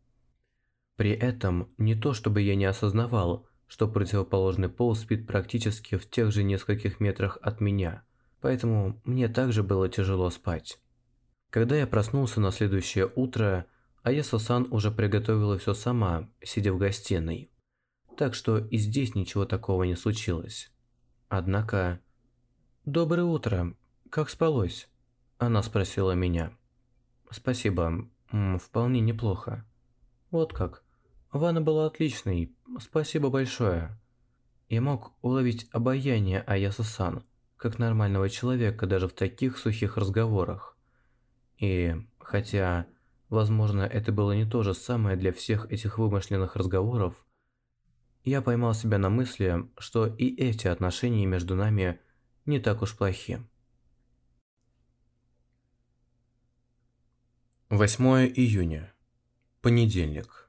При этом не то чтобы я не осознавал, что противоположный пол спит практически в тех же нескольких метрах от меня – поэтому мне также было тяжело спать. Когда я проснулся на следующее утро, Аяса-сан уже приготовила все сама, сидя в гостиной. Так что и здесь ничего такого не случилось. Однако... «Доброе утро. Как спалось?» Она спросила меня. «Спасибо. Вполне неплохо». «Вот как. Ванна была отличной. Спасибо большое». Я мог уловить обаяние Аяса-сан, как нормального человека даже в таких сухих разговорах. И хотя, возможно, это было не то же самое для всех этих вымышленных разговоров, я поймал себя на мысли, что и эти отношения между нами не так уж плохи. 8 июня. Понедельник.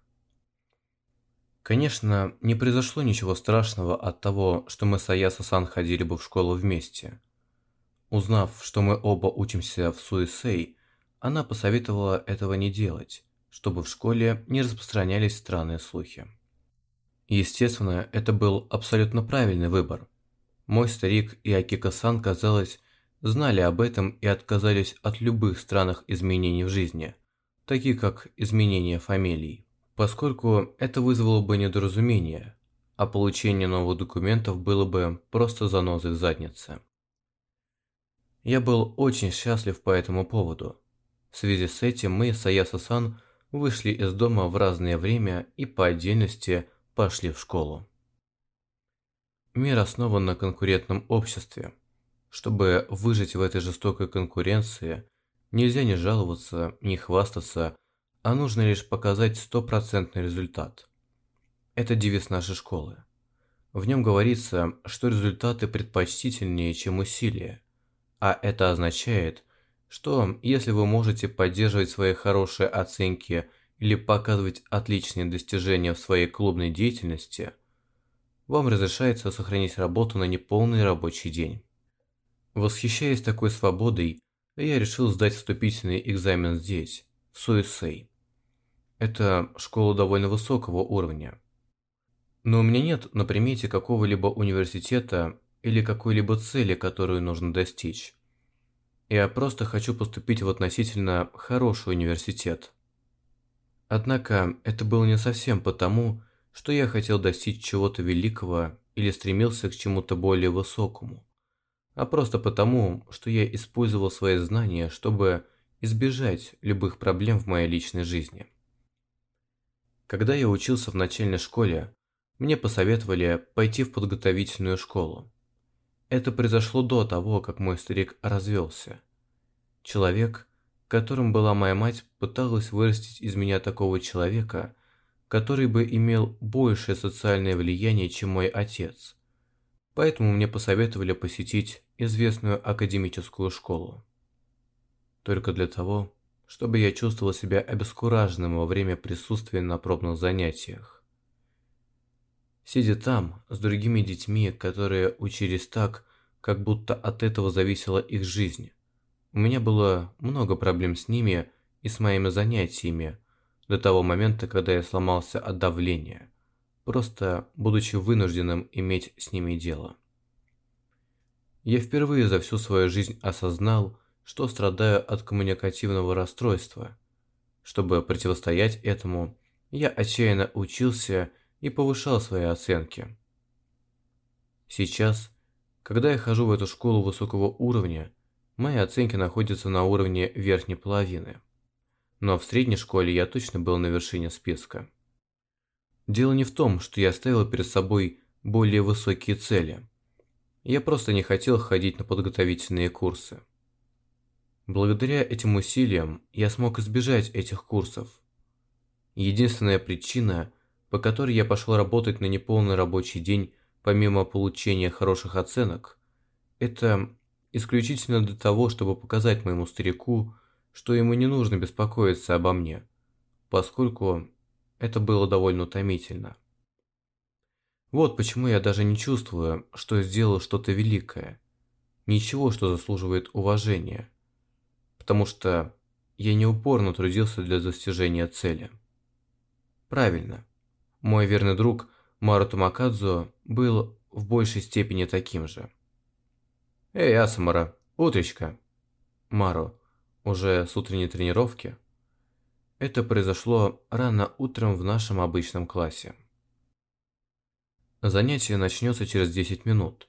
Конечно, не произошло ничего страшного от того, что мы с Аясо-сан ходили бы в школу вместе. Узнав, что мы оба учимся в Суисей, она посоветовала этого не делать, чтобы в школе не распространялись странные слухи. Естественно, это был абсолютно правильный выбор. Мой старик и Акика-сан, казалось, знали об этом и отказались от любых странных изменений в жизни, таких как изменение фамилий поскольку это вызвало бы недоразумение, а получение новых документов было бы просто занозой в заднице. Я был очень счастлив по этому поводу. В связи с этим мы с Аяса-сан вышли из дома в разное время и по отдельности пошли в школу. Мир основан на конкурентном обществе. Чтобы выжить в этой жестокой конкуренции, нельзя не жаловаться, не хвастаться, а нужно лишь показать стопроцентный результат. Это девиз нашей школы. В нем говорится, что результаты предпочтительнее, чем усилия. А это означает, что если вы можете поддерживать свои хорошие оценки или показывать отличные достижения в своей клубной деятельности, вам разрешается сохранить работу на неполный рабочий день. Восхищаясь такой свободой, я решил сдать вступительный экзамен здесь, в Суэсэй. Это школа довольно высокого уровня. Но у меня нет на примете какого-либо университета или какой-либо цели, которую нужно достичь. Я просто хочу поступить в относительно хороший университет. Однако это было не совсем потому, что я хотел достичь чего-то великого или стремился к чему-то более высокому, а просто потому, что я использовал свои знания, чтобы избежать любых проблем в моей личной жизни. Когда я учился в начальной школе, мне посоветовали пойти в подготовительную школу. Это произошло до того, как мой старик развелся. Человек, которым была моя мать, пыталась вырастить из меня такого человека, который бы имел большее социальное влияние, чем мой отец. Поэтому мне посоветовали посетить известную академическую школу. Только для того, чтобы я чувствовал себя обескураженным во время присутствия на пробных занятиях. Сидя там, с другими детьми, которые учились так, как будто от этого зависела их жизнь. У меня было много проблем с ними и с моими занятиями, до того момента, когда я сломался от давления, просто будучи вынужденным иметь с ними дело. Я впервые за всю свою жизнь осознал, что страдаю от коммуникативного расстройства. Чтобы противостоять этому, я отчаянно учился и повышал свои оценки. Сейчас, когда я хожу в эту школу высокого уровня, мои оценки находятся на уровне верхней половины. Но в средней школе я точно был на вершине списка. Дело не в том, что я ставил перед собой более высокие цели. Я просто не хотел ходить на подготовительные курсы. Благодаря этим усилиям я смог избежать этих курсов. Единственная причина, по которой я пошел работать на неполный рабочий день помимо получения хороших оценок, это исключительно для того, чтобы показать моему старику, что ему не нужно беспокоиться обо мне, поскольку это было довольно утомительно. Вот почему я даже не чувствую, что сделал что-то великое, ничего, что заслуживает уважения, потому что я не упорно трудился для достижения цели. Правильно, мой верный друг Мару Тамакадзо был в большей степени таким же. «Эй, Асамара, утречка!» Мару, уже с утренней тренировки. Это произошло рано утром в нашем обычном классе. Занятие начнется через 10 минут,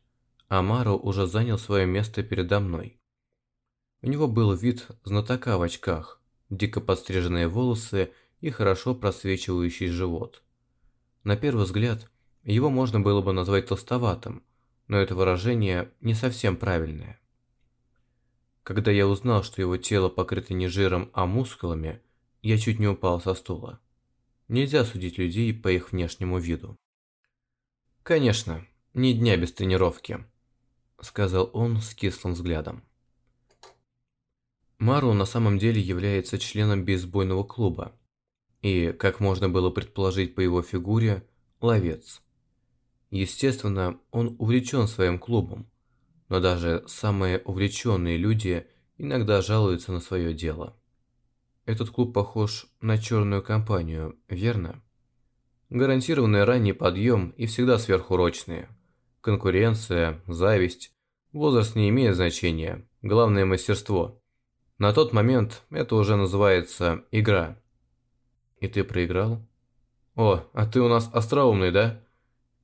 а Мару уже занял свое место передо мной. У него был вид знатока в очках, дико подстриженные волосы и хорошо просвечивающий живот. На первый взгляд, его можно было бы назвать толстоватым, но это выражение не совсем правильное. Когда я узнал, что его тело покрыто не жиром, а мускулами, я чуть не упал со стула. Нельзя судить людей по их внешнему виду. «Конечно, ни дня без тренировки», – сказал он с кислым взглядом. Мару на самом деле является членом бейсбольного клуба и, как можно было предположить по его фигуре, ловец. Естественно, он увлечен своим клубом, но даже самые увлеченные люди иногда жалуются на свое дело. Этот клуб похож на черную компанию, верно? Гарантированный ранний подъем и всегда сверхурочные. Конкуренция, зависть, возраст не имеет значения, главное мастерство. На тот момент это уже называется игра. И ты проиграл? О, а ты у нас остроумный, да?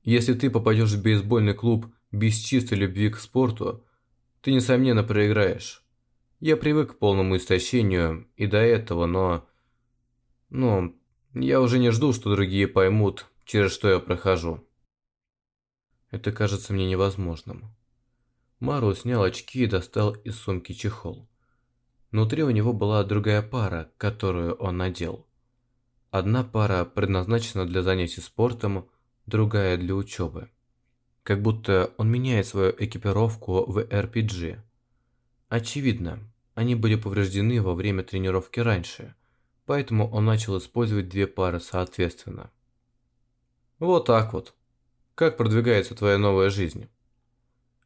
Если ты попадешь в бейсбольный клуб без чистой любви к спорту, ты, несомненно, проиграешь. Я привык к полному истощению и до этого, но... Ну, я уже не жду, что другие поймут, через что я прохожу. Это кажется мне невозможным. Мару снял очки и достал из сумки чехол. Внутри у него была другая пара, которую он надел. Одна пара предназначена для занятий спортом, другая для учебы как будто он меняет свою экипировку в RPG. Очевидно, они были повреждены во время тренировки раньше, поэтому он начал использовать две пары соответственно. Вот так вот. Как продвигается твоя новая жизнь?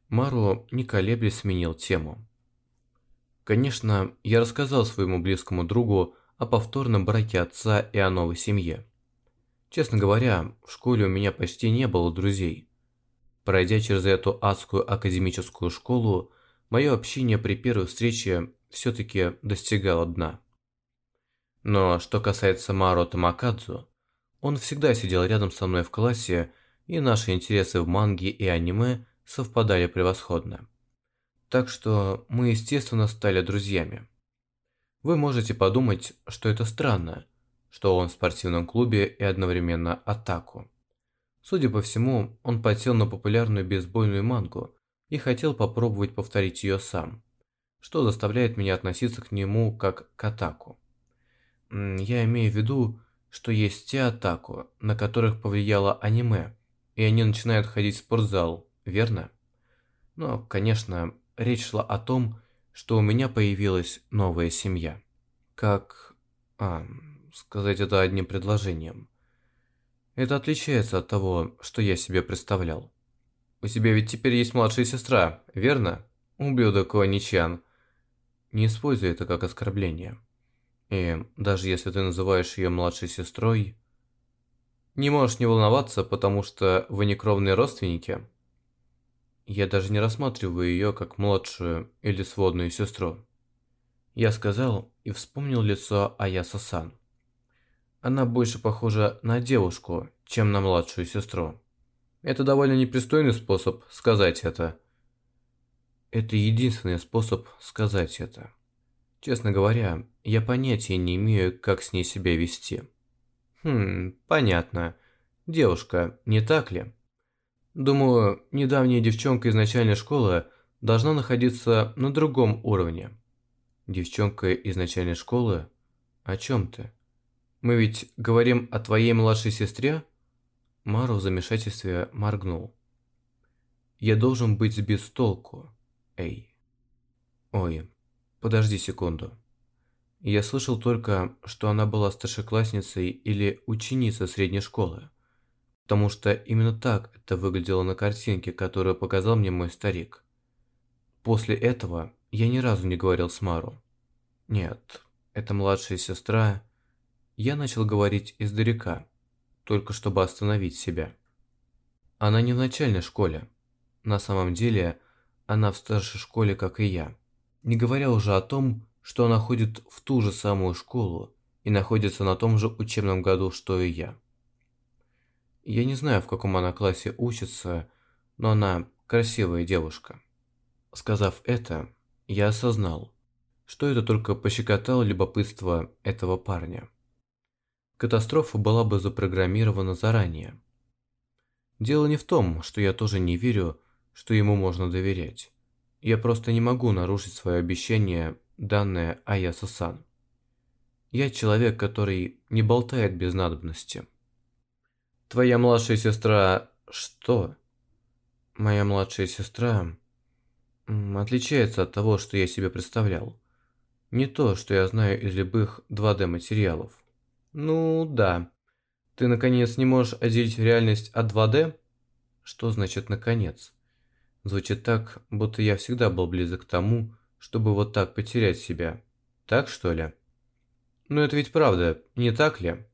Мару, не колеблясь, сменил тему. Конечно, я рассказал своему близкому другу о повторном браке отца и о новой семье. Честно говоря, в школе у меня почти не было друзей. Пройдя через эту адскую академическую школу, мое общение при первой встрече все-таки достигало дна. Но что касается Маро Тамакадзу, он всегда сидел рядом со мной в классе, и наши интересы в манге и аниме совпадали превосходно. Так что мы, естественно, стали друзьями. Вы можете подумать, что это странно, что он в спортивном клубе и одновременно атаку. Судя по всему, он потел на популярную бейсбольную мангу и хотел попробовать повторить ее сам, что заставляет меня относиться к нему как к атаку. Я имею в виду, что есть те атаку, на которых повлияло аниме, и они начинают ходить в спортзал, верно? Но, конечно, речь шла о том, что у меня появилась новая семья. Как... А, сказать это одним предложением. Это отличается от того, что я себе представлял. У тебя ведь теперь есть младшая сестра, верно? Ублюдок Уаничан. Не используй это как оскорбление. И даже если ты называешь ее младшей сестрой, не можешь не волноваться, потому что вы не кровные родственники. Я даже не рассматриваю ее как младшую или сводную сестру. Я сказал и вспомнил лицо Аяса-сан. Она больше похожа на девушку, чем на младшую сестру. Это довольно непристойный способ сказать это. Это единственный способ сказать это. Честно говоря, я понятия не имею, как с ней себя вести. Хм, понятно. Девушка, не так ли? Думаю, недавняя девчонка из начальной школы должна находиться на другом уровне. Девчонка из начальной школы? О чем ты? Мы ведь говорим о твоей младшей сестре? Мару в замешательстве моргнул. Я должен быть с толку, эй. Ой, подожди секунду. Я слышал только, что она была старшеклассницей или ученицей средней школы. Потому что именно так это выглядело на картинке, которую показал мне мой старик. После этого я ни разу не говорил с Мару. Нет, это младшая сестра. Я начал говорить издалека, только чтобы остановить себя. Она не в начальной школе. На самом деле, она в старшей школе, как и я. Не говоря уже о том, что она ходит в ту же самую школу и находится на том же учебном году, что и я. Я не знаю, в каком она классе учится, но она красивая девушка. Сказав это, я осознал, что это только пощекотало любопытство этого парня. Катастрофа была бы запрограммирована заранее. Дело не в том, что я тоже не верю, что ему можно доверять. Я просто не могу нарушить свое обещание, данное Аяса-сан. Я человек, который не болтает без надобности. Твоя младшая сестра... что? Моя младшая сестра... отличается от того, что я себе представлял. Не то, что я знаю из любых 2D материалов. Ну, да. Ты, наконец, не можешь отделить реальность от 2D? Что значит «наконец»? Звучит так, будто я всегда был близок к тому, чтобы вот так потерять себя. Так, что ли? Но это ведь правда, не так ли?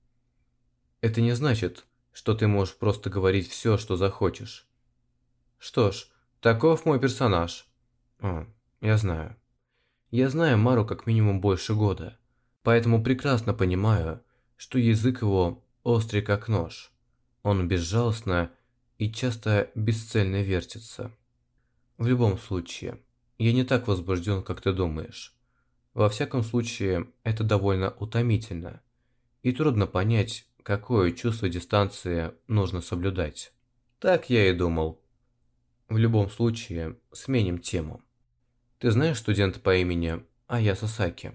Это не значит, что ты можешь просто говорить все, что захочешь. Что ж, таков мой персонаж. О, я знаю. Я знаю Мару как минимум больше года, поэтому прекрасно понимаю, что язык его острый как нож. Он безжалостно и часто бесцельно вертится. В любом случае, я не так возбужден, как ты думаешь. Во всяком случае, это довольно утомительно, и трудно понять, какое чувство дистанции нужно соблюдать. Так я и думал. В любом случае, сменим тему. Ты знаешь студента по имени Ая Сасаки?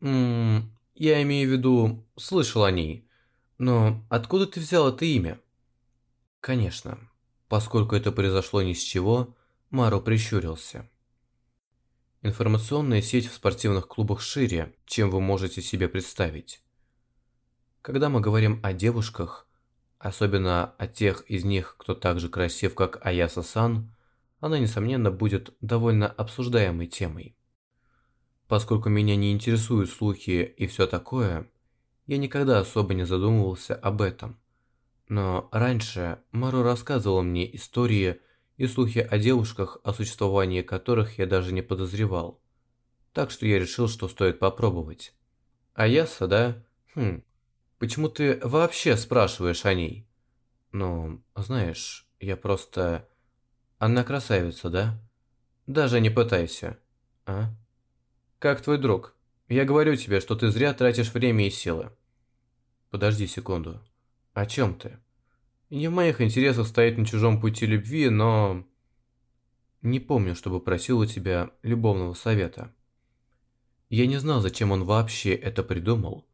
Ммм, я имею в виду, слышал о ней. Но откуда ты взял это имя? Конечно, поскольку это произошло ни с чего, Мару прищурился. Информационная сеть в спортивных клубах шире, чем вы можете себе представить. Когда мы говорим о девушках, особенно о тех из них, кто так же красив, как Аяса-сан, она, несомненно, будет довольно обсуждаемой темой. Поскольку меня не интересуют слухи и все такое, я никогда особо не задумывался об этом. Но раньше Мару рассказывала мне истории и слухи о девушках, о существовании которых я даже не подозревал. Так что я решил, что стоит попробовать. Аяса, да? Хм, Почему ты вообще спрашиваешь о ней? Ну, знаешь, я просто... Она красавица, да? Даже не пытайся. А? Как твой друг? Я говорю тебе, что ты зря тратишь время и силы. Подожди секунду. О чем ты? Не в моих интересах стоять на чужом пути любви, но... Не помню, чтобы просил у тебя любовного совета. Я не знал, зачем он вообще это придумал,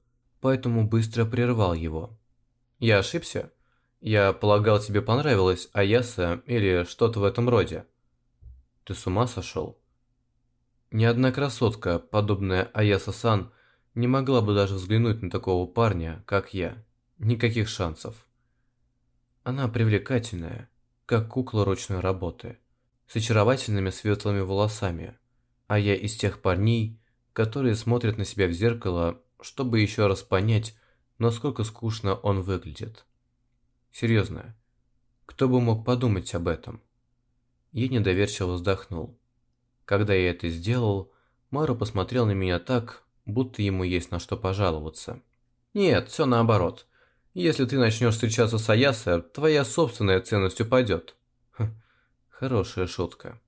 поэтому быстро прервал его. «Я ошибся? Я полагал, тебе понравилось Аяса или что-то в этом роде». «Ты с ума сошел?» Ни одна красотка, подобная Аяса-сан, не могла бы даже взглянуть на такого парня, как я. никаких шансов. Она привлекательная, как кукла ручной работы, с очаровательными светлыми волосами, а я из тех парней, которые смотрят на себя в зеркало, чтобы еще раз понять, насколько скучно он выглядит. Серьезно, кто бы мог подумать об этом? Я недоверчиво вздохнул. Когда я это сделал, Мару посмотрел на меня так, будто ему есть на что пожаловаться. Нет, все наоборот. Если ты начнешь встречаться с Аясо, твоя собственная ценность упадет. Хм, хорошая шутка.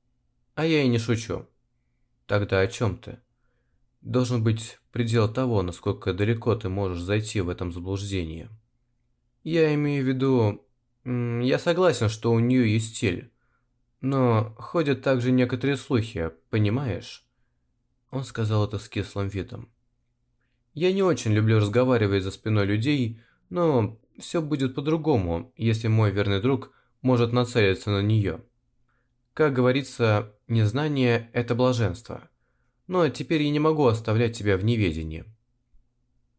А я и не шучу. Тогда о чем ты? Должен быть предел того, насколько далеко ты можешь зайти в этом заблуждении. Я имею в виду... Я согласен, что у нее есть стиль. Но ходят также некоторые слухи, понимаешь? Он сказал это с кислым видом. Я не очень люблю разговаривать за спиной людей, но все будет по-другому, если мой верный друг может нацелиться на нее. Как говорится, незнание – это блаженство. Но теперь я не могу оставлять тебя в неведении.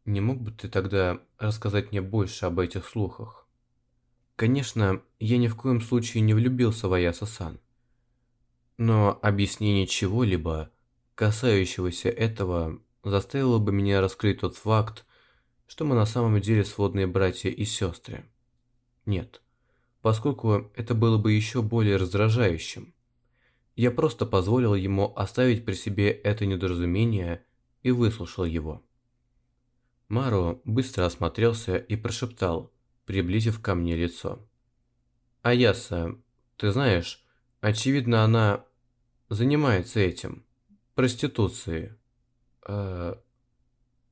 Не мог бы ты тогда рассказать мне больше об этих слухах? Конечно, я ни в коем случае не влюбился в Аяса-сан. Но объяснение чего-либо, касающегося этого, заставило бы меня раскрыть тот факт, что мы на самом деле сводные братья и сестры. Нет, поскольку это было бы еще более раздражающим. Я просто позволил ему оставить при себе это недоразумение и выслушал его. Маро быстро осмотрелся и прошептал, приблизив ко мне лицо. «Аяса, ты знаешь, очевидно, она занимается этим, проституцией. Э,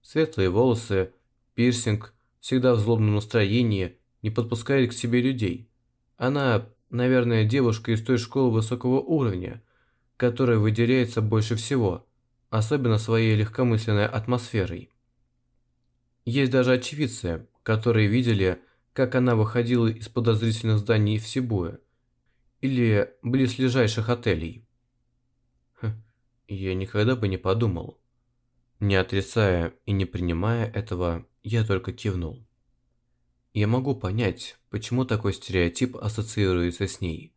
светлые волосы, пирсинг, всегда в злобном настроении, не подпускает к себе людей. Она, наверное, девушка из той школы высокого уровня, которая выделяется больше всего, особенно своей легкомысленной атмосферой. Есть даже очевидцы, которые видели, как она выходила из подозрительных зданий в Сибуе или близлежащих отелей. Хм, я никогда бы не подумал. Не отрицая и не принимая этого, я только кивнул. Я могу понять, почему такой стереотип ассоциируется с ней,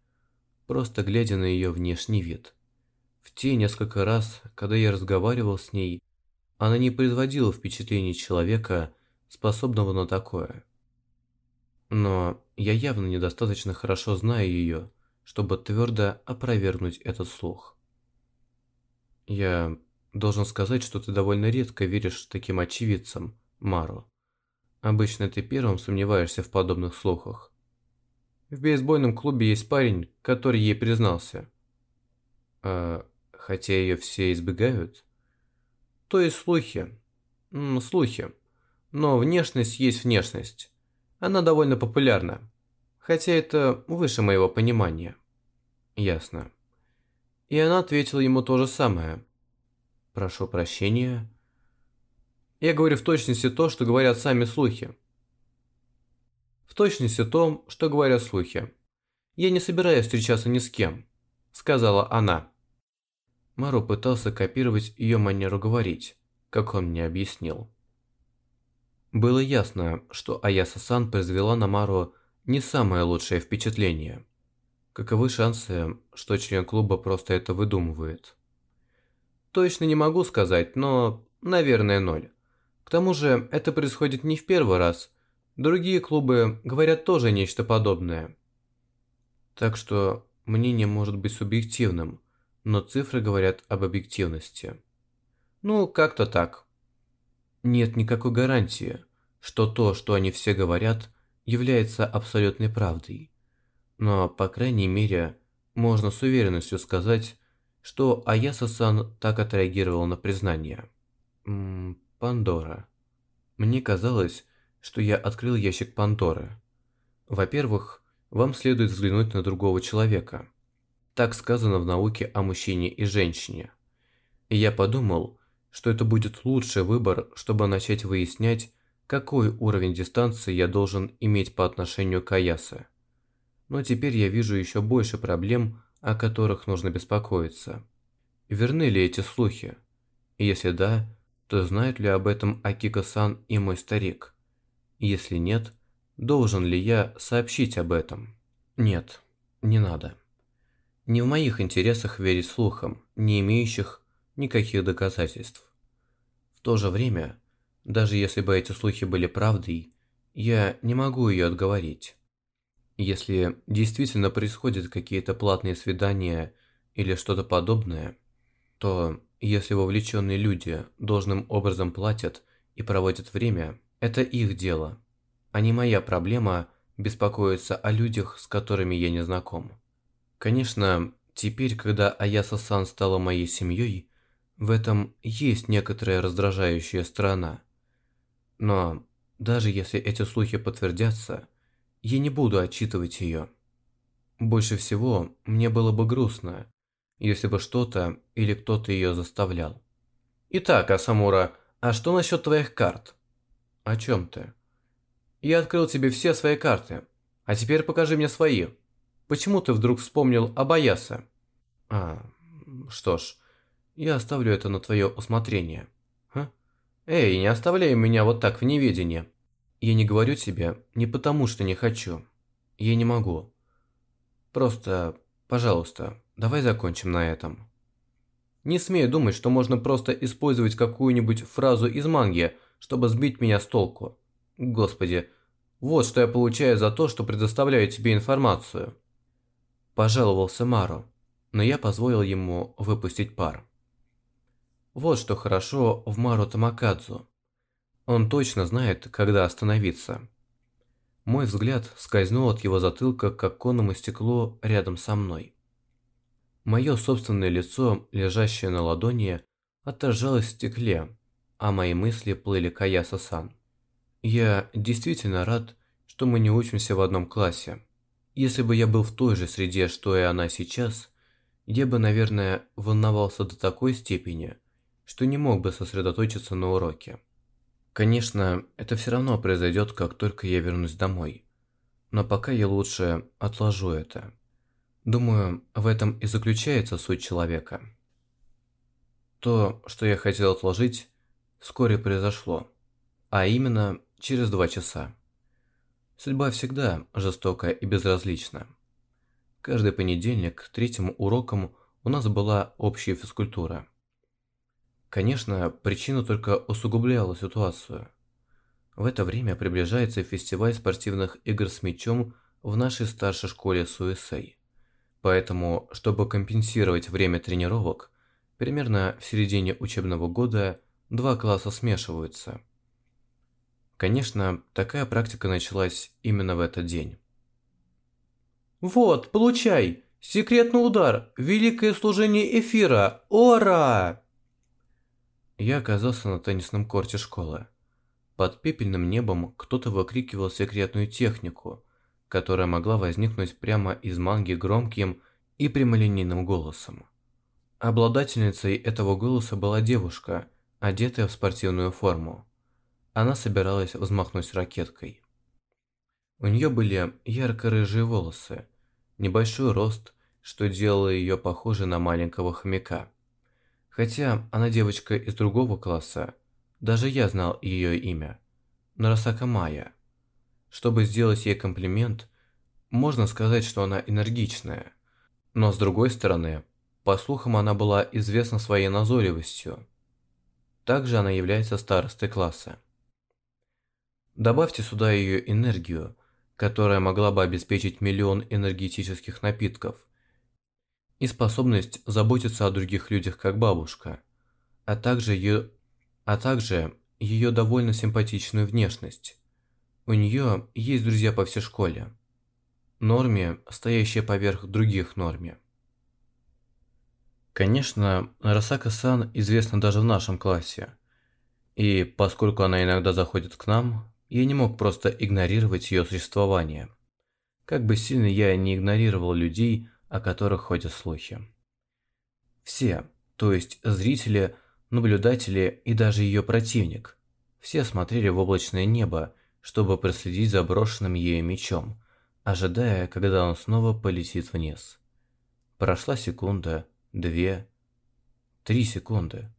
просто глядя на ее внешний вид. В те несколько раз, когда я разговаривал с ней, она не производила впечатления человека, способного на такое. Но я явно недостаточно хорошо знаю ее, чтобы твердо опровергнуть этот слух. Я должен сказать, что ты довольно редко веришь таким очевидцам, Мару. Обычно ты первым сомневаешься в подобных слухах. В бейсбольном клубе есть парень, который ей признался. А, хотя ее все избегают? То есть слухи. М, слухи. Но внешность есть внешность. Она довольно популярна. Хотя это выше моего понимания. Ясно. И она ответила ему то же самое. Прошу прощения. Я говорю в точности то, что говорят сами слухи. В точности то, что говорят слухи. Я не собираюсь встречаться ни с кем, сказала она. Мару пытался копировать ее манеру говорить, как он мне объяснил. Было ясно, что Аяса-сан произвела на Мару не самое лучшее впечатление. Каковы шансы, что член клуба просто это выдумывает? Точно не могу сказать, но, наверное, ноль. К тому же, это происходит не в первый раз. Другие клубы говорят тоже нечто подобное. Так что, мнение может быть субъективным, но цифры говорят об объективности. Ну, как-то так. Нет никакой гарантии, что то, что они все говорят, является абсолютной правдой. Но, по крайней мере, можно с уверенностью сказать, что Аяса-сан так отреагировал на признание. Пандора. Мне казалось, что я открыл ящик Пандоры. Во-первых, вам следует взглянуть на другого человека. Так сказано в науке о мужчине и женщине. И я подумал, что это будет лучший выбор, чтобы начать выяснять, какой уровень дистанции я должен иметь по отношению к Аясе. Но теперь я вижу еще больше проблем, о которых нужно беспокоиться. Верны ли эти слухи? И если да, то знают ли об этом Акика-сан и мой старик? Если нет, должен ли я сообщить об этом? Нет, не надо. Не в моих интересах верить слухам, не имеющих никаких доказательств. В то же время, даже если бы эти слухи были правдой, я не могу ее отговорить. Если действительно происходят какие-то платные свидания или что-то подобное, то если вовлеченные люди должным образом платят и проводят время, это их дело, а не моя проблема беспокоиться о людях, с которыми я не знаком. Конечно, теперь, когда Аяса-сан стала моей семьей, в этом есть некоторая раздражающая сторона. Но даже если эти слухи подтвердятся, я не буду отчитывать ее. Больше всего мне было бы грустно, если бы что-то или кто-то ее заставлял. Итак, Асамура, а что насчет твоих карт? О чем ты? Я открыл тебе все свои карты, а теперь покажи мне свои. Почему ты вдруг вспомнил об Аясе? А, что ж, я оставлю это на твое усмотрение. Ха? Эй, не оставляй меня вот так в неведении. Я не говорю тебе не потому, что не хочу. Я не могу. Просто, пожалуйста, давай закончим на этом. Не смею думать, что можно просто использовать какую-нибудь фразу из манги, чтобы сбить меня с толку. Господи, вот что я получаю за то, что предоставляю тебе информацию. Пожаловался Мару, но я позволил ему выпустить пар. Вот что хорошо в Мару Тамакадзу. Он точно знает, когда остановиться. Мой взгляд скользнул от его затылка к оконному стеклу рядом со мной. Мое собственное лицо, лежащее на ладони, отражалось в стекле, а мои мысли плыли к Аяса-сан. Я действительно рад, что мы не учимся в одном классе. Если бы я был в той же среде, что и она сейчас, я бы, наверное, волновался до такой степени, что не мог бы сосредоточиться на уроке. Конечно, это все равно произойдет, как только я вернусь домой. Но пока я лучше отложу это. Думаю, в этом и заключается суть человека. То, что я хотел отложить, вскоре произошло. А именно, через два часа. Судьба всегда жестока и безразлична. Каждый понедельник третьим уроком у нас была общая физкультура. Конечно, причина только усугубляла ситуацию. В это время приближается фестиваль спортивных игр с мячом в нашей старшей школе Суэсэй. Поэтому, чтобы компенсировать время тренировок, примерно в середине учебного года два класса смешиваются – Конечно, такая практика началась именно в этот день. «Вот, получай! Секретный удар! Великое служение эфира! Ора!» Я оказался на теннисном корте школы. Под пепельным небом кто-то выкрикивал секретную технику, которая могла возникнуть прямо из манги громким и прямолинейным голосом. Обладательницей этого голоса была девушка, одетая в спортивную форму. Она собиралась взмахнуть ракеткой. У нее были ярко-рыжие волосы, небольшой рост, что делало ее похожей на маленького хомяка. Хотя она девочка из другого класса, даже я знал ее имя – Нарасака Майя. Чтобы сделать ей комплимент, можно сказать, что она энергичная. Но с другой стороны, по слухам, она была известна своей назойливостью. Также она является старостой класса. Добавьте сюда ее энергию, которая могла бы обеспечить миллион энергетических напитков, и способность заботиться о других людях как бабушка, а также ее, а также ее довольно симпатичную внешность. У нее есть друзья по всей школе. Норме, стоящая поверх других норме. Конечно, Росака-сан известна даже в нашем классе. И поскольку она иногда заходит к нам, я не мог просто игнорировать ее существование. Как бы сильно я не игнорировал людей, о которых ходят слухи. Все, то есть зрители, наблюдатели и даже ее противник, все смотрели в облачное небо, чтобы проследить за брошенным ею мечом, ожидая, когда он снова полетит вниз. Прошла секунда, две, три секунды.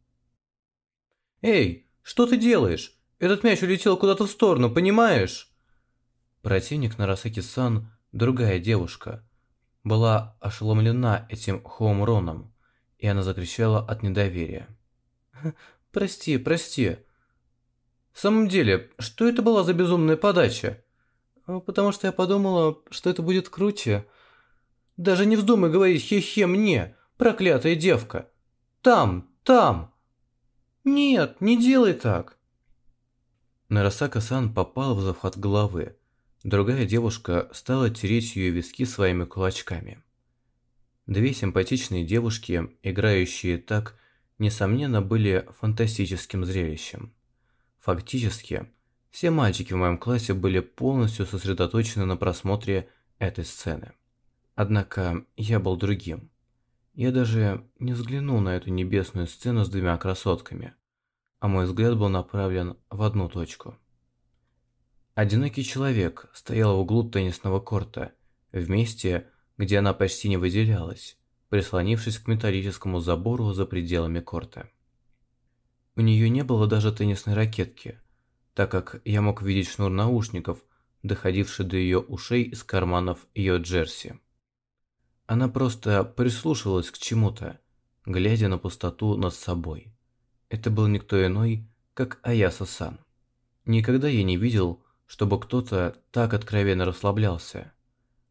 «Эй, что ты делаешь? Этот мяч улетел куда-то в сторону, понимаешь? Противник Нарасаки-сан, другая девушка, была ошеломлена этим хоумроном, и она закричала от недоверия. «Прости, прости. В самом деле, что это была за безумная подача? Потому что я подумала, что это будет круче. Даже не вздумай говорить хе-хе мне, проклятая девка. Там, там. Нет, не делай так. Нарасака-сан попал в захват головы. Другая девушка стала тереть ее виски своими кулачками. Две симпатичные девушки, играющие так, несомненно, были фантастическим зрелищем. Фактически, все мальчики в моем классе были полностью сосредоточены на просмотре этой сцены. Однако я был другим. Я даже не взглянул на эту небесную сцену с двумя красотками, а мой взгляд был направлен в одну точку. Одинокий человек стоял в углу теннисного корта, в месте, где она почти не выделялась, прислонившись к металлическому забору за пределами корта. У нее не было даже теннисной ракетки, так как я мог видеть шнур наушников, доходивший до ее ушей из карманов ее джерси. Она просто прислушивалась к чему-то, глядя на пустоту над собой. Это был никто иной, как Аяса-сан. Никогда я не видел, чтобы кто-то так откровенно расслаблялся.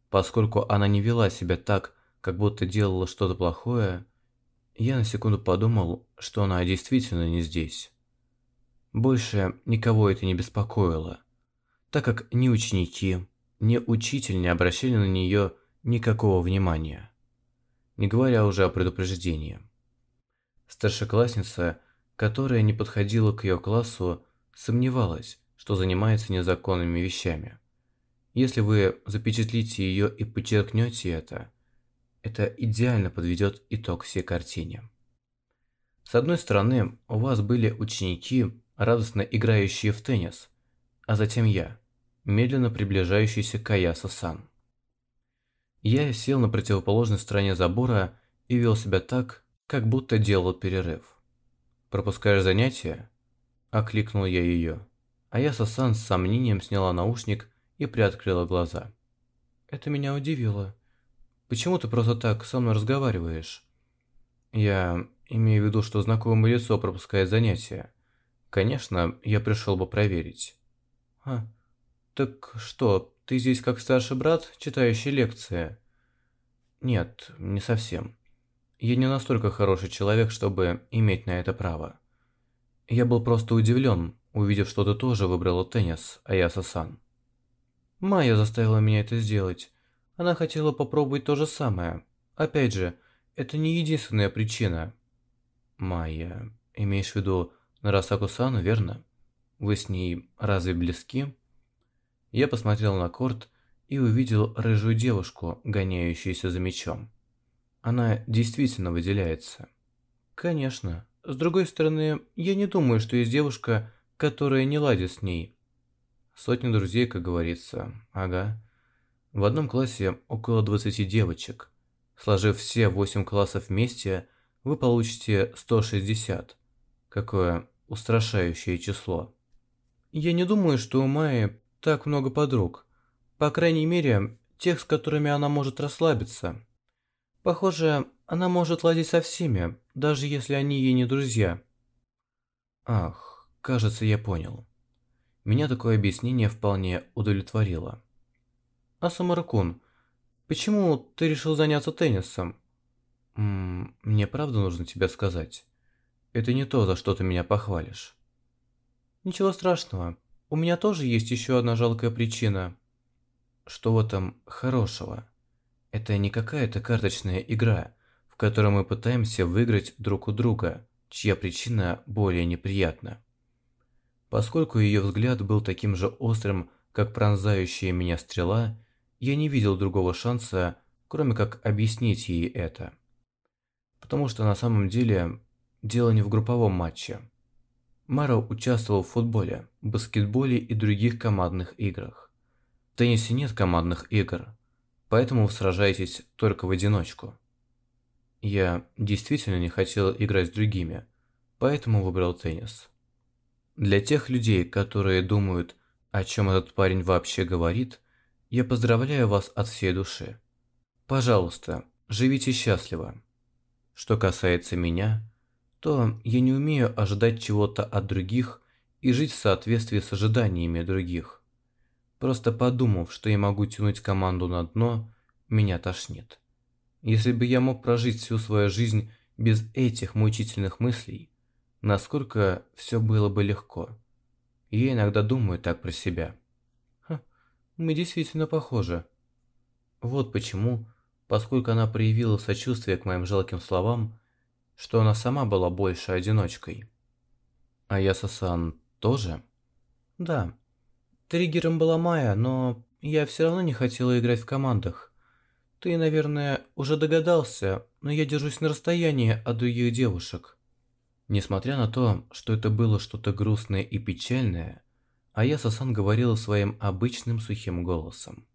Поскольку она не вела себя так, как будто делала что-то плохое, я на секунду подумал, что она действительно не здесь. Больше никого это не беспокоило, так как ни ученики, ни учитель не обращали на нее никакого внимания. Не говоря уже о предупреждении. Старшеклассница, которая не подходила к ее классу, сомневалась, что занимается незаконными вещами. Если вы запечатлите ее и подчеркнете это, это идеально подведет итог всей картине. С одной стороны, у вас были ученики, радостно играющие в теннис, а затем я, медленно приближающийся к Аяса-сан. Я сел на противоположной стороне забора и вел себя так, как будто делал перерыв. «Пропускаешь занятия?» – окликнул я ее. А я Сасан с сомнением сняла наушник и приоткрыла глаза. «Это меня удивило. Почему ты просто так со мной разговариваешь?» «Я имею в виду, что знакомое лицо пропускает занятия. Конечно, я пришел бы проверить». «А, так что, ты здесь как старший брат, читающий лекции? Нет, не совсем. Я не настолько хороший человек, чтобы иметь на это право. Я был просто удивлен, увидев, что ты тоже выбрала теннис, а я Сасан. Майя заставила меня это сделать. Она хотела попробовать то же самое. Опять же, это не единственная причина. Майя, имеешь в виду Нарасаку-сану, верно? Вы с ней разве близки? Я посмотрел на корт и увидел рыжую девушку, гоняющуюся за мячом. Она действительно выделяется. Конечно. С другой стороны, я не думаю, что есть девушка, которая не ладит с ней. Сотни друзей, как говорится. Ага. В одном классе около 20 девочек. Сложив все 8 классов вместе, вы получите 160. Какое устрашающее число. Я не думаю, что у Майи так много подруг. По крайней мере, тех, с которыми она может расслабиться. Похоже, она может ладить со всеми, даже если они ей не друзья. Ах, кажется, я понял. Меня такое объяснение вполне удовлетворило. А Самаракун, почему ты решил заняться теннисом? М мне правда нужно тебе сказать. Это не то, за что ты меня похвалишь. Ничего страшного. У меня тоже есть еще одна жалкая причина. Что в этом хорошего? Это не какая-то карточная игра, в которой мы пытаемся выиграть друг у друга, чья причина более неприятна. Поскольку ее взгляд был таким же острым, как пронзающая меня стрела, я не видел другого шанса, кроме как объяснить ей это. Потому что на самом деле дело не в групповом матче. Маро участвовал в футболе, баскетболе и других командных играх. В теннисе нет командных игр, поэтому вы сражаетесь только в одиночку. Я действительно не хотел играть с другими, поэтому выбрал теннис. Для тех людей, которые думают, о чем этот парень вообще говорит, я поздравляю вас от всей души. Пожалуйста, живите счастливо. Что касается меня, то я не умею ожидать чего-то от других и жить в соответствии с ожиданиями других. Просто подумав, что я могу тянуть команду на дно, меня тошнит. Если бы я мог прожить всю свою жизнь без этих мучительных мыслей, насколько все было бы легко. Я иногда думаю так про себя. Мы действительно похожи. Вот почему, поскольку она проявила сочувствие к моим жалким словам, что она сама была больше одиночкой. А я Сасан тоже? Да. Триггером была Майя, но я все равно не хотела играть в командах. Ты, наверное, уже догадался, но я держусь на расстоянии от других девушек. Несмотря на то, что это было что-то грустное и печальное, Аяса-сан говорила своим обычным сухим голосом.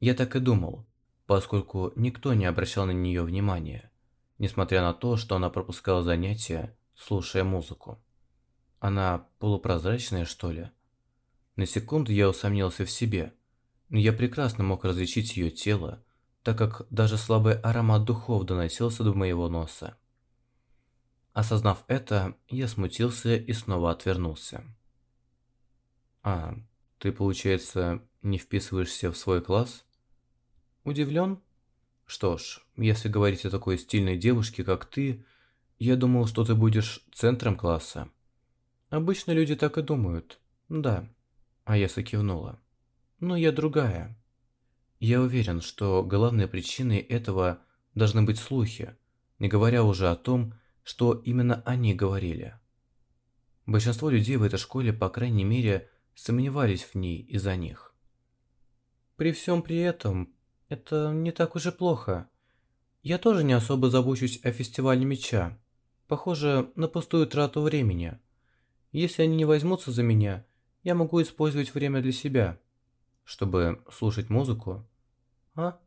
Я так и думал, поскольку никто не обращал на нее внимания, несмотря на то, что она пропускала занятия, слушая музыку. Она полупрозрачная, что ли? На секунду я усомнился в себе, но я прекрасно мог различить ее тело, так как даже слабый аромат духов доносился до моего носа. Осознав это, я смутился и снова отвернулся. «А, ты, получается, не вписываешься в свой класс?» «Удивлен?» «Что ж, если говорить о такой стильной девушке, как ты, я думал, что ты будешь центром класса». Обычно люди так и думают. Да. А я кивнула. Но я другая. Я уверен, что главной причиной этого должны быть слухи, не говоря уже о том, что именно они говорили. Большинство людей в этой школе, по крайней мере, сомневались в ней из-за них. При всем при этом, это не так уж и плохо. Я тоже не особо забочусь о фестивале меча. Похоже на пустую трату времени. Если они не возьмутся за меня, я могу использовать время для себя, чтобы слушать музыку. А?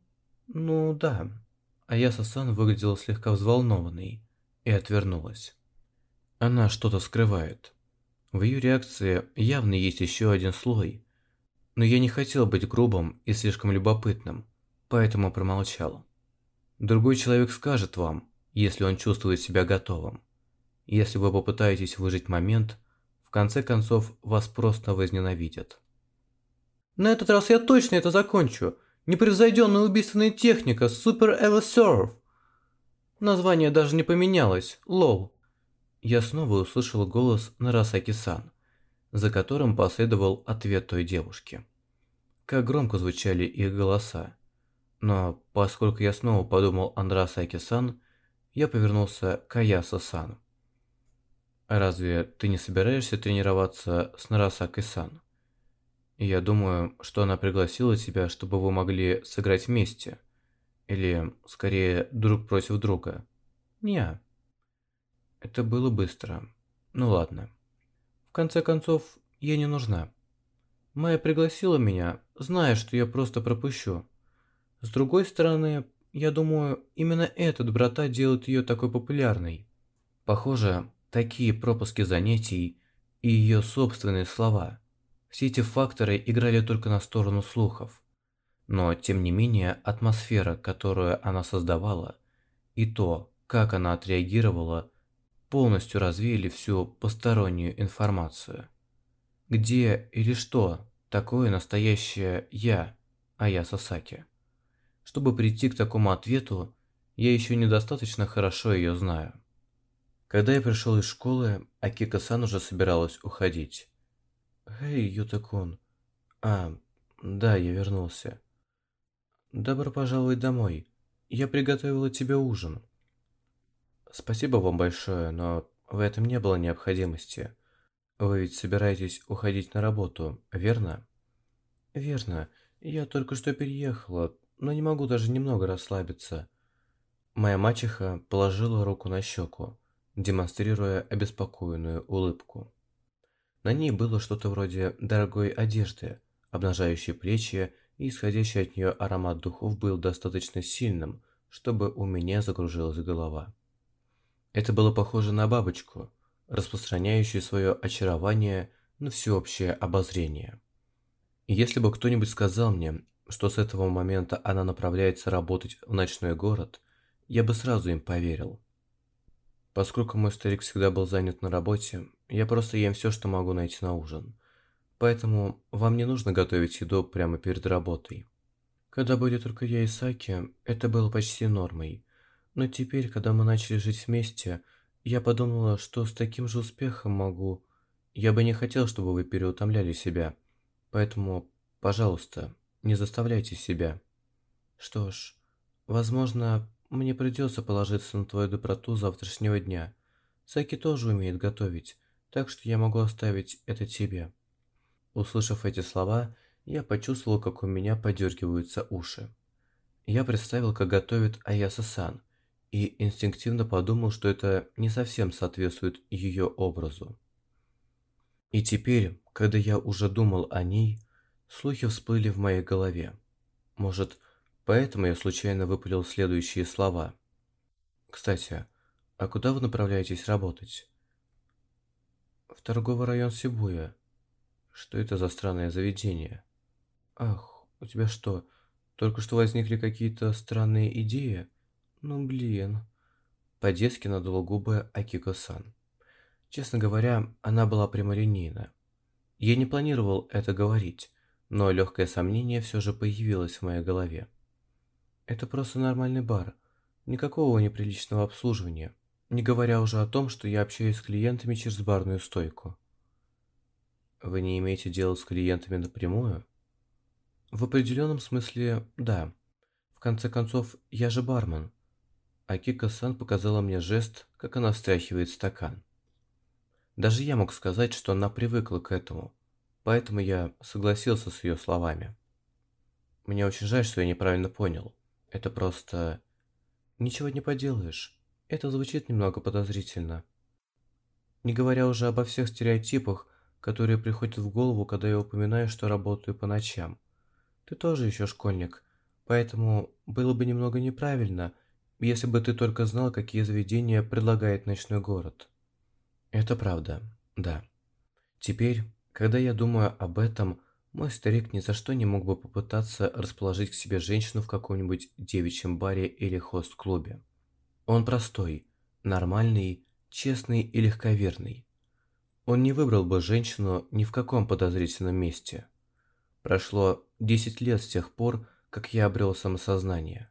Ну да. Аяса-сан выглядела слегка взволнованной и отвернулась. Она что-то скрывает. В ее реакции явно есть еще один слой. Но я не хотел быть грубым и слишком любопытным, поэтому промолчал. Другой человек скажет вам, если он чувствует себя готовым. Если вы попытаетесь выжить момент, в конце концов, вас просто возненавидят. На этот раз я точно это закончу. Непревзойденная убийственная техника Super Ever Serve. Название даже не поменялось. Лол. Я снова услышал голос Нарасаки-сан, за которым последовал ответ той девушки. Как громко звучали их голоса. Но поскольку я снова подумал о Нарасаки-сан, я повернулся к Аяса-сан. Разве ты не собираешься тренироваться с Нарасакой-сан? Я думаю, что она пригласила тебя, чтобы вы могли сыграть вместе. Или, скорее, друг против друга. Не. Это было быстро. Ну ладно. В конце концов, я не нужна. Майя пригласила меня, зная, что я просто пропущу. С другой стороны, я думаю, именно этот брата делает ее такой популярной. Похоже, такие пропуски занятий и ее собственные слова. Все эти факторы играли только на сторону слухов. Но, тем не менее, атмосфера, которую она создавала, и то, как она отреагировала, полностью развеяли всю постороннюю информацию. Где или что такое настоящее «я», а я Сасаки? Чтобы прийти к такому ответу, я еще недостаточно хорошо ее знаю. Когда я пришел из школы, Акика-сан уже собиралась уходить. «Эй, Ютакун!» «А, да, я вернулся». «Добро пожаловать домой. Я приготовила тебе ужин». «Спасибо вам большое, но в этом не было необходимости. Вы ведь собираетесь уходить на работу, верно?» «Верно. Я только что переехала, но не могу даже немного расслабиться». Моя мачеха положила руку на щеку демонстрируя обеспокоенную улыбку. На ней было что-то вроде дорогой одежды, обнажающей плечи, и исходящий от нее аромат духов был достаточно сильным, чтобы у меня закружилась голова. Это было похоже на бабочку, распространяющую свое очарование на всеобщее обозрение. И если бы кто-нибудь сказал мне, что с этого момента она направляется работать в ночной город, я бы сразу им поверил. Поскольку мой старик всегда был занят на работе, я просто ем все, что могу найти на ужин. Поэтому вам не нужно готовить еду прямо перед работой. Когда были только я и Саки, это было почти нормой. Но теперь, когда мы начали жить вместе, я подумала, что с таким же успехом могу... Я бы не хотел, чтобы вы переутомляли себя. Поэтому, пожалуйста, не заставляйте себя. Что ж, возможно, мне придется положиться на твою доброту завтрашнего дня. Саки тоже умеет готовить, так что я могу оставить это тебе. Услышав эти слова, я почувствовал, как у меня подергиваются уши. Я представил, как готовит Аяса-сан, и инстинктивно подумал, что это не совсем соответствует ее образу. И теперь, когда я уже думал о ней, слухи всплыли в моей голове. Может, поэтому я случайно выпалил следующие слова. «Кстати, а куда вы направляетесь работать?» «В торговый район Сибуя. Что это за странное заведение?» «Ах, у тебя что, только что возникли какие-то странные идеи?» «Ну блин...» По-детски надула губы Акико-сан. Честно говоря, она была прямолинейна. Я не планировал это говорить, но легкое сомнение все же появилось в моей голове. Это просто нормальный бар. Никакого неприличного обслуживания. Не говоря уже о том, что я общаюсь с клиентами через барную стойку. Вы не имеете дела с клиентами напрямую? В определенном смысле, да. В конце концов, я же бармен. Акика-сан показала мне жест, как она встряхивает стакан. Даже я мог сказать, что она привыкла к этому, поэтому я согласился с ее словами. Мне очень жаль, что я неправильно понял. Это просто... Ничего не поделаешь. Это звучит немного подозрительно. Не говоря уже обо всех стереотипах, которые приходят в голову, когда я упоминаю, что работаю по ночам. Ты тоже еще школьник, поэтому было бы немного неправильно, если бы ты только знал, какие заведения предлагает ночной город. Это правда, да. Теперь, когда я думаю об этом, мой старик ни за что не мог бы попытаться расположить к себе женщину в каком-нибудь девичьем баре или хост-клубе. Он простой, нормальный, честный и легковерный. Он не выбрал бы женщину ни в каком подозрительном месте. Прошло 10 лет с тех пор, как я обрел самосознание.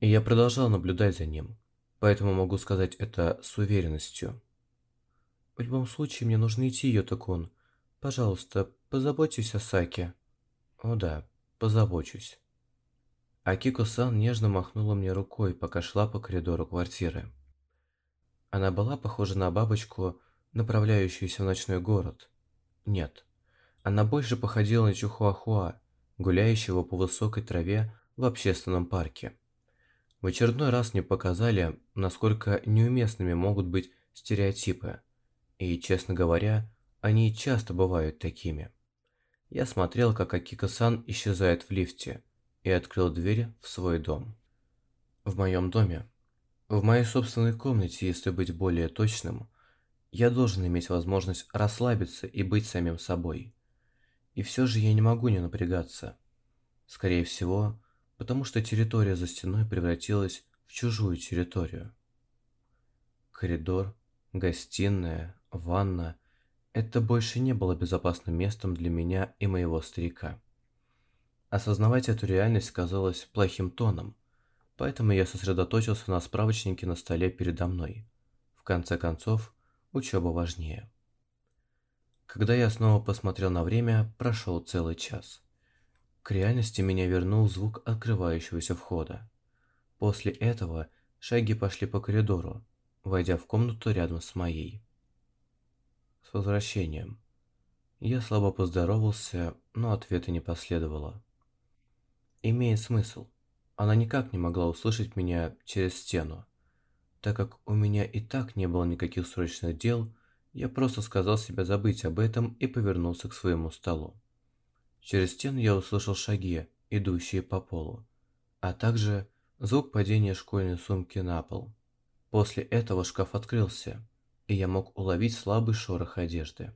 И я продолжал наблюдать за ним, поэтому могу сказать это с уверенностью. В любом случае, мне нужно идти, Йотакун. Пожалуйста, позаботьтесь о Саке. О да, позабочусь. Акико-сан нежно махнула мне рукой, пока шла по коридору квартиры. Она была похожа на бабочку, направляющуюся в ночной город. Нет, она больше походила на Чухуахуа, гуляющего по высокой траве в общественном парке. В очередной раз мне показали, насколько неуместными могут быть стереотипы. И, честно говоря, они часто бывают такими. Я смотрел, как Акика-сан исчезает в лифте, и открыл дверь в свой дом. В моем доме, в моей собственной комнате, если быть более точным, я должен иметь возможность расслабиться и быть самим собой. И все же я не могу не напрягаться. Скорее всего, потому что территория за стеной превратилась в чужую территорию. Коридор, гостиная, ванна – это больше не было безопасным местом для меня и моего старика. Осознавать эту реальность казалось плохим тоном, поэтому я сосредоточился на справочнике на столе передо мной. В конце концов, учеба важнее. Когда я снова посмотрел на время, прошел целый час. К реальности меня вернул звук открывающегося входа. После этого шаги пошли по коридору, войдя в комнату рядом с моей. С возвращением. Я слабо поздоровался, но ответа не последовало. Имеет смысл. Она никак не могла услышать меня через стену. Так как у меня и так не было никаких срочных дел, я просто сказал себе забыть об этом и повернулся к своему столу. Через стену я услышал шаги, идущие по полу, а также звук падения школьной сумки на пол. После этого шкаф открылся, и я мог уловить слабый шорох одежды.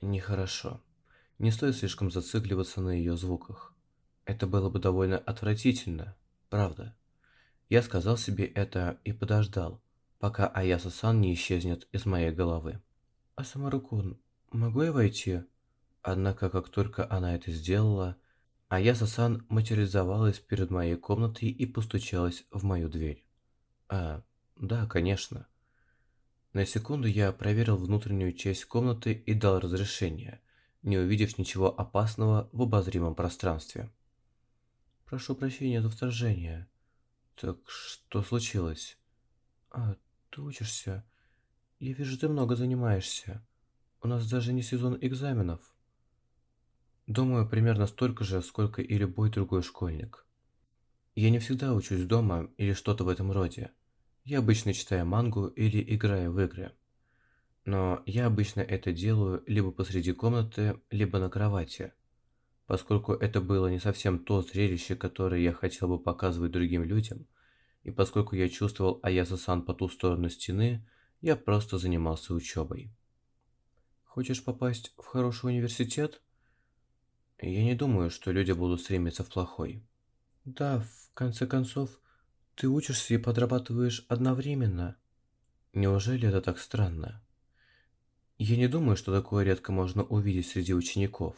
Нехорошо. Не стоит слишком зацикливаться на ее звуках. Это было бы довольно отвратительно, правда. Я сказал себе это и подождал, пока Аяса-сан не исчезнет из моей головы. А Самарукун, могу я войти? Однако, как только она это сделала, Аяса-сан материализовалась перед моей комнатой и постучалась в мою дверь. А, да, конечно. На секунду я проверил внутреннюю часть комнаты и дал разрешение, не увидев ничего опасного в обозримом пространстве. «Прошу прощения за вторжение. Так что случилось?» «А, ты учишься. Я вижу, ты много занимаешься. У нас даже не сезон экзаменов». «Думаю, примерно столько же, сколько и любой другой школьник. Я не всегда учусь дома или что-то в этом роде. Я обычно читаю мангу или играю в игры. Но я обычно это делаю либо посреди комнаты, либо на кровати. Поскольку это было не совсем то зрелище, которое я хотел бы показывать другим людям, и поскольку я чувствовал Аяса-сан по ту сторону стены, я просто занимался учебой. Хочешь попасть в хороший университет? Я не думаю, что люди будут стремиться в плохой. Да, в конце концов, ты учишься и подрабатываешь одновременно. Неужели это так странно? Я не думаю, что такое редко можно увидеть среди учеников.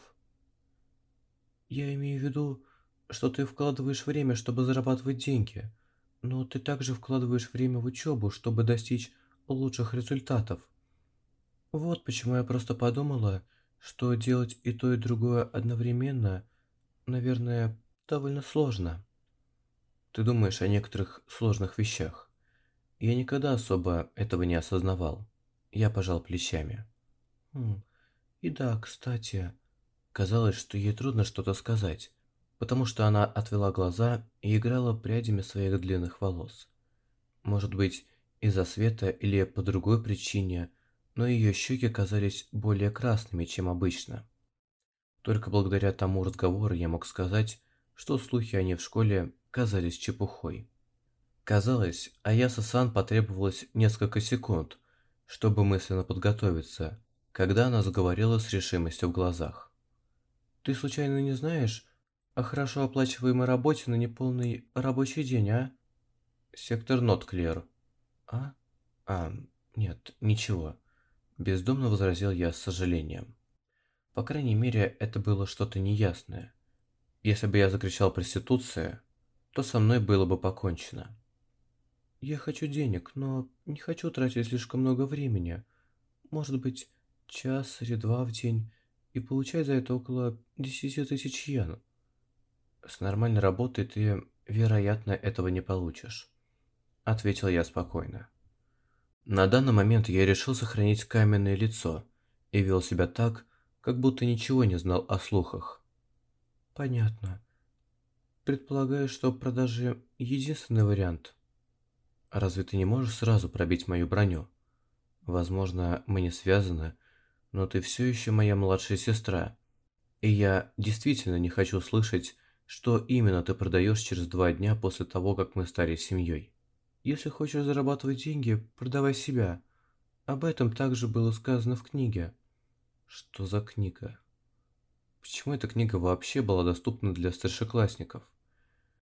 Я имею в виду, что ты вкладываешь время, чтобы зарабатывать деньги, но ты также вкладываешь время в учебу, чтобы достичь лучших результатов. Вот почему я просто подумала, что делать и то, и другое одновременно, наверное, довольно сложно. Ты думаешь о некоторых сложных вещах. Я никогда особо этого не осознавал. Я пожал плечами. Хм. И да, кстати, казалось, что ей трудно что-то сказать, потому что она отвела глаза и играла прядями своих длинных волос. Может быть, из-за света или по другой причине, но ее щеки казались более красными, чем обычно. Только благодаря тому разговору я мог сказать, что слухи о ней в школе казались чепухой. Казалось, Аяса-сан потребовалось несколько секунд, чтобы мысленно подготовиться, когда она заговорила с решимостью в глазах. «Ты случайно не знаешь о хорошо оплачиваемой работе на неполный рабочий день, а?» «Сектор Нотклер». «А? А, нет, ничего», – бездумно возразил я с сожалением. По крайней мере, это было что-то неясное. Если бы я закричал «проституция», то со мной было бы покончено. Я хочу денег, но не хочу тратить слишком много времени. Может быть, час или два в день и получать за это около 10 тысяч йен. С нормальной работой ты, вероятно, этого не получишь. Ответил я спокойно. На данный момент я решил сохранить каменное лицо и вел себя так, как будто ничего не знал о слухах. Понятно. Предполагаю, что продажи – единственный вариант. Разве ты не можешь сразу пробить мою броню? Возможно, мы не связаны, но ты все еще моя младшая сестра. И я действительно не хочу слышать, что именно ты продаешь через два дня после того, как мы стали семьей. Если хочешь зарабатывать деньги, продавай себя. Об этом также было сказано в книге. Что за книга? Почему эта книга вообще была доступна для старшеклассников?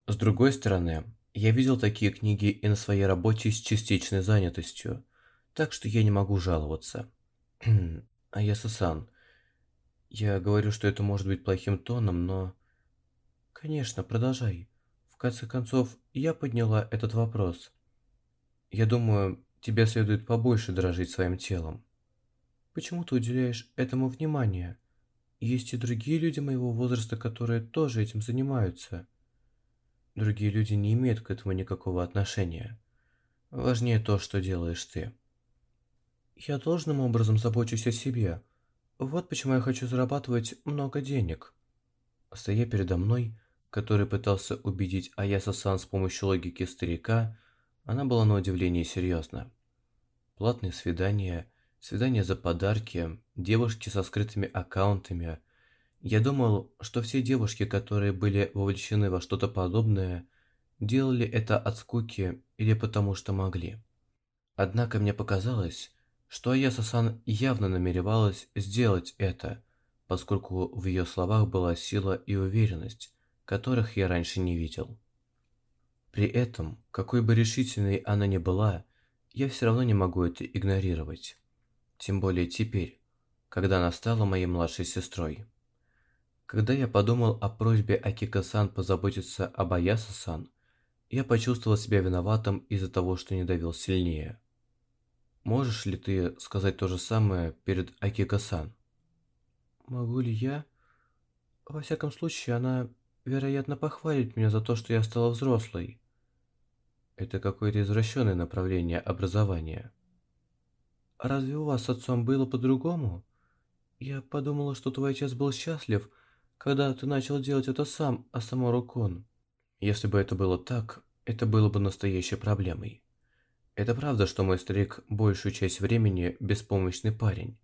С другой стороны, я видел такие книги и на своей работе с частичной занятостью, так что я не могу жаловаться. <clears throat> а я Сасан. Я говорю, что это может быть плохим тоном, но... Конечно, продолжай. В конце концов, я подняла этот вопрос. Я думаю, тебе следует побольше дорожить своим телом. Почему ты уделяешь этому внимание? Есть и другие люди моего возраста, которые тоже этим занимаются. Другие люди не имеют к этому никакого отношения. Важнее то, что делаешь ты. Я должным образом забочусь о себе. Вот почему я хочу зарабатывать много денег. Стоя передо мной, который пытался убедить Аяса-сан с помощью логики старика, она была на удивление серьезна. Платные свидания, свидания за подарки, девушки со скрытыми аккаунтами – я думал, что все девушки, которые были вовлечены во что-то подобное, делали это от скуки или потому что могли. Однако мне показалось, что Аяса-сан явно намеревалась сделать это, поскольку в ее словах была сила и уверенность, которых я раньше не видел. При этом, какой бы решительной она ни была, я все равно не могу это игнорировать. Тем более теперь, когда она стала моей младшей сестрой. Когда я подумал о просьбе Акика-сан позаботиться об Аяса-сан, я почувствовал себя виноватым из-за того, что не давил сильнее. Можешь ли ты сказать то же самое перед Акика-сан? Могу ли я? Во всяком случае, она, вероятно, похвалит меня за то, что я стала взрослой. Это какое-то извращенное направление образования. А разве у вас с отцом было по-другому? Я подумала, что твой отец был счастлив, когда ты начал делать это сам, а Самору Кон. Если бы это было так, это было бы настоящей проблемой. Это правда, что мой старик большую часть времени беспомощный парень.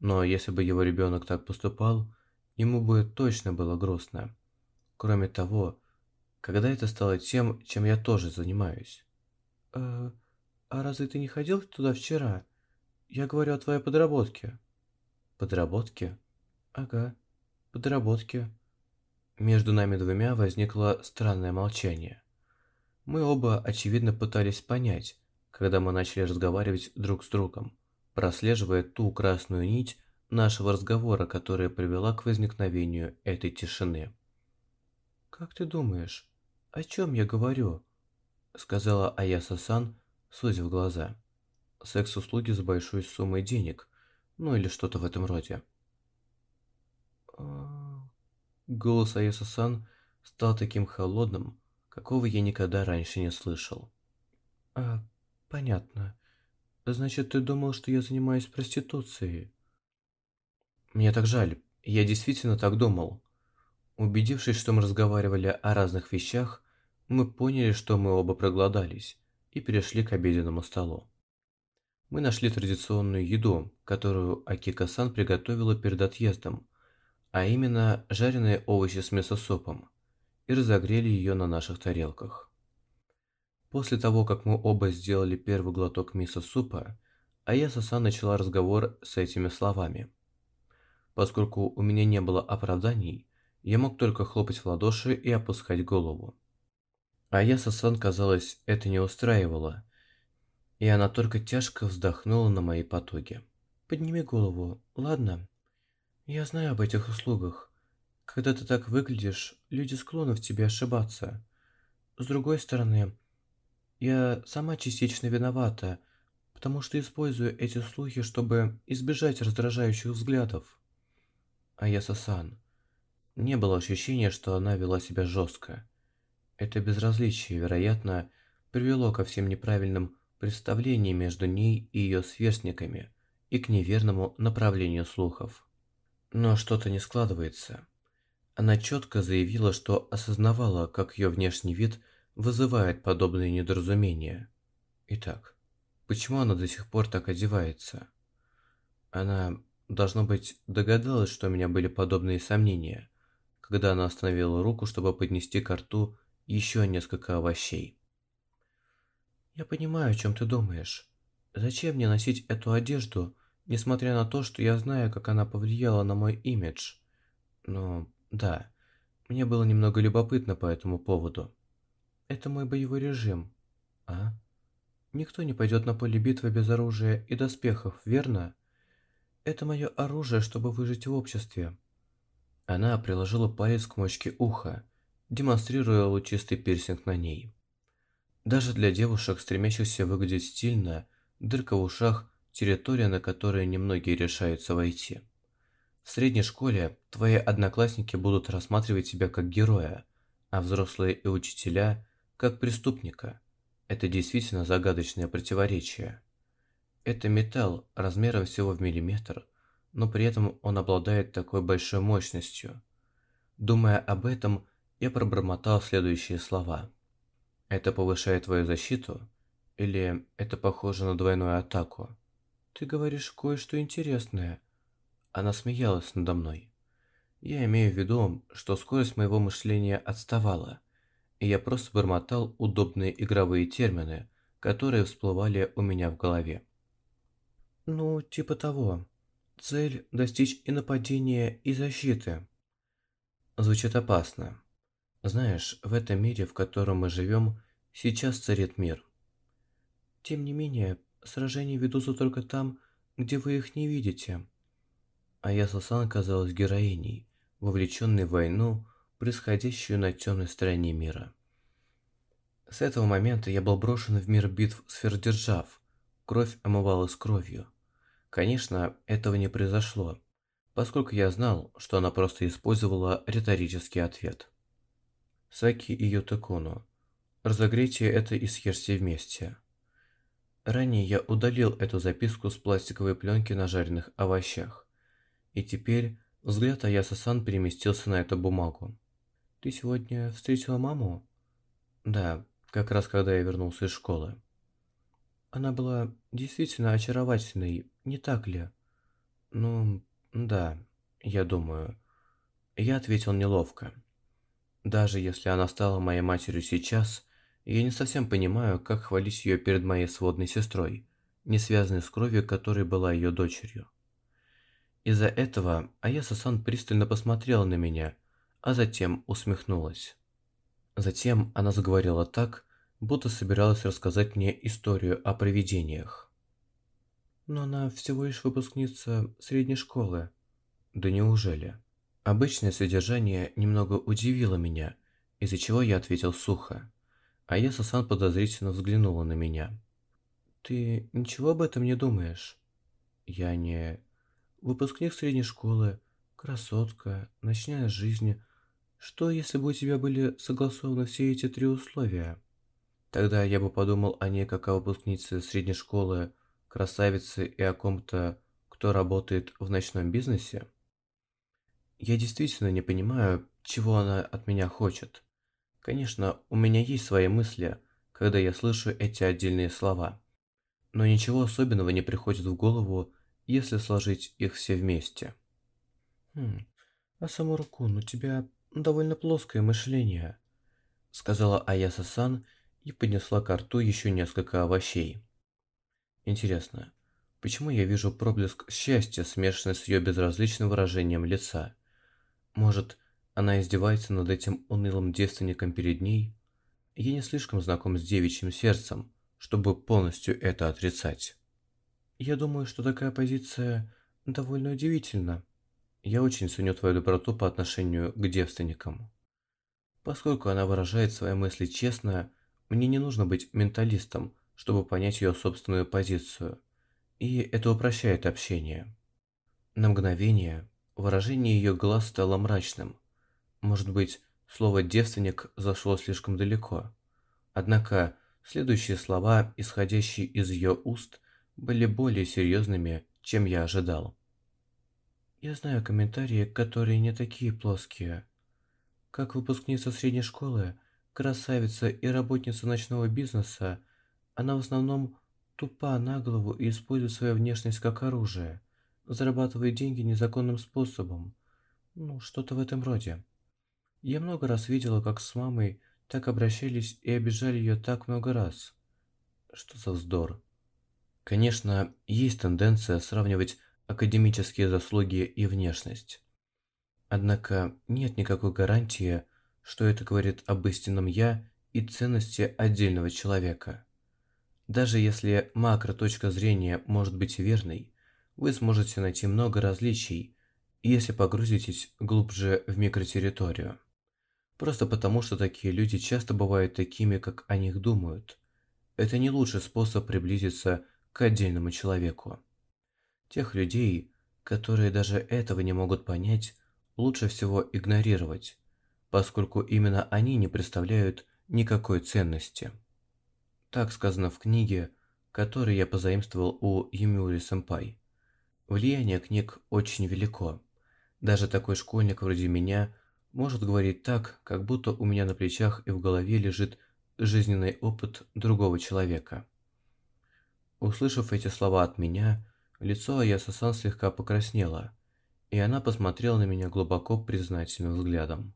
Но если бы его ребенок так поступал, ему бы точно было грустно. Кроме того, когда это стало тем, чем я тоже занимаюсь. «Э, а разве ты не ходил туда вчера? Я говорю о твоей подработке». «Подработке?» «Ага, подработке». Между нами двумя возникло странное молчание. Мы оба, очевидно, пытались понять, когда мы начали разговаривать друг с другом, прослеживая ту красную нить нашего разговора, которая привела к возникновению этой тишины. «Как ты думаешь, «О чем я говорю?» Сказала Аяса-сан, сузив глаза. Секс-услуги с большой суммой денег, ну или что-то в этом роде. А, голос Аяса-сан стал таким холодным, какого я никогда раньше не слышал. «А, понятно. Значит, ты думал, что я занимаюсь проституцией?» «Мне так жаль. Я действительно так думал». Убедившись, что мы разговаривали о разных вещах, мы поняли, что мы оба проголодались, и перешли к обеденному столу. Мы нашли традиционную еду, которую Акика-сан приготовила перед отъездом, а именно жареные овощи с мясосупом, и разогрели ее на наших тарелках. После того, как мы оба сделали первый глоток мисо-супа, Аяса-сан начала разговор с этими словами. Поскольку у меня не было оправданий, я мог только хлопать в ладоши и опускать голову. А Яса-сан, казалось, это не устраивало, и она только тяжко вздохнула на мои потуги. «Подними голову, ладно? Я знаю об этих услугах. Когда ты так выглядишь, люди склонны в тебе ошибаться. С другой стороны, я сама частично виновата, потому что использую эти слухи, чтобы избежать раздражающих взглядов. А Яса-сан. Не было ощущения, что она вела себя жестко. Это безразличие, вероятно, привело ко всем неправильным представлениям между ней и ее сверстниками и к неверному направлению слухов. Но что-то не складывается. Она четко заявила, что осознавала, как ее внешний вид вызывает подобные недоразумения. Итак, почему она до сих пор так одевается? Она, должно быть, догадалась, что у меня были подобные сомнения, когда она остановила руку, чтобы поднести к рту еще несколько овощей. «Я понимаю, о чем ты думаешь. Зачем мне носить эту одежду, несмотря на то, что я знаю, как она повлияла на мой имидж? Но, да, мне было немного любопытно по этому поводу. Это мой боевой режим. А? Никто не пойдет на поле битвы без оружия и доспехов, верно? Это мое оружие, чтобы выжить в обществе». Она приложила палец к мочке уха, демонстрируя лучистый пирсинг на ней. Даже для девушек, стремящихся выглядеть стильно, дырка в ушах – территория, на которую немногие решаются войти. В средней школе твои одноклассники будут рассматривать тебя как героя, а взрослые и учителя – как преступника. Это действительно загадочное противоречие. Это металл размером всего в миллиметр, но при этом он обладает такой большой мощностью. Думая об этом, я пробормотал следующие слова. Это повышает твою защиту? Или это похоже на двойную атаку? Ты говоришь кое-что интересное. Она смеялась надо мной. Я имею в виду, что скорость моего мышления отставала, и я просто бормотал удобные игровые термины, которые всплывали у меня в голове. Ну, типа того. Цель – достичь и нападения, и защиты. Звучит опасно. Знаешь, в этом мире, в котором мы живем, сейчас царит мир. Тем не менее, сражения ведутся только там, где вы их не видите. А я Сан казалась героиней, вовлеченной в войну, происходящую на темной стороне мира. С этого момента я был брошен в мир битв сфердержав. Кровь омывалась кровью. Конечно, этого не произошло, поскольку я знал, что она просто использовала риторический ответ. Саки и Ютакуну. Разогрейте это и съешьте вместе. Ранее я удалил эту записку с пластиковой пленки на жареных овощах. И теперь взгляд Аяса-сан переместился на эту бумагу. «Ты сегодня встретила маму?» «Да, как раз когда я вернулся из школы». Она была действительно очаровательной, не так ли? Ну, да, я думаю. Я ответил неловко. Даже если она стала моей матерью сейчас, я не совсем понимаю, как хвалить ее перед моей сводной сестрой, не связанной с кровью, которой была ее дочерью. Из-за этого Аяса-сан пристально посмотрела на меня, а затем усмехнулась. Затем она заговорила так, будто собиралась рассказать мне историю о привидениях. Но она всего лишь выпускница средней школы. Да неужели? Обычное содержание немного удивило меня, из-за чего я ответил сухо. А я Сасан подозрительно взглянула на меня. «Ты ничего об этом не думаешь?» «Я не...» «Выпускник средней школы, красотка, ночная жизнь. Что, если бы у тебя были согласованы все эти три условия?» Тогда я бы подумал о ней как о выпускнице средней школы, красавице и о ком-то, кто работает в ночном бизнесе. Я действительно не понимаю, чего она от меня хочет. Конечно, у меня есть свои мысли, когда я слышу эти отдельные слова. Но ничего особенного не приходит в голову, если сложить их все вместе. «Хм, а Самуракун, у тебя довольно плоское мышление», сказала Аяса-сан и поднесла к рту еще несколько овощей. Интересно, почему я вижу проблеск счастья, смешанный с ее безразличным выражением лица? Может, она издевается над этим унылым девственником перед ней? Я не слишком знаком с девичьим сердцем, чтобы полностью это отрицать. Я думаю, что такая позиция довольно удивительна. Я очень ценю твою доброту по отношению к девственникам. Поскольку она выражает свои мысли честно, мне не нужно быть менталистом, чтобы понять ее собственную позицию, и это упрощает общение. На мгновение выражение ее глаз стало мрачным. Может быть, слово «девственник» зашло слишком далеко. Однако, следующие слова, исходящие из ее уст, были более серьезными, чем я ожидал. Я знаю комментарии, которые не такие плоские. Как выпускница средней школы, красавица и работница ночного бизнеса, она в основном тупа на голову и использует свою внешность как оружие, зарабатывая деньги незаконным способом. Ну, что-то в этом роде. Я много раз видела, как с мамой так обращались и обижали ее так много раз. Что за вздор. Конечно, есть тенденция сравнивать академические заслуги и внешность. Однако нет никакой гарантии, что это говорит об истинном «я» и ценности отдельного человека. Даже если макро-точка зрения может быть верной, вы сможете найти много различий, если погрузитесь глубже в микротерриторию. Просто потому, что такие люди часто бывают такими, как о них думают. Это не лучший способ приблизиться к отдельному человеку. Тех людей, которые даже этого не могут понять, лучше всего игнорировать, поскольку именно они не представляют никакой ценности. Так сказано в книге, которую я позаимствовал у Юмиури Сэмпай. Влияние книг очень велико. Даже такой школьник вроде меня может говорить так, как будто у меня на плечах и в голове лежит жизненный опыт другого человека. Услышав эти слова от меня, лицо Аяса-сан слегка покраснело, и она посмотрела на меня глубоко признательным взглядом.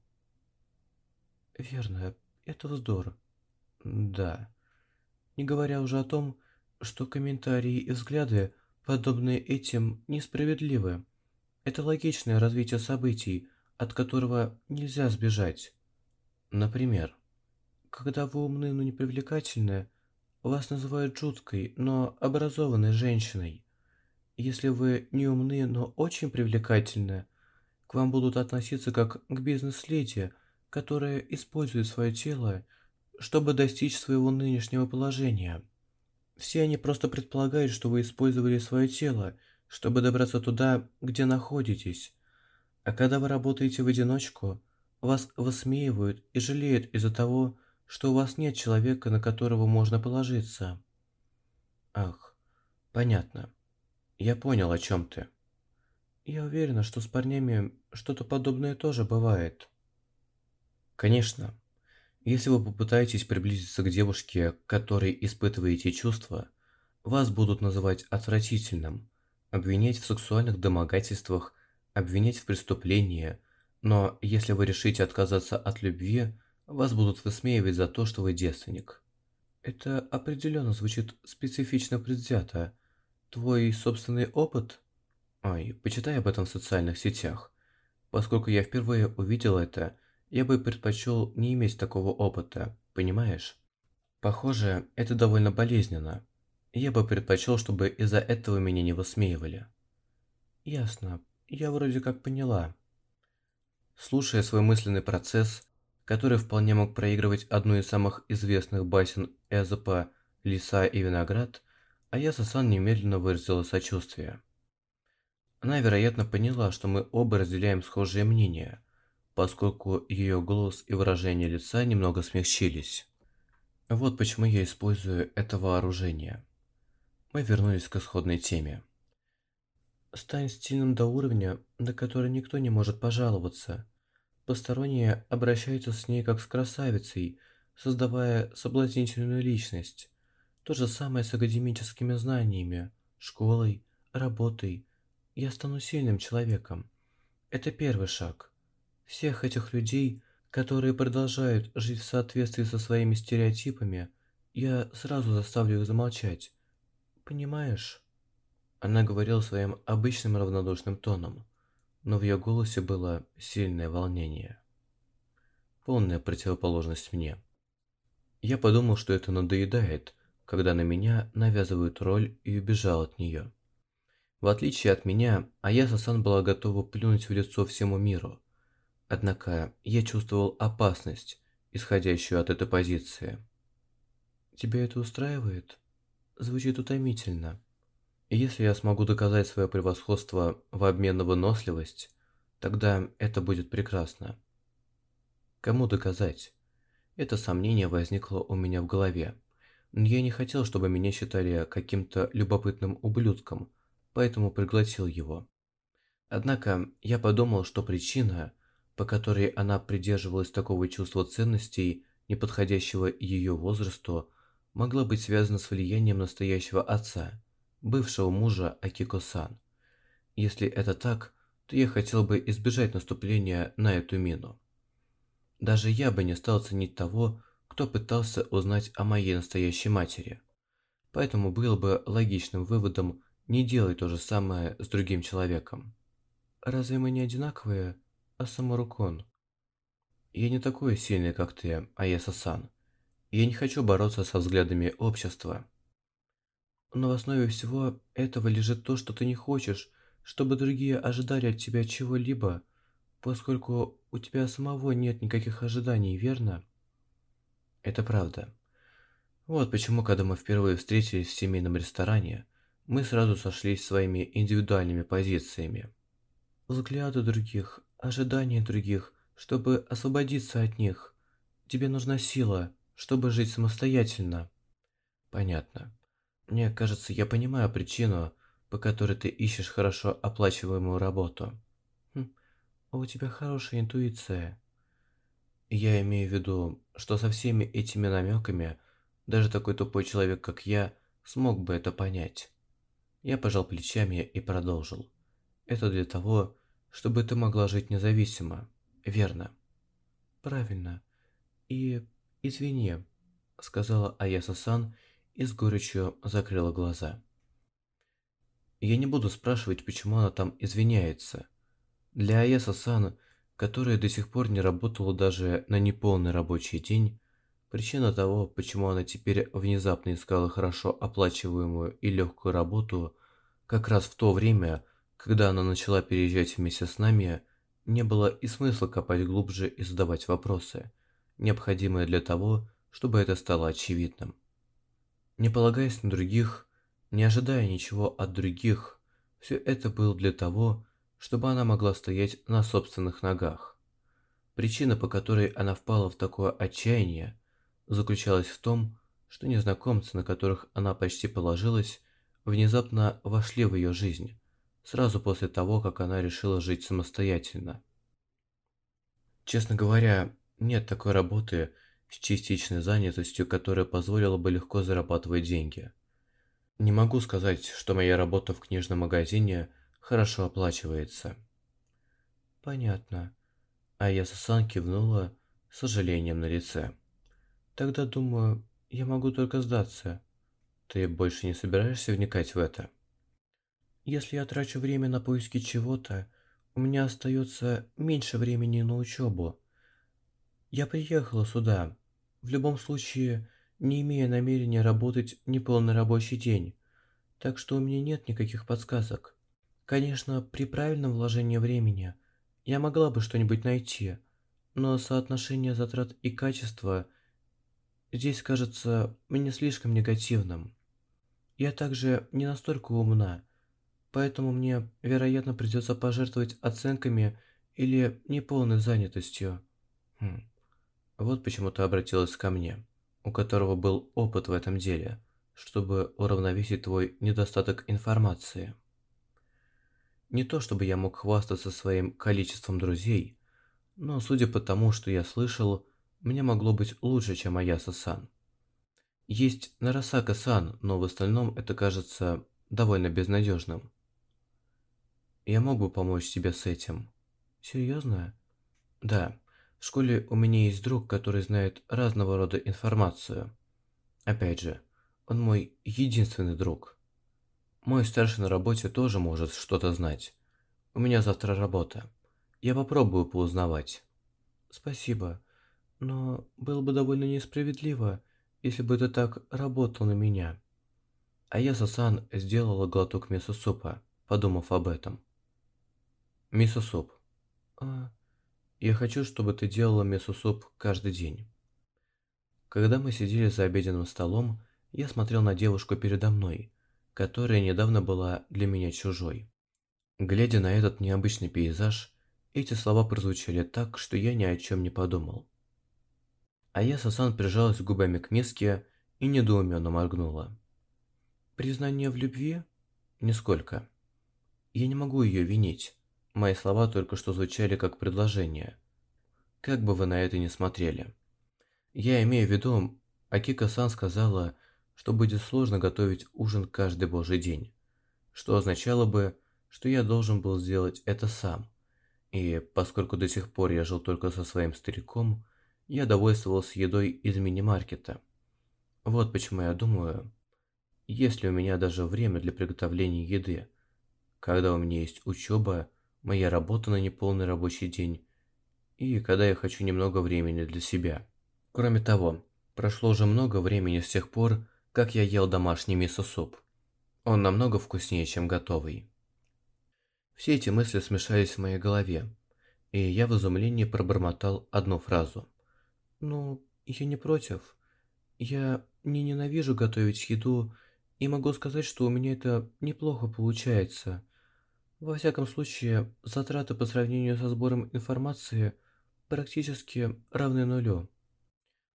Верно, это вздор. Да. Не говоря уже о том, что комментарии и взгляды подобные этим, несправедливы. Это логичное развитие событий, от которого нельзя сбежать. Например, когда вы умны, но непривлекательны, вас называют жуткой, но образованной женщиной. Если вы не умны, но очень привлекательны, к вам будут относиться как к бизнес-леди, которая использует свое тело, чтобы достичь своего нынешнего положения. Все они просто предполагают, что вы использовали свое тело, чтобы добраться туда, где находитесь. А когда вы работаете в одиночку, вас высмеивают и жалеют из-за того, что у вас нет человека, на которого можно положиться. Ах, понятно. Я понял, о чем ты. Я уверена, что с парнями что-то подобное тоже бывает. Конечно. Если вы попытаетесь приблизиться к девушке, которой испытываете чувства, вас будут называть отвратительным, обвинять в сексуальных домогательствах, обвинять в преступлении, но если вы решите отказаться от любви, вас будут высмеивать за то, что вы девственник. Это определенно звучит специфично предвзято. Твой собственный опыт? Ой, почитай об этом в социальных сетях. Поскольку я впервые увидел это, я бы предпочел не иметь такого опыта, понимаешь? Похоже, это довольно болезненно. Я бы предпочел, чтобы из-за этого меня не высмеивали. Ясно. Я вроде как поняла. Слушая свой мысленный процесс, который вполне мог проигрывать одну из самых известных басен Эзопа «Лиса и виноград», Аяса-сан немедленно выразила сочувствие. Она, вероятно, поняла, что мы оба разделяем схожие мнения, поскольку ее голос и выражение лица немного смягчились. Вот почему я использую это вооружение. Мы вернулись к исходной теме. Стань стильным до уровня, на который никто не может пожаловаться – Посторонние обращаются с ней как с красавицей, создавая соблазнительную личность. То же самое с академическими знаниями, школой, работой. Я стану сильным человеком. Это первый шаг. Всех этих людей, которые продолжают жить в соответствии со своими стереотипами, я сразу заставлю их замолчать. Понимаешь? Она говорила своим обычным равнодушным тоном но в ее голосе было сильное волнение. Полная противоположность мне. Я подумал, что это надоедает, когда на меня навязывают роль и убежал от нее. В отличие от меня, Аяса-сан была готова плюнуть в лицо всему миру. Однако я чувствовал опасность, исходящую от этой позиции. «Тебя это устраивает?» Звучит утомительно. Если я смогу доказать свое превосходство в обмен на выносливость, тогда это будет прекрасно. Кому доказать? Это сомнение возникло у меня в голове. Но я не хотел, чтобы меня считали каким-то любопытным ублюдком, поэтому пригласил его. Однако я подумал, что причина, по которой она придерживалась такого чувства ценностей, не подходящего ее возрасту, могла быть связана с влиянием настоящего отца – бывшего мужа Акико-сан. Если это так, то я хотел бы избежать наступления на эту мину. Даже я бы не стал ценить того, кто пытался узнать о моей настоящей матери. Поэтому было бы логичным выводом не делать то же самое с другим человеком. Разве мы не одинаковые, а Самарукон? Я не такой сильный, как ты, Аяса-сан. Я не хочу бороться со взглядами общества. Но в основе всего этого лежит то, что ты не хочешь, чтобы другие ожидали от тебя чего-либо, поскольку у тебя самого нет никаких ожиданий, верно? Это правда. Вот почему, когда мы впервые встретились в семейном ресторане, мы сразу сошлись своими индивидуальными позициями. Взгляды других, ожидания других, чтобы освободиться от них. Тебе нужна сила, чтобы жить самостоятельно. Понятно. Мне кажется, я понимаю причину, по которой ты ищешь хорошо оплачиваемую работу. Хм, у тебя хорошая интуиция. Я имею в виду, что со всеми этими намеками даже такой тупой человек, как я, смог бы это понять. Я пожал плечами и продолжил. Это для того, чтобы ты могла жить независимо, верно? Правильно. И извини, сказала Аяса-сан и с горечью закрыла глаза. Я не буду спрашивать, почему она там извиняется. Для Аяса-сан, которая до сих пор не работала даже на неполный рабочий день, причина того, почему она теперь внезапно искала хорошо оплачиваемую и легкую работу, как раз в то время, когда она начала переезжать вместе с нами, не было и смысла копать глубже и задавать вопросы, необходимые для того, чтобы это стало очевидным. Не полагаясь на других, не ожидая ничего от других, все это было для того, чтобы она могла стоять на собственных ногах. Причина, по которой она впала в такое отчаяние, заключалась в том, что незнакомцы, на которых она почти положилась, внезапно вошли в ее жизнь, сразу после того, как она решила жить самостоятельно. Честно говоря, нет такой работы, с частичной занятостью, которая позволила бы легко зарабатывать деньги. Не могу сказать, что моя работа в книжном магазине хорошо оплачивается. Понятно. А я Сасан кивнула с сожалением на лице. Тогда, думаю, я могу только сдаться. Ты больше не собираешься вникать в это? Если я трачу время на поиски чего-то, у меня остается меньше времени на учебу. Я приехала сюда, в любом случае, не имея намерения работать неполный рабочий день, так что у меня нет никаких подсказок. Конечно, при правильном вложении времени я могла бы что-нибудь найти, но соотношение затрат и качества здесь кажется мне слишком негативным. Я также не настолько умна, поэтому мне, вероятно, придется пожертвовать оценками или неполной занятостью. Хм. Вот почему ты обратилась ко мне, у которого был опыт в этом деле, чтобы уравновесить твой недостаток информации. Не то чтобы я мог хвастаться своим количеством друзей, но судя по тому, что я слышал, мне могло быть лучше, чем Аяса-сан. Есть Нарасака-сан, но в остальном это кажется довольно безнадежным. Я мог бы помочь тебе с этим. Серьезно? Да. В школе у меня есть друг, который знает разного рода информацию. Опять же, он мой единственный друг. Мой старший на работе тоже может что-то знать. У меня завтра работа. Я попробую поузнавать. Спасибо, но было бы довольно несправедливо, если бы ты так работал на меня. А я Сасан сделала глоток мисо-супа, подумав об этом. Мисо-суп. А, я хочу, чтобы ты делала мисо-суп каждый день. Когда мы сидели за обеденным столом, я смотрел на девушку передо мной, которая недавно была для меня чужой. Глядя на этот необычный пейзаж, эти слова прозвучали так, что я ни о чем не подумал. А я Сасан прижалась губами к миске и недоуменно моргнула. Признание в любви? Нисколько. Я не могу ее винить. Мои слова только что звучали как предложение. Как бы вы на это ни смотрели. Я имею в виду, Акика-сан сказала, что будет сложно готовить ужин каждый божий день. Что означало бы, что я должен был сделать это сам. И поскольку до сих пор я жил только со своим стариком, я довольствовался едой из мини-маркета. Вот почему я думаю, есть ли у меня даже время для приготовления еды, когда у меня есть учеба, моя работа на неполный рабочий день и когда я хочу немного времени для себя. Кроме того, прошло уже много времени с тех пор, как я ел домашний мисо-суп. Он намного вкуснее, чем готовый. Все эти мысли смешались в моей голове, и я в изумлении пробормотал одну фразу. «Ну, я не против. Я не ненавижу готовить еду, и могу сказать, что у меня это неплохо получается. Во всяком случае, затраты по сравнению со сбором информации практически равны нулю.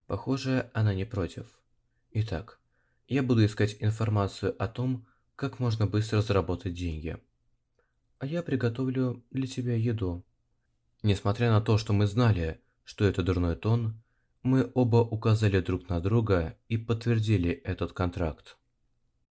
Похоже, она не против. Итак, я буду искать информацию о том, как можно быстро заработать деньги. А я приготовлю для тебя еду. Несмотря на то, что мы знали, что это дурной тон, мы оба указали друг на друга и подтвердили этот контракт.